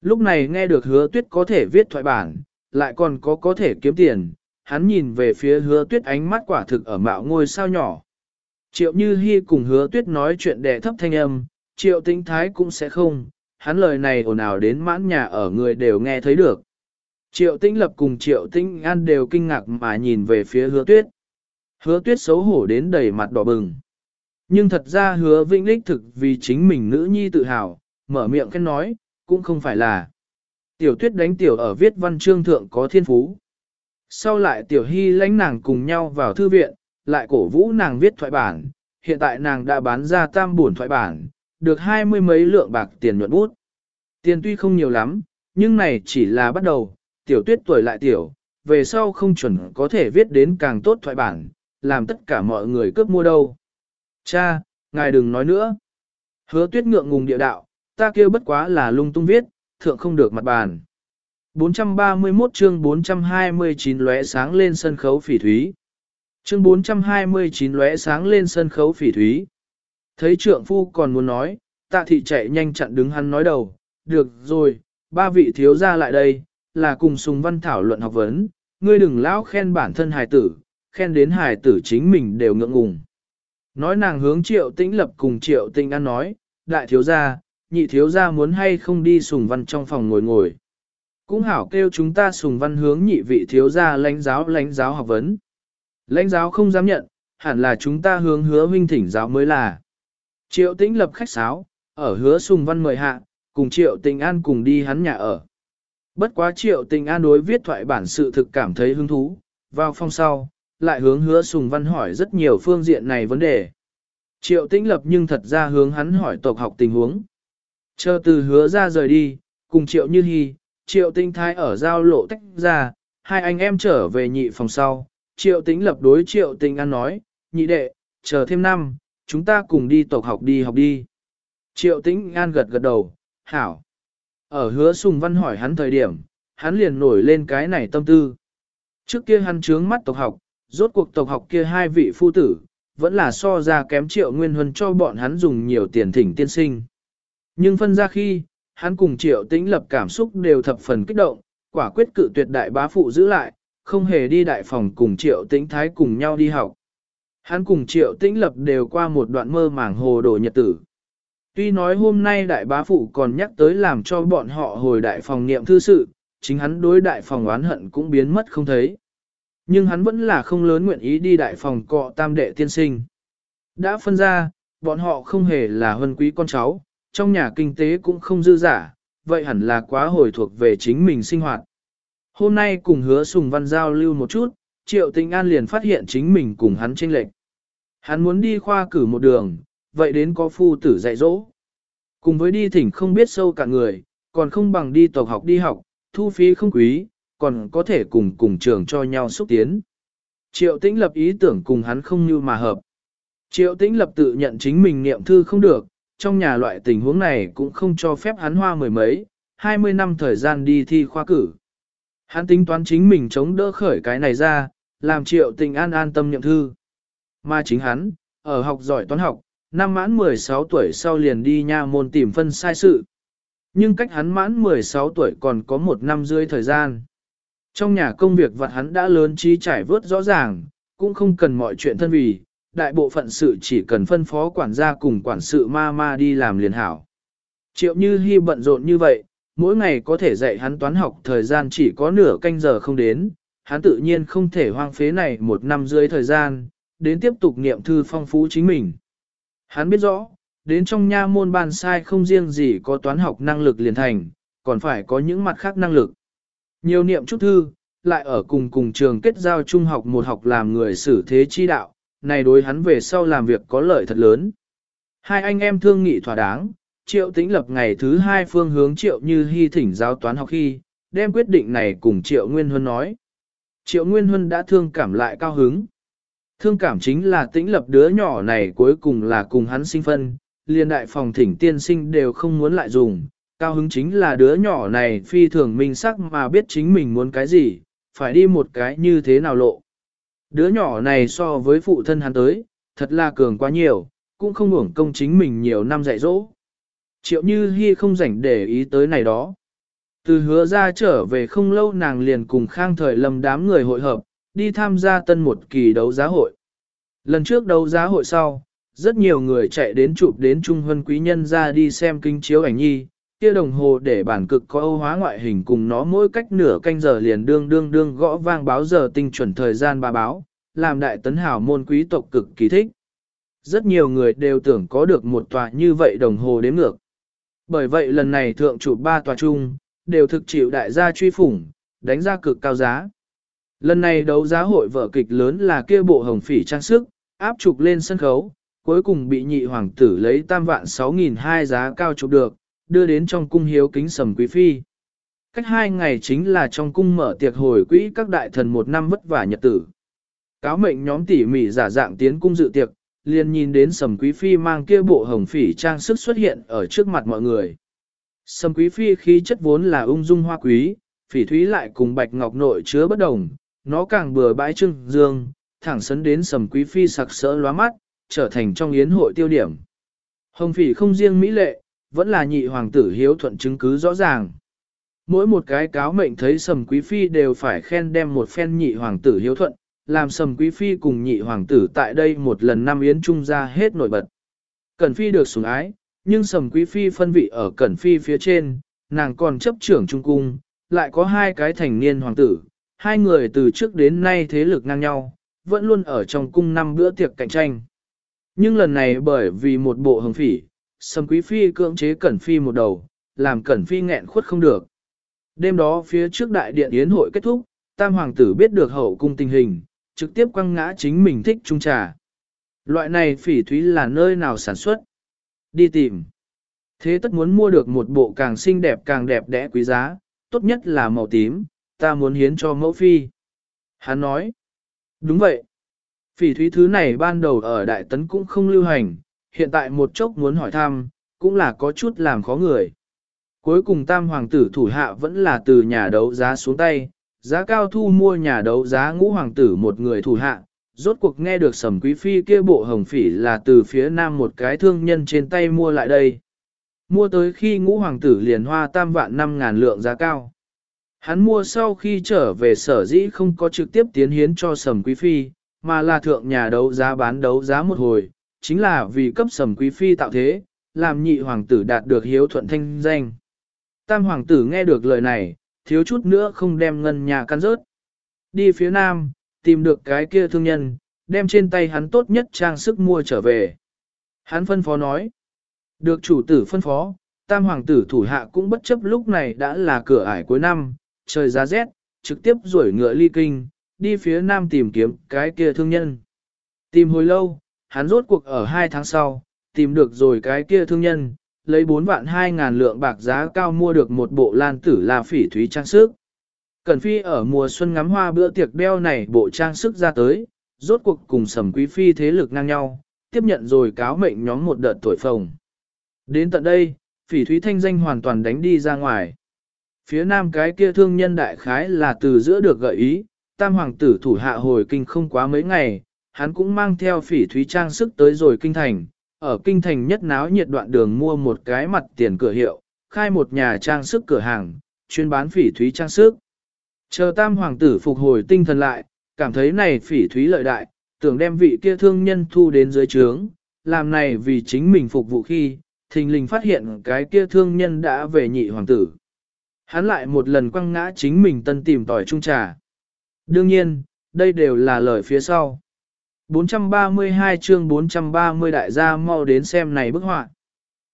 Lúc này nghe được hứa tuyết có thể viết thoại bản, lại còn có có thể kiếm tiền, hắn nhìn về phía hứa tuyết ánh mắt quả thực ở mạo ngôi sao nhỏ. Triệu như hy cùng hứa tuyết nói chuyện đẻ thấp thanh âm, triệu tinh thái cũng sẽ không, hắn lời này ồn ào đến mãn nhà ở người đều nghe thấy được. Triệu Tĩnh Lập cùng Triệu Tĩnh An đều kinh ngạc mà nhìn về phía hứa tuyết. Hứa tuyết xấu hổ đến đầy mặt đỏ bừng. Nhưng thật ra hứa vĩnh lích thực vì chính mình nữ nhi tự hào, mở miệng khen nói, cũng không phải là. Tiểu tuyết đánh tiểu ở viết văn chương thượng có thiên phú. Sau lại tiểu hy lãnh nàng cùng nhau vào thư viện, lại cổ vũ nàng viết thoại bản, hiện tại nàng đã bán ra tam buồn thoại bản, được hai mươi mấy lượng bạc tiền nhuận bút. Tiền tuy không nhiều lắm, nhưng này chỉ là bắt đầu, tiểu tuyết tuổi lại tiểu, về sau không chuẩn có thể viết đến càng tốt thoại bản, làm tất cả mọi người cướp mua đâu. Cha, ngài đừng nói nữa. Hứa tuyết ngượng ngùng địa đạo, ta kêu bất quá là lung tung viết, thượng không được mặt bàn. 431 chương 429 lóe sáng lên sân khấu phỉ thúy. Chương 429 lóe sáng lên sân khấu phỉ thúy. Thấy trượng phu còn muốn nói, tạ thị chạy nhanh chặn đứng hắn nói đầu, được rồi, ba vị thiếu gia lại đây, là cùng Sùng Văn thảo luận học vấn, ngươi đừng lão khen bản thân hài tử, khen đến hài tử chính mình đều ngượng ngùng. Nói nàng hướng triệu tĩnh lập cùng triệu tĩnh ăn nói, đại thiếu gia, nhị thiếu gia muốn hay không đi Sùng Văn trong phòng ngồi ngồi. Cũng hảo kêu chúng ta Sùng Văn hướng nhị vị thiếu gia lãnh giáo lãnh giáo học vấn. Lãnh giáo không dám nhận, hẳn là chúng ta hướng hứa huynh thỉnh giáo mới là. Triệu tĩnh lập khách sáo, ở hứa Sùng Văn mời hạ, cùng triệu tĩnh an cùng đi hắn nhà ở. Bất quá triệu tình an đối viết thoại bản sự thực cảm thấy hứng thú, vào phòng sau, lại hướng hứa sùng văn hỏi rất nhiều phương diện này vấn đề. Triệu tĩnh lập nhưng thật ra hướng hắn hỏi tộc học tình huống. Chờ từ hứa ra rời đi, cùng triệu như hy, triệu tinh thái ở giao lộ tách ra, hai anh em trở về nhị phòng sau. Triệu tĩnh lập đối triệu tinh an nói, nhị đệ, chờ thêm năm, chúng ta cùng đi tộc học đi học đi. Triệu tĩnh an gật gật đầu, hảo. Ở hứa sùng văn hỏi hắn thời điểm, hắn liền nổi lên cái này tâm tư. Trước kia hắn trướng mắt tộc học, rốt cuộc tộc học kia hai vị phu tử, vẫn là so ra kém triệu nguyên huân cho bọn hắn dùng nhiều tiền thỉnh tiên sinh. Nhưng phân ra khi, hắn cùng triệu tĩnh lập cảm xúc đều thập phần kích động, quả quyết cự tuyệt đại bá phụ giữ lại, không hề đi đại phòng cùng triệu tĩnh thái cùng nhau đi học. Hắn cùng triệu tĩnh lập đều qua một đoạn mơ màng hồ đồ nhật tử. Tuy nói hôm nay đại bá phụ còn nhắc tới làm cho bọn họ hồi đại phòng niệm thư sự, chính hắn đối đại phòng oán hận cũng biến mất không thấy. Nhưng hắn vẫn là không lớn nguyện ý đi đại phòng cọ tam đệ tiên sinh. Đã phân ra, bọn họ không hề là huân quý con cháu, trong nhà kinh tế cũng không dư giả, vậy hẳn là quá hồi thuộc về chính mình sinh hoạt. Hôm nay cùng hứa sùng văn giao lưu một chút, triệu tình an liền phát hiện chính mình cùng hắn tranh lệch. Hắn muốn đi khoa cử một đường, vậy đến có phu tử dạy dỗ. Cùng với đi thỉnh không biết sâu cả người, còn không bằng đi tộc học đi học, thu phí không quý, còn có thể cùng cùng trường cho nhau xúc tiến. Triệu tĩnh lập ý tưởng cùng hắn không như mà hợp. Triệu tĩnh lập tự nhận chính mình niệm thư không được, trong nhà loại tình huống này cũng không cho phép hắn hoa mười mấy, hai mươi năm thời gian đi thi khoa cử. Hắn tính toán chính mình chống đỡ khởi cái này ra, làm triệu tình an an tâm niệm thư. Mà chính hắn, ở học giỏi toán học, năm mãn 16 tuổi sau liền đi nha môn tìm phân sai sự. Nhưng cách hắn mãn 16 tuổi còn có một năm rưỡi thời gian. Trong nhà công việc vật hắn đã lớn trí trải vớt rõ ràng, cũng không cần mọi chuyện thân vì, đại bộ phận sự chỉ cần phân phó quản gia cùng quản sự ma ma đi làm liền hảo. Triệu Như Hi bận rộn như vậy, mỗi ngày có thể dạy hắn toán học thời gian chỉ có nửa canh giờ không đến, hắn tự nhiên không thể hoang phế này một năm rưỡi thời gian, đến tiếp tục niệm thư phong phú chính mình. Hắn biết rõ, đến trong nha môn ban sai không riêng gì có toán học năng lực liền thành, còn phải có những mặt khác năng lực. Nhiều niệm chút thư, lại ở cùng cùng trường kết giao trung học một học làm người xử thế chi đạo, này đối hắn về sau làm việc có lợi thật lớn. Hai anh em thương nghị thỏa đáng, triệu tĩnh lập ngày thứ hai phương hướng triệu như hy thỉnh giáo toán học khi, đem quyết định này cùng triệu Nguyên Huân nói. Triệu Nguyên Huân đã thương cảm lại cao hứng. Thương cảm chính là tĩnh lập đứa nhỏ này cuối cùng là cùng hắn sinh phân, liên đại phòng thỉnh tiên sinh đều không muốn lại dùng, cao hứng chính là đứa nhỏ này phi thường minh sắc mà biết chính mình muốn cái gì, phải đi một cái như thế nào lộ. Đứa nhỏ này so với phụ thân hắn tới, thật là cường quá nhiều, cũng không hưởng công chính mình nhiều năm dạy dỗ. Triệu Như Hi không rảnh để ý tới này đó. Từ hứa ra trở về không lâu nàng liền cùng khang thời lầm đám người hội hợp, đi tham gia tân một kỳ đấu giá hội. Lần trước đấu giá hội sau, rất nhiều người chạy đến chụp đến Trung Hân Quý Nhân ra đi xem kinh chiếu ảnh nhi, kia đồng hồ để bản cực có âu hóa ngoại hình cùng nó mỗi cách nửa canh giờ liền đương đương đương gõ vang báo giờ tinh chuẩn thời gian ba báo, làm đại tấn hào môn quý tộc cực kỳ thích. Rất nhiều người đều tưởng có được một tòa như vậy đồng hồ đếm ngược. Bởi vậy lần này thượng chủ ba tòa chung, đều thực chịu đại gia truy phủng, đánh ra cực cao giá. Lần này đấu giá hội vở kịch lớn là kia bộ hồng phỉ trang sức, áp trục lên sân khấu, cuối cùng bị nhị hoàng tử lấy tam vạn sáu nghìn hai giá cao chụp được, đưa đến trong cung hiếu kính sầm quý phi. Cách hai ngày chính là trong cung mở tiệc hồi quỹ các đại thần một năm vất vả nhật tử. Cáo mệnh nhóm tỉ mỉ giả dạng tiến cung dự tiệc, liền nhìn đến sầm quý phi mang kia bộ hồng phỉ trang sức xuất hiện ở trước mặt mọi người. Sầm quý phi khí chất vốn là ung dung hoa quý, phỉ thúy lại cùng bạch ngọc nội chứa bất đồng, nó càng bừa bãi trưng dương, thẳng sấn đến sầm quý phi sặc sỡ lóa mắt, trở thành trong yến hội tiêu điểm. Hồng phỉ không riêng mỹ lệ, vẫn là nhị hoàng tử hiếu thuận chứng cứ rõ ràng. Mỗi một cái cáo mệnh thấy sầm quý phi đều phải khen đem một phen nhị hoàng tử hiếu thuận, làm sầm quý phi cùng nhị hoàng tử tại đây một lần năm yến trung ra hết nổi bật. Cẩn phi được sủng ái, nhưng sầm quý phi phân vị ở cẩn phi phía trên, nàng còn chấp trưởng trung cung, lại có hai cái thành niên hoàng tử, hai người từ trước đến nay thế lực ngang nhau, vẫn luôn ở trong cung năm bữa tiệc cạnh tranh. Nhưng lần này bởi vì một bộ hồng phỉ, sầm quý phi cưỡng chế cẩn phi một đầu, làm cẩn phi nghẹn khuất không được. Đêm đó phía trước đại điện yến hội kết thúc, tam hoàng tử biết được hậu cung tình hình, trực tiếp quăng ngã chính mình thích trung trà. Loại này phỉ thúy là nơi nào sản xuất? Đi tìm. Thế tất muốn mua được một bộ càng xinh đẹp càng đẹp đẽ quý giá, tốt nhất là màu tím, ta muốn hiến cho mẫu phi. Hắn nói. Đúng vậy. Phỉ thúy thứ này ban đầu ở Đại Tấn cũng không lưu hành, hiện tại một chốc muốn hỏi thăm, cũng là có chút làm khó người. Cuối cùng tam hoàng tử thủ hạ vẫn là từ nhà đấu giá xuống tay, giá cao thu mua nhà đấu giá ngũ hoàng tử một người thủ hạ, rốt cuộc nghe được sầm quý phi kia bộ hồng phỉ là từ phía nam một cái thương nhân trên tay mua lại đây. Mua tới khi ngũ hoàng tử liền hoa tam vạn năm ngàn lượng giá cao. Hắn mua sau khi trở về sở dĩ không có trực tiếp tiến hiến cho sầm quý phi, mà là thượng nhà đấu giá bán đấu giá một hồi, chính là vì cấp sầm quý phi tạo thế, làm nhị hoàng tử đạt được hiếu thuận thanh danh. Tam hoàng tử nghe được lời này, thiếu chút nữa không đem ngân nhà căn rớt. Đi phía nam, tìm được cái kia thương nhân, đem trên tay hắn tốt nhất trang sức mua trở về. Hắn phân phó nói, được chủ tử phân phó, tam hoàng tử thủ hạ cũng bất chấp lúc này đã là cửa ải cuối năm, trời giá rét, trực tiếp rủi ngựa ly kinh, đi phía nam tìm kiếm cái kia thương nhân. Tìm hồi lâu, hắn rốt cuộc ở hai tháng sau, tìm được rồi cái kia thương nhân, lấy 4 vạn 2 ngàn lượng bạc giá cao mua được một bộ lan tử là phỉ thúy trang sức. Cẩn phi ở mùa xuân ngắm hoa bữa tiệc đeo này bộ trang sức ra tới, rốt cuộc cùng sầm quý phi thế lực ngang nhau, tiếp nhận rồi cáo mệnh nhóm một đợt tuổi phồng. Đến tận đây, phỉ thúy thanh danh hoàn toàn đánh đi ra ngoài. Phía nam cái kia thương nhân đại khái là từ giữa được gợi ý, tam hoàng tử thủ hạ hồi kinh không quá mấy ngày, hắn cũng mang theo phỉ thúy trang sức tới rồi kinh thành, ở kinh thành nhất náo nhiệt đoạn đường mua một cái mặt tiền cửa hiệu, khai một nhà trang sức cửa hàng, chuyên bán phỉ thúy trang sức. Chờ tam hoàng tử phục hồi tinh thần lại, cảm thấy này phỉ thúy lợi đại, tưởng đem vị kia thương nhân thu đến dưới trướng, làm này vì chính mình phục vụ khi, thình lình phát hiện cái kia thương nhân đã về nhị hoàng tử. Hắn lại một lần quăng ngã chính mình tân tìm tỏi trung trà. Đương nhiên, đây đều là lời phía sau. 432 chương 430 đại gia mau đến xem này bức họa.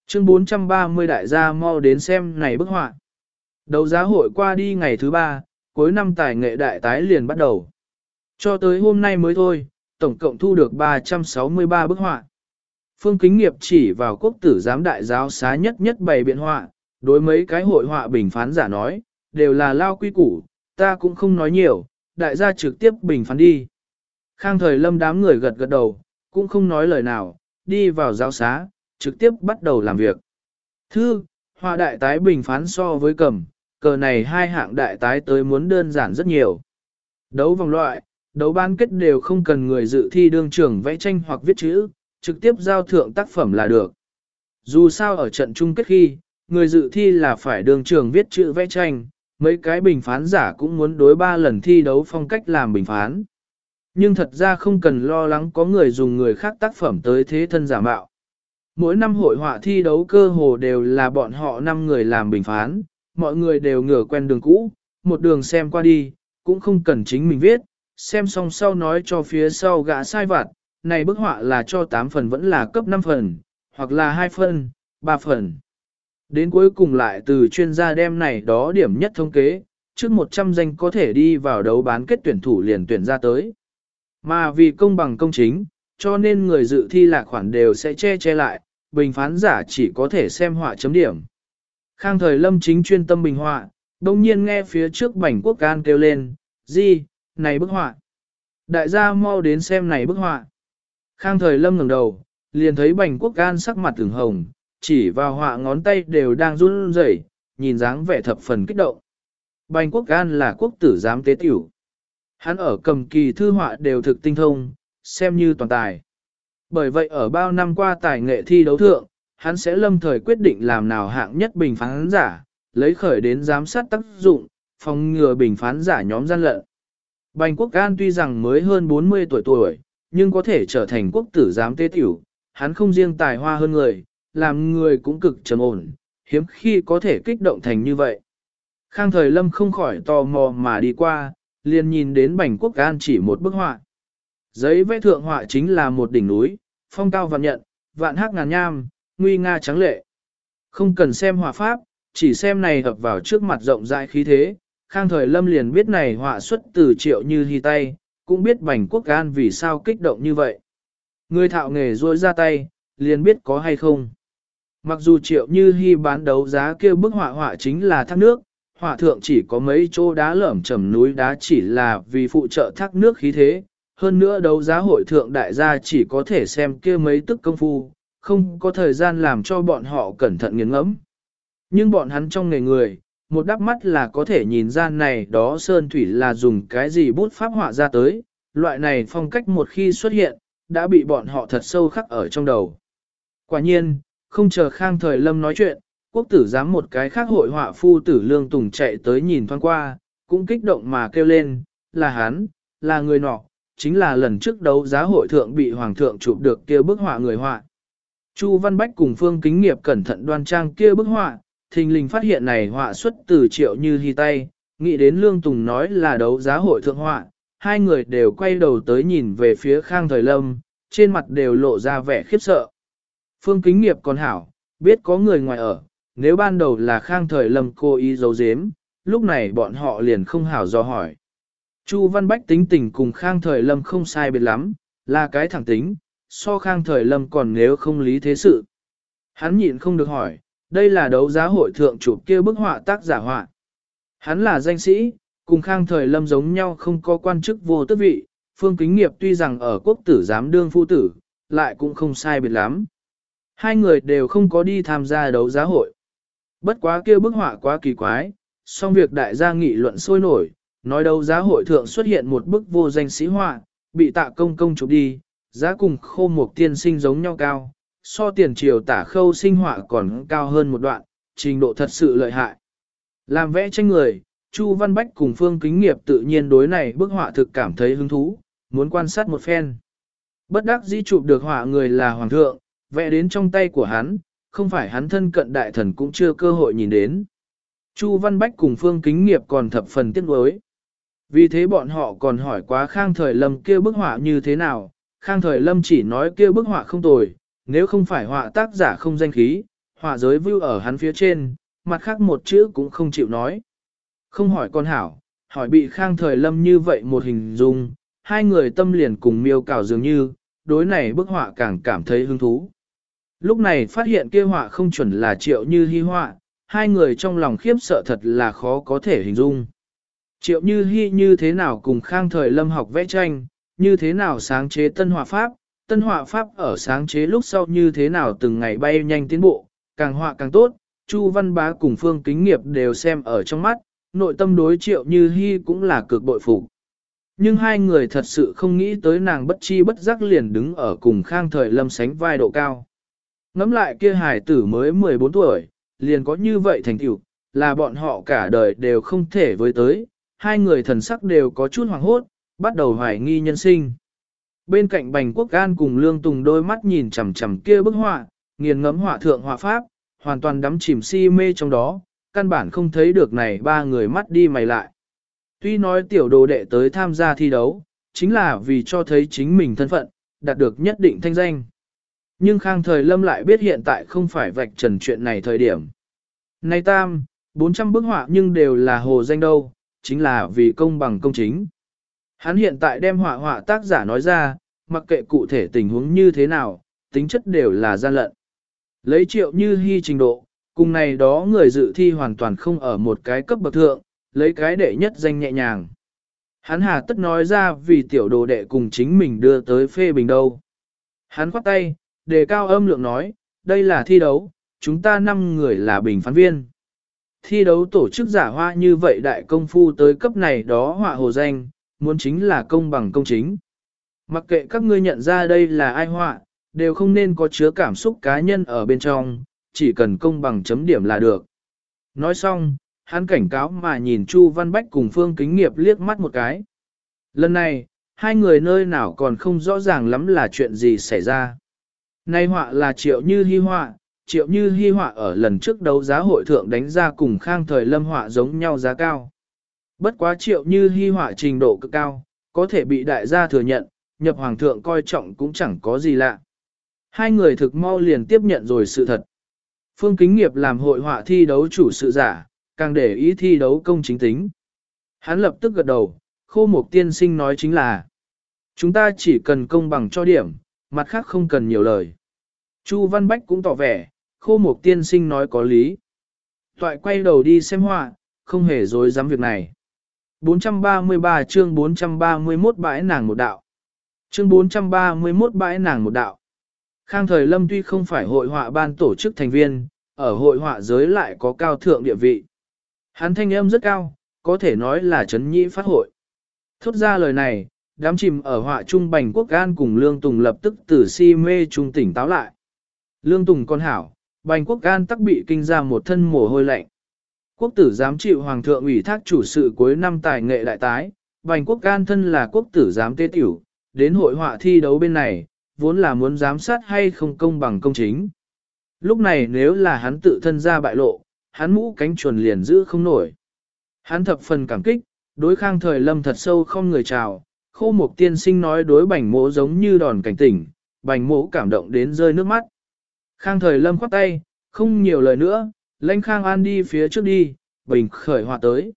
Chương 430 đại gia mau đến xem này bức họa. Đấu giá hội qua đi ngày thứ ba, cuối năm tài nghệ đại tái liền bắt đầu. Cho tới hôm nay mới thôi, tổng cộng thu được 363 bức họa. Phương Kính Nghiệp chỉ vào quốc tử giám đại giáo xá nhất nhất bày biện họa, đối mấy cái hội họa bình phán giả nói, đều là lao quy củ, ta cũng không nói nhiều, đại gia trực tiếp bình phán đi. Khang thời lâm đám người gật gật đầu, cũng không nói lời nào, đi vào giáo xá, trực tiếp bắt đầu làm việc. Thư, họa đại tái bình phán so với cầm, cờ này hai hạng đại tái tới muốn đơn giản rất nhiều. Đấu vòng loại, đấu ban kết đều không cần người dự thi đương trưởng vẽ tranh hoặc viết chữ, trực tiếp giao thượng tác phẩm là được. Dù sao ở trận chung kết khi, người dự thi là phải đường trường viết chữ vẽ tranh, mấy cái bình phán giả cũng muốn đối ba lần thi đấu phong cách làm bình phán. Nhưng thật ra không cần lo lắng có người dùng người khác tác phẩm tới thế thân giả mạo. Mỗi năm hội họa thi đấu cơ hồ đều là bọn họ năm người làm bình phán, mọi người đều ngửa quen đường cũ, một đường xem qua đi, cũng không cần chính mình viết, xem xong sau nói cho phía sau gã sai vặt, này bức họa là cho 8 phần vẫn là cấp 5 phần, hoặc là 2 phần, 3 phần. Đến cuối cùng lại từ chuyên gia đem này đó điểm nhất thông kế, trước 100 danh có thể đi vào đấu bán kết tuyển thủ liền tuyển ra tới. Mà vì công bằng công chính, cho nên người dự thi lạc khoản đều sẽ che che lại, bình phán giả chỉ có thể xem họa chấm điểm. Khang thời lâm chính chuyên tâm bình họa, đồng nhiên nghe phía trước bảnh quốc can kêu lên, gì, này bức họa. Đại gia mau đến xem này bức họa. Khang thời lâm ngẩng đầu, liền thấy bảnh quốc can sắc mặt từng hồng, chỉ vào họa ngón tay đều đang run rẩy, nhìn dáng vẻ thập phần kích động. Bành quốc gan là quốc tử giám tế tiểu. Hắn ở cầm kỳ thư họa đều thực tinh thông, xem như toàn tài. Bởi vậy ở bao năm qua tài nghệ thi đấu thượng, hắn sẽ lâm thời quyết định làm nào hạng nhất bình phán giả, lấy khởi đến giám sát tác dụng, phòng ngừa bình phán giả nhóm gian lận. Bành quốc gan tuy rằng mới hơn 40 tuổi tuổi, nhưng có thể trở thành quốc tử giám tế tiểu, hắn không riêng tài hoa hơn người, làm người cũng cực trầm ổn, hiếm khi có thể kích động thành như vậy. Khang thời lâm không khỏi tò mò mà đi qua, liền nhìn đến bành quốc Gan chỉ một bức họa. Giấy vẽ thượng họa chính là một đỉnh núi, phong cao vạn nhận, vạn hắc ngàn nham, nguy nga trắng lệ. Không cần xem họa pháp, chỉ xem này hợp vào trước mặt rộng rãi khí thế, khang thời lâm liền biết này họa xuất từ triệu như hy tay, cũng biết bành quốc gan vì sao kích động như vậy. Người thạo nghề rôi ra tay, liền biết có hay không. Mặc dù triệu như hy bán đấu giá kia bức họa họa chính là thác nước, họa thượng chỉ có mấy chỗ đá lởm chầm núi đá chỉ là vì phụ trợ thác nước khí thế, hơn nữa đấu giá hội thượng đại gia chỉ có thể xem kia mấy tức công phu, không có thời gian làm cho bọn họ cẩn thận nghiền ngẫm. Nhưng bọn hắn trong nghề người, một đắp mắt là có thể nhìn ra này đó sơn thủy là dùng cái gì bút pháp họa ra tới, loại này phong cách một khi xuất hiện, đã bị bọn họ thật sâu khắc ở trong đầu. Quả nhiên, không chờ khang thời lâm nói chuyện, quốc tử giám một cái khác hội họa phu tử lương tùng chạy tới nhìn thoáng qua, cũng kích động mà kêu lên, là hắn, là người nọ, chính là lần trước đấu giá hội thượng bị hoàng thượng chụp được kia bức họa người họa. Chu Văn Bách cùng Phương Kính Nghiệp cẩn thận đoan trang kia bức họa, thình lình phát hiện này họa xuất từ triệu như hy tay, nghĩ đến Lương Tùng nói là đấu giá hội thượng họa, hai người đều quay đầu tới nhìn về phía Khang Thời Lâm, trên mặt đều lộ ra vẻ khiếp sợ. Phương Kính Nghiệp còn hảo, biết có người ngoài ở, nếu ban đầu là Khang Thời Lâm cô ý giấu giếm, lúc này bọn họ liền không hảo do hỏi. Chu Văn Bách tính tình cùng Khang Thời Lâm không sai biệt lắm, là cái thẳng tính, so Khang Thời Lâm còn nếu không lý thế sự. Hắn nhịn không được hỏi, đây là đấu giá hội thượng chụp kia bức họa tác giả họa. Hắn là danh sĩ, cùng Khang Thời Lâm giống nhau không có quan chức vô tước vị, phương kính nghiệp tuy rằng ở quốc tử giám đương phu tử, lại cũng không sai biệt lắm. Hai người đều không có đi tham gia đấu giá hội. Bất quá kia bức họa quá kỳ quái, song việc đại gia nghị luận sôi nổi, nói đấu giá hội thượng xuất hiện một bức vô danh sĩ họa, bị tạ công công chụp đi, giá cùng khô một tiên sinh giống nhau cao, so tiền triều tả khâu sinh họa còn cao hơn một đoạn, trình độ thật sự lợi hại. Làm vẽ tranh người, Chu Văn Bách cùng Phương Kính Nghiệp tự nhiên đối này bức họa thực cảm thấy hứng thú, muốn quan sát một phen. Bất đắc dĩ chụp được họa người là Hoàng thượng, vẽ đến trong tay của hắn, không phải hắn thân cận đại thần cũng chưa cơ hội nhìn đến. Chu Văn Bách cùng Phương Kính Nghiệp còn thập phần tiếc nuối. Vì thế bọn họ còn hỏi quá Khang Thời Lâm kia bức họa như thế nào, Khang Thời Lâm chỉ nói kia bức họa không tồi, nếu không phải họa tác giả không danh khí, họa giới view ở hắn phía trên, mặt khác một chữ cũng không chịu nói. Không hỏi con hảo, hỏi bị Khang Thời Lâm như vậy một hình dung, hai người tâm liền cùng miêu cào dường như, đối này bức họa càng cảm thấy hứng thú. Lúc này phát hiện kia họa không chuẩn là triệu như hy họa, hai người trong lòng khiếp sợ thật là khó có thể hình dung. Triệu như hy như thế nào cùng khang thời lâm học vẽ tranh, như thế nào sáng chế tân họa pháp, tân họa pháp ở sáng chế lúc sau như thế nào từng ngày bay nhanh tiến bộ, càng họa càng tốt, Chu Văn Bá cùng Phương Kính Nghiệp đều xem ở trong mắt, nội tâm đối triệu như hy cũng là cực bội phục. Nhưng hai người thật sự không nghĩ tới nàng bất chi bất giác liền đứng ở cùng khang thời lâm sánh vai độ cao. Ngắm lại kia hải tử mới 14 tuổi, liền có như vậy thành tựu, là bọn họ cả đời đều không thể với tới, hai người thần sắc đều có chút hoàng hốt, bắt đầu hoài nghi nhân sinh. Bên cạnh Bành Quốc Gan cùng Lương Tùng đôi mắt nhìn chằm chằm kia bức họa, nghiền ngẫm họa thượng họa pháp, hoàn toàn đắm chìm si mê trong đó, căn bản không thấy được này ba người mắt đi mày lại. Tuy nói tiểu đồ đệ tới tham gia thi đấu, chính là vì cho thấy chính mình thân phận, đạt được nhất định thanh danh. Nhưng Khang Thời Lâm lại biết hiện tại không phải vạch trần chuyện này thời điểm. Này Tam, 400 bức họa nhưng đều là hồ danh đâu, chính là vì công bằng công chính. Hắn hiện tại đem họa họa tác giả nói ra, mặc kệ cụ thể tình huống như thế nào, tính chất đều là gian lận. Lấy triệu như hy trình độ, cùng này đó người dự thi hoàn toàn không ở một cái cấp bậc thượng, lấy cái đệ nhất danh nhẹ nhàng. Hắn hà tất nói ra vì tiểu đồ đệ cùng chính mình đưa tới phê bình đâu. Hắn khoát tay, đề cao âm lượng nói, đây là thi đấu, chúng ta 5 người là bình phán viên. Thi đấu tổ chức giả hoa như vậy đại công phu tới cấp này đó họa hồ danh, muốn chính là công bằng công chính. Mặc kệ các ngươi nhận ra đây là ai họa, đều không nên có chứa cảm xúc cá nhân ở bên trong, chỉ cần công bằng chấm điểm là được. Nói xong, hắn cảnh cáo mà nhìn Chu Văn Bách cùng Phương Kính Nghiệp liếc mắt một cái. Lần này, hai người nơi nào còn không rõ ràng lắm là chuyện gì xảy ra. Nay họa là triệu như hy họa, triệu như hy họa ở lần trước đấu giá hội thượng đánh ra cùng khang thời lâm họa giống nhau giá cao. Bất quá triệu như hy họa trình độ cực cao, có thể bị đại gia thừa nhận, nhập hoàng thượng coi trọng cũng chẳng có gì lạ. Hai người thực mau liền tiếp nhận rồi sự thật. Phương Kính Nghiệp làm hội họa thi đấu chủ sự giả, càng để ý thi đấu công chính tính. Hắn lập tức gật đầu, khô mục tiên sinh nói chính là Chúng ta chỉ cần công bằng cho điểm, mặt khác không cần nhiều lời. Chu Văn Bách cũng tỏ vẻ, khô mục tiên sinh nói có lý. Toại quay đầu đi xem họa, không hề dối dám việc này. 433 chương 431 bãi nàng một đạo. Chương 431 bãi nàng một đạo. Khang thời lâm tuy không phải hội họa ban tổ chức thành viên, ở hội họa giới lại có cao thượng địa vị. Hắn thanh âm rất cao, có thể nói là chấn nhĩ phát hội. Thốt ra lời này, đám chìm ở họa trung bành quốc gan cùng Lương Tùng lập tức từ si mê trung tỉnh táo lại. Lương Tùng con hảo, bành quốc gan tắc bị kinh ra một thân mồ hôi lạnh. Quốc tử giám chịu hoàng thượng ủy thác chủ sự cuối năm tài nghệ đại tái, bành quốc gan thân là quốc tử giám tế tiểu, đến hội họa thi đấu bên này, vốn là muốn giám sát hay không công bằng công chính. Lúc này nếu là hắn tự thân ra bại lộ, hắn mũ cánh chuồn liền giữ không nổi. Hắn thập phần cảm kích, đối khang thời lâm thật sâu không người chào, khô mục tiên sinh nói đối bành mỗ giống như đòn cảnh tỉnh, bành mỗ cảm động đến rơi nước mắt. Khang thời lâm khoát tay, không nhiều lời nữa, lãnh khang an đi phía trước đi, bình khởi họa tới.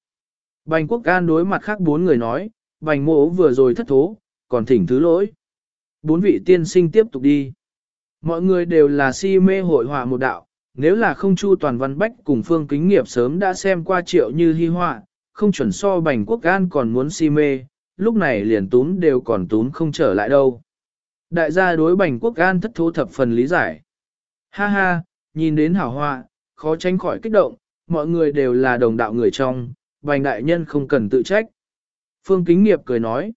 Bành quốc an đối mặt khác bốn người nói, bành mỗ vừa rồi thất thố, còn thỉnh thứ lỗi. Bốn vị tiên sinh tiếp tục đi. Mọi người đều là si mê hội họa một đạo, nếu là không chu toàn văn bách cùng phương kính nghiệp sớm đã xem qua triệu như hy họa, không chuẩn so bành quốc an còn muốn si mê, lúc này liền tún đều còn tún không trở lại đâu. Đại gia đối bành quốc an thất thố thập phần lý giải. Ha ha, nhìn đến hảo họa, khó tránh khỏi kích động, mọi người đều là đồng đạo người trong, bành đại nhân không cần tự trách. Phương kính nghiệp cười nói.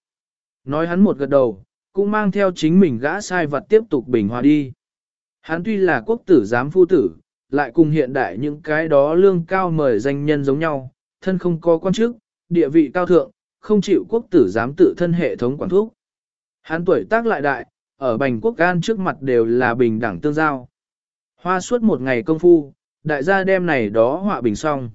Nói hắn một gật đầu, cũng mang theo chính mình gã sai vật tiếp tục bình hòa đi. Hắn tuy là quốc tử giám phu tử, lại cùng hiện đại những cái đó lương cao mời danh nhân giống nhau, thân không có quan chức, địa vị cao thượng, không chịu quốc tử giám tự thân hệ thống quản thúc. Hắn tuổi tác lại đại, ở bành quốc gan trước mặt đều là bình đẳng tương giao. Hoa suốt một ngày công phu, đại gia đem này đó họa bình xong.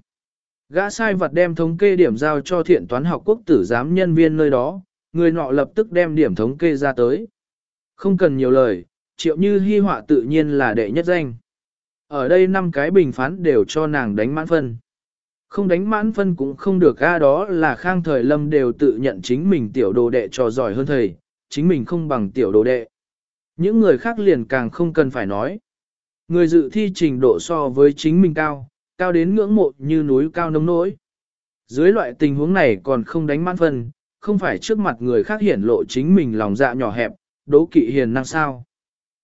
Gã sai vật đem thống kê điểm giao cho thiện toán học quốc tử giám nhân viên nơi đó, người nọ lập tức đem điểm thống kê ra tới. Không cần nhiều lời, triệu như hy họa tự nhiên là đệ nhất danh. Ở đây năm cái bình phán đều cho nàng đánh mãn phân. Không đánh mãn phân cũng không được ga đó là khang thời lâm đều tự nhận chính mình tiểu đồ đệ trò giỏi hơn thầy, chính mình không bằng tiểu đồ đệ. Những người khác liền càng không cần phải nói. Người dự thi trình độ so với chính mình cao, cao đến ngưỡng mộ như núi cao nông nỗi. Dưới loại tình huống này còn không đánh mãn phân, không phải trước mặt người khác hiển lộ chính mình lòng dạ nhỏ hẹp, đố kỵ hiền năng sao.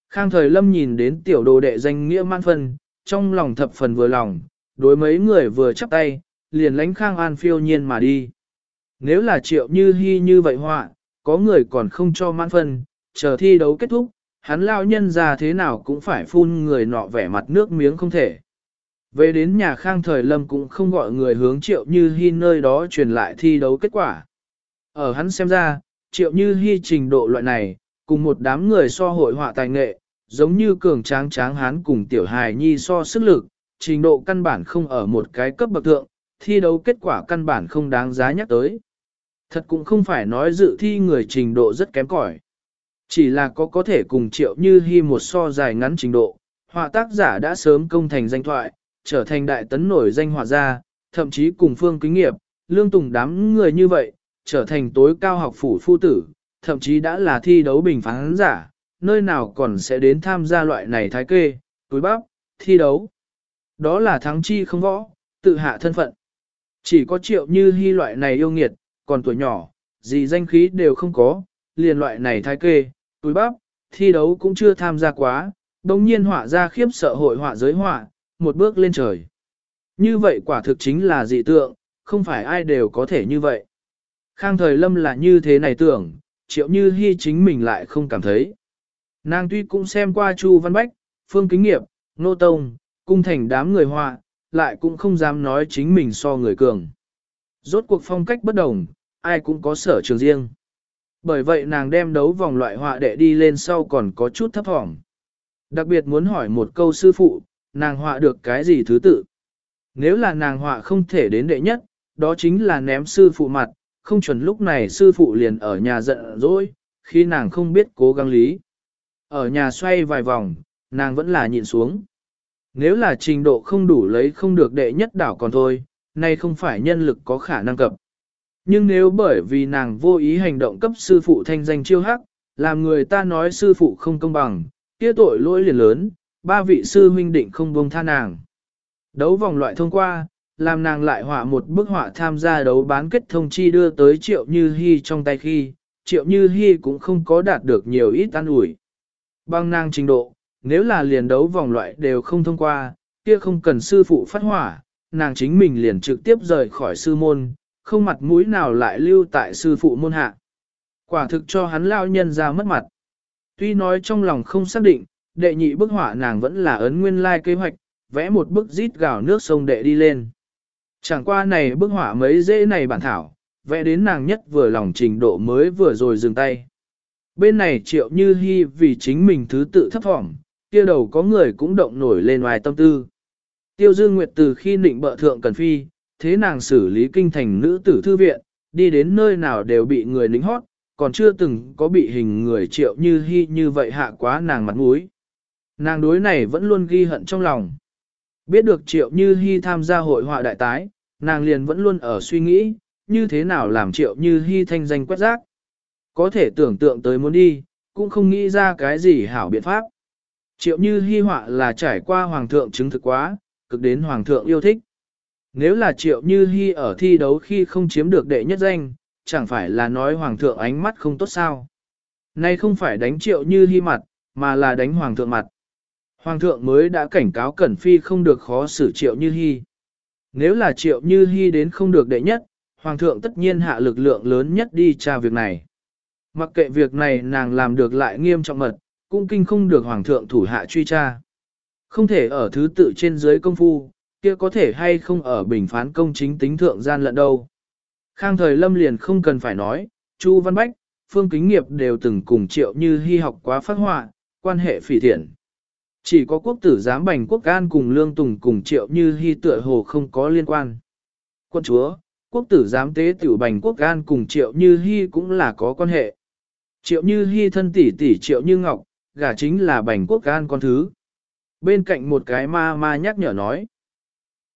Khang thời lâm nhìn đến tiểu đồ đệ danh nghĩa man phân, trong lòng thập phần vừa lòng, đối mấy người vừa chắp tay, liền lánh khang an phiêu nhiên mà đi. Nếu là triệu như hy như vậy họa, có người còn không cho man phân, chờ thi đấu kết thúc, hắn lao nhân ra thế nào cũng phải phun người nọ vẻ mặt nước miếng không thể. Về đến nhà khang thời lâm cũng không gọi người hướng triệu như hy nơi đó truyền lại thi đấu kết quả. Ở hắn xem ra, triệu như hy trình độ loại này, cùng một đám người so hội họa tài nghệ, giống như cường tráng tráng hán cùng tiểu hài nhi so sức lực, trình độ căn bản không ở một cái cấp bậc thượng, thi đấu kết quả căn bản không đáng giá nhắc tới. Thật cũng không phải nói dự thi người trình độ rất kém cỏi, chỉ là có có thể cùng triệu như hy một so dài ngắn trình độ, họa tác giả đã sớm công thành danh thoại, trở thành đại tấn nổi danh họa gia, thậm chí cùng phương kính nghiệp, lương tùng đám người như vậy, trở thành tối cao học phủ phu tử, thậm chí đã là thi đấu bình phán giả, nơi nào còn sẽ đến tham gia loại này thái kê, túi bắp, thi đấu. Đó là thắng chi không võ, tự hạ thân phận. Chỉ có triệu như hy loại này yêu nghiệt, còn tuổi nhỏ, gì danh khí đều không có, liền loại này thái kê, túi bắp, thi đấu cũng chưa tham gia quá, đồng nhiên họa ra khiếp sợ hội họa giới họa, một bước lên trời. Như vậy quả thực chính là dị tượng, không phải ai đều có thể như vậy. Khang thời lâm là như thế này tưởng, triệu như hy chính mình lại không cảm thấy. Nàng tuy cũng xem qua Chu Văn Bách, Phương Kính Nghiệp, Nô Tông, cung thành đám người họa, lại cũng không dám nói chính mình so người cường. Rốt cuộc phong cách bất đồng, ai cũng có sở trường riêng. Bởi vậy nàng đem đấu vòng loại họa đệ đi lên sau còn có chút thấp thỏm. Đặc biệt muốn hỏi một câu sư phụ, nàng họa được cái gì thứ tự. Nếu là nàng họa không thể đến đệ nhất, đó chính là ném sư phụ mặt, không chuẩn lúc này sư phụ liền ở nhà giận dỗi, khi nàng không biết cố gắng lý. Ở nhà xoay vài vòng, nàng vẫn là nhịn xuống. Nếu là trình độ không đủ lấy không được đệ nhất đảo còn thôi, nay không phải nhân lực có khả năng cập. Nhưng nếu bởi vì nàng vô ý hành động cấp sư phụ thanh danh chiêu hắc, làm người ta nói sư phụ không công bằng, kia tội lỗi liền lớn, ba vị sư huynh định không buông tha nàng. Đấu vòng loại thông qua, làm nàng lại họa một bức họa tham gia đấu bán kết thông chi đưa tới triệu như hy trong tay khi, triệu như hy cũng không có đạt được nhiều ít an ủi. Bằng nàng trình độ, nếu là liền đấu vòng loại đều không thông qua, kia không cần sư phụ phát hỏa, nàng chính mình liền trực tiếp rời khỏi sư môn, không mặt mũi nào lại lưu tại sư phụ môn hạ. Quả thực cho hắn lao nhân ra mất mặt. Tuy nói trong lòng không xác định, đệ nhị bức họa nàng vẫn là ấn nguyên lai kế hoạch, vẽ một bức rít gạo nước sông đệ đi lên. Chẳng qua này bức họa mấy dễ này bản thảo, vẽ đến nàng nhất vừa lòng trình độ mới vừa rồi dừng tay. Bên này triệu như hy vì chính mình thứ tự thấp thỏm, kia đầu có người cũng động nổi lên ngoài tâm tư. Tiêu Dương Nguyệt từ khi nịnh bợ thượng cần phi, thế nàng xử lý kinh thành nữ tử thư viện, đi đến nơi nào đều bị người lính hót, còn chưa từng có bị hình người triệu như hy như vậy hạ quá nàng mặt mũi. Nàng đối này vẫn luôn ghi hận trong lòng. Biết được triệu như hy tham gia hội họa đại tái, nàng liền vẫn luôn ở suy nghĩ, như thế nào làm triệu như hy thanh danh quét rác. Có thể tưởng tượng tới muốn đi, cũng không nghĩ ra cái gì hảo biện pháp. Triệu như hy họa là trải qua hoàng thượng chứng thực quá, cực đến hoàng thượng yêu thích. Nếu là triệu như hy ở thi đấu khi không chiếm được đệ nhất danh, chẳng phải là nói hoàng thượng ánh mắt không tốt sao. Nay không phải đánh triệu như hy mặt, mà là đánh hoàng thượng mặt. Hoàng thượng mới đã cảnh cáo Cẩn Phi không được khó xử triệu như hy. Nếu là triệu như hy đến không được đệ nhất, hoàng thượng tất nhiên hạ lực lượng lớn nhất đi tra việc này. Mặc kệ việc này nàng làm được lại nghiêm trọng mật, cũng kinh không được hoàng thượng thủ hạ truy tra. Không thể ở thứ tự trên dưới công phu, kia có thể hay không ở bình phán công chính tính thượng gian lận đâu. Khang thời lâm liền không cần phải nói, Chu Văn Bách, Phương Kính Nghiệp đều từng cùng triệu như hy học quá phát họa, quan hệ phỉ thiện. Chỉ có quốc tử giám bành quốc an cùng lương tùng cùng triệu như hy tựa hồ không có liên quan. Quân chúa, quốc tử giám tế tiểu bành quốc an cùng triệu như hy cũng là có quan hệ. Triệu như hy thân tỷ tỷ triệu như ngọc, gả chính là bành quốc an con thứ. Bên cạnh một cái ma ma nhắc nhở nói.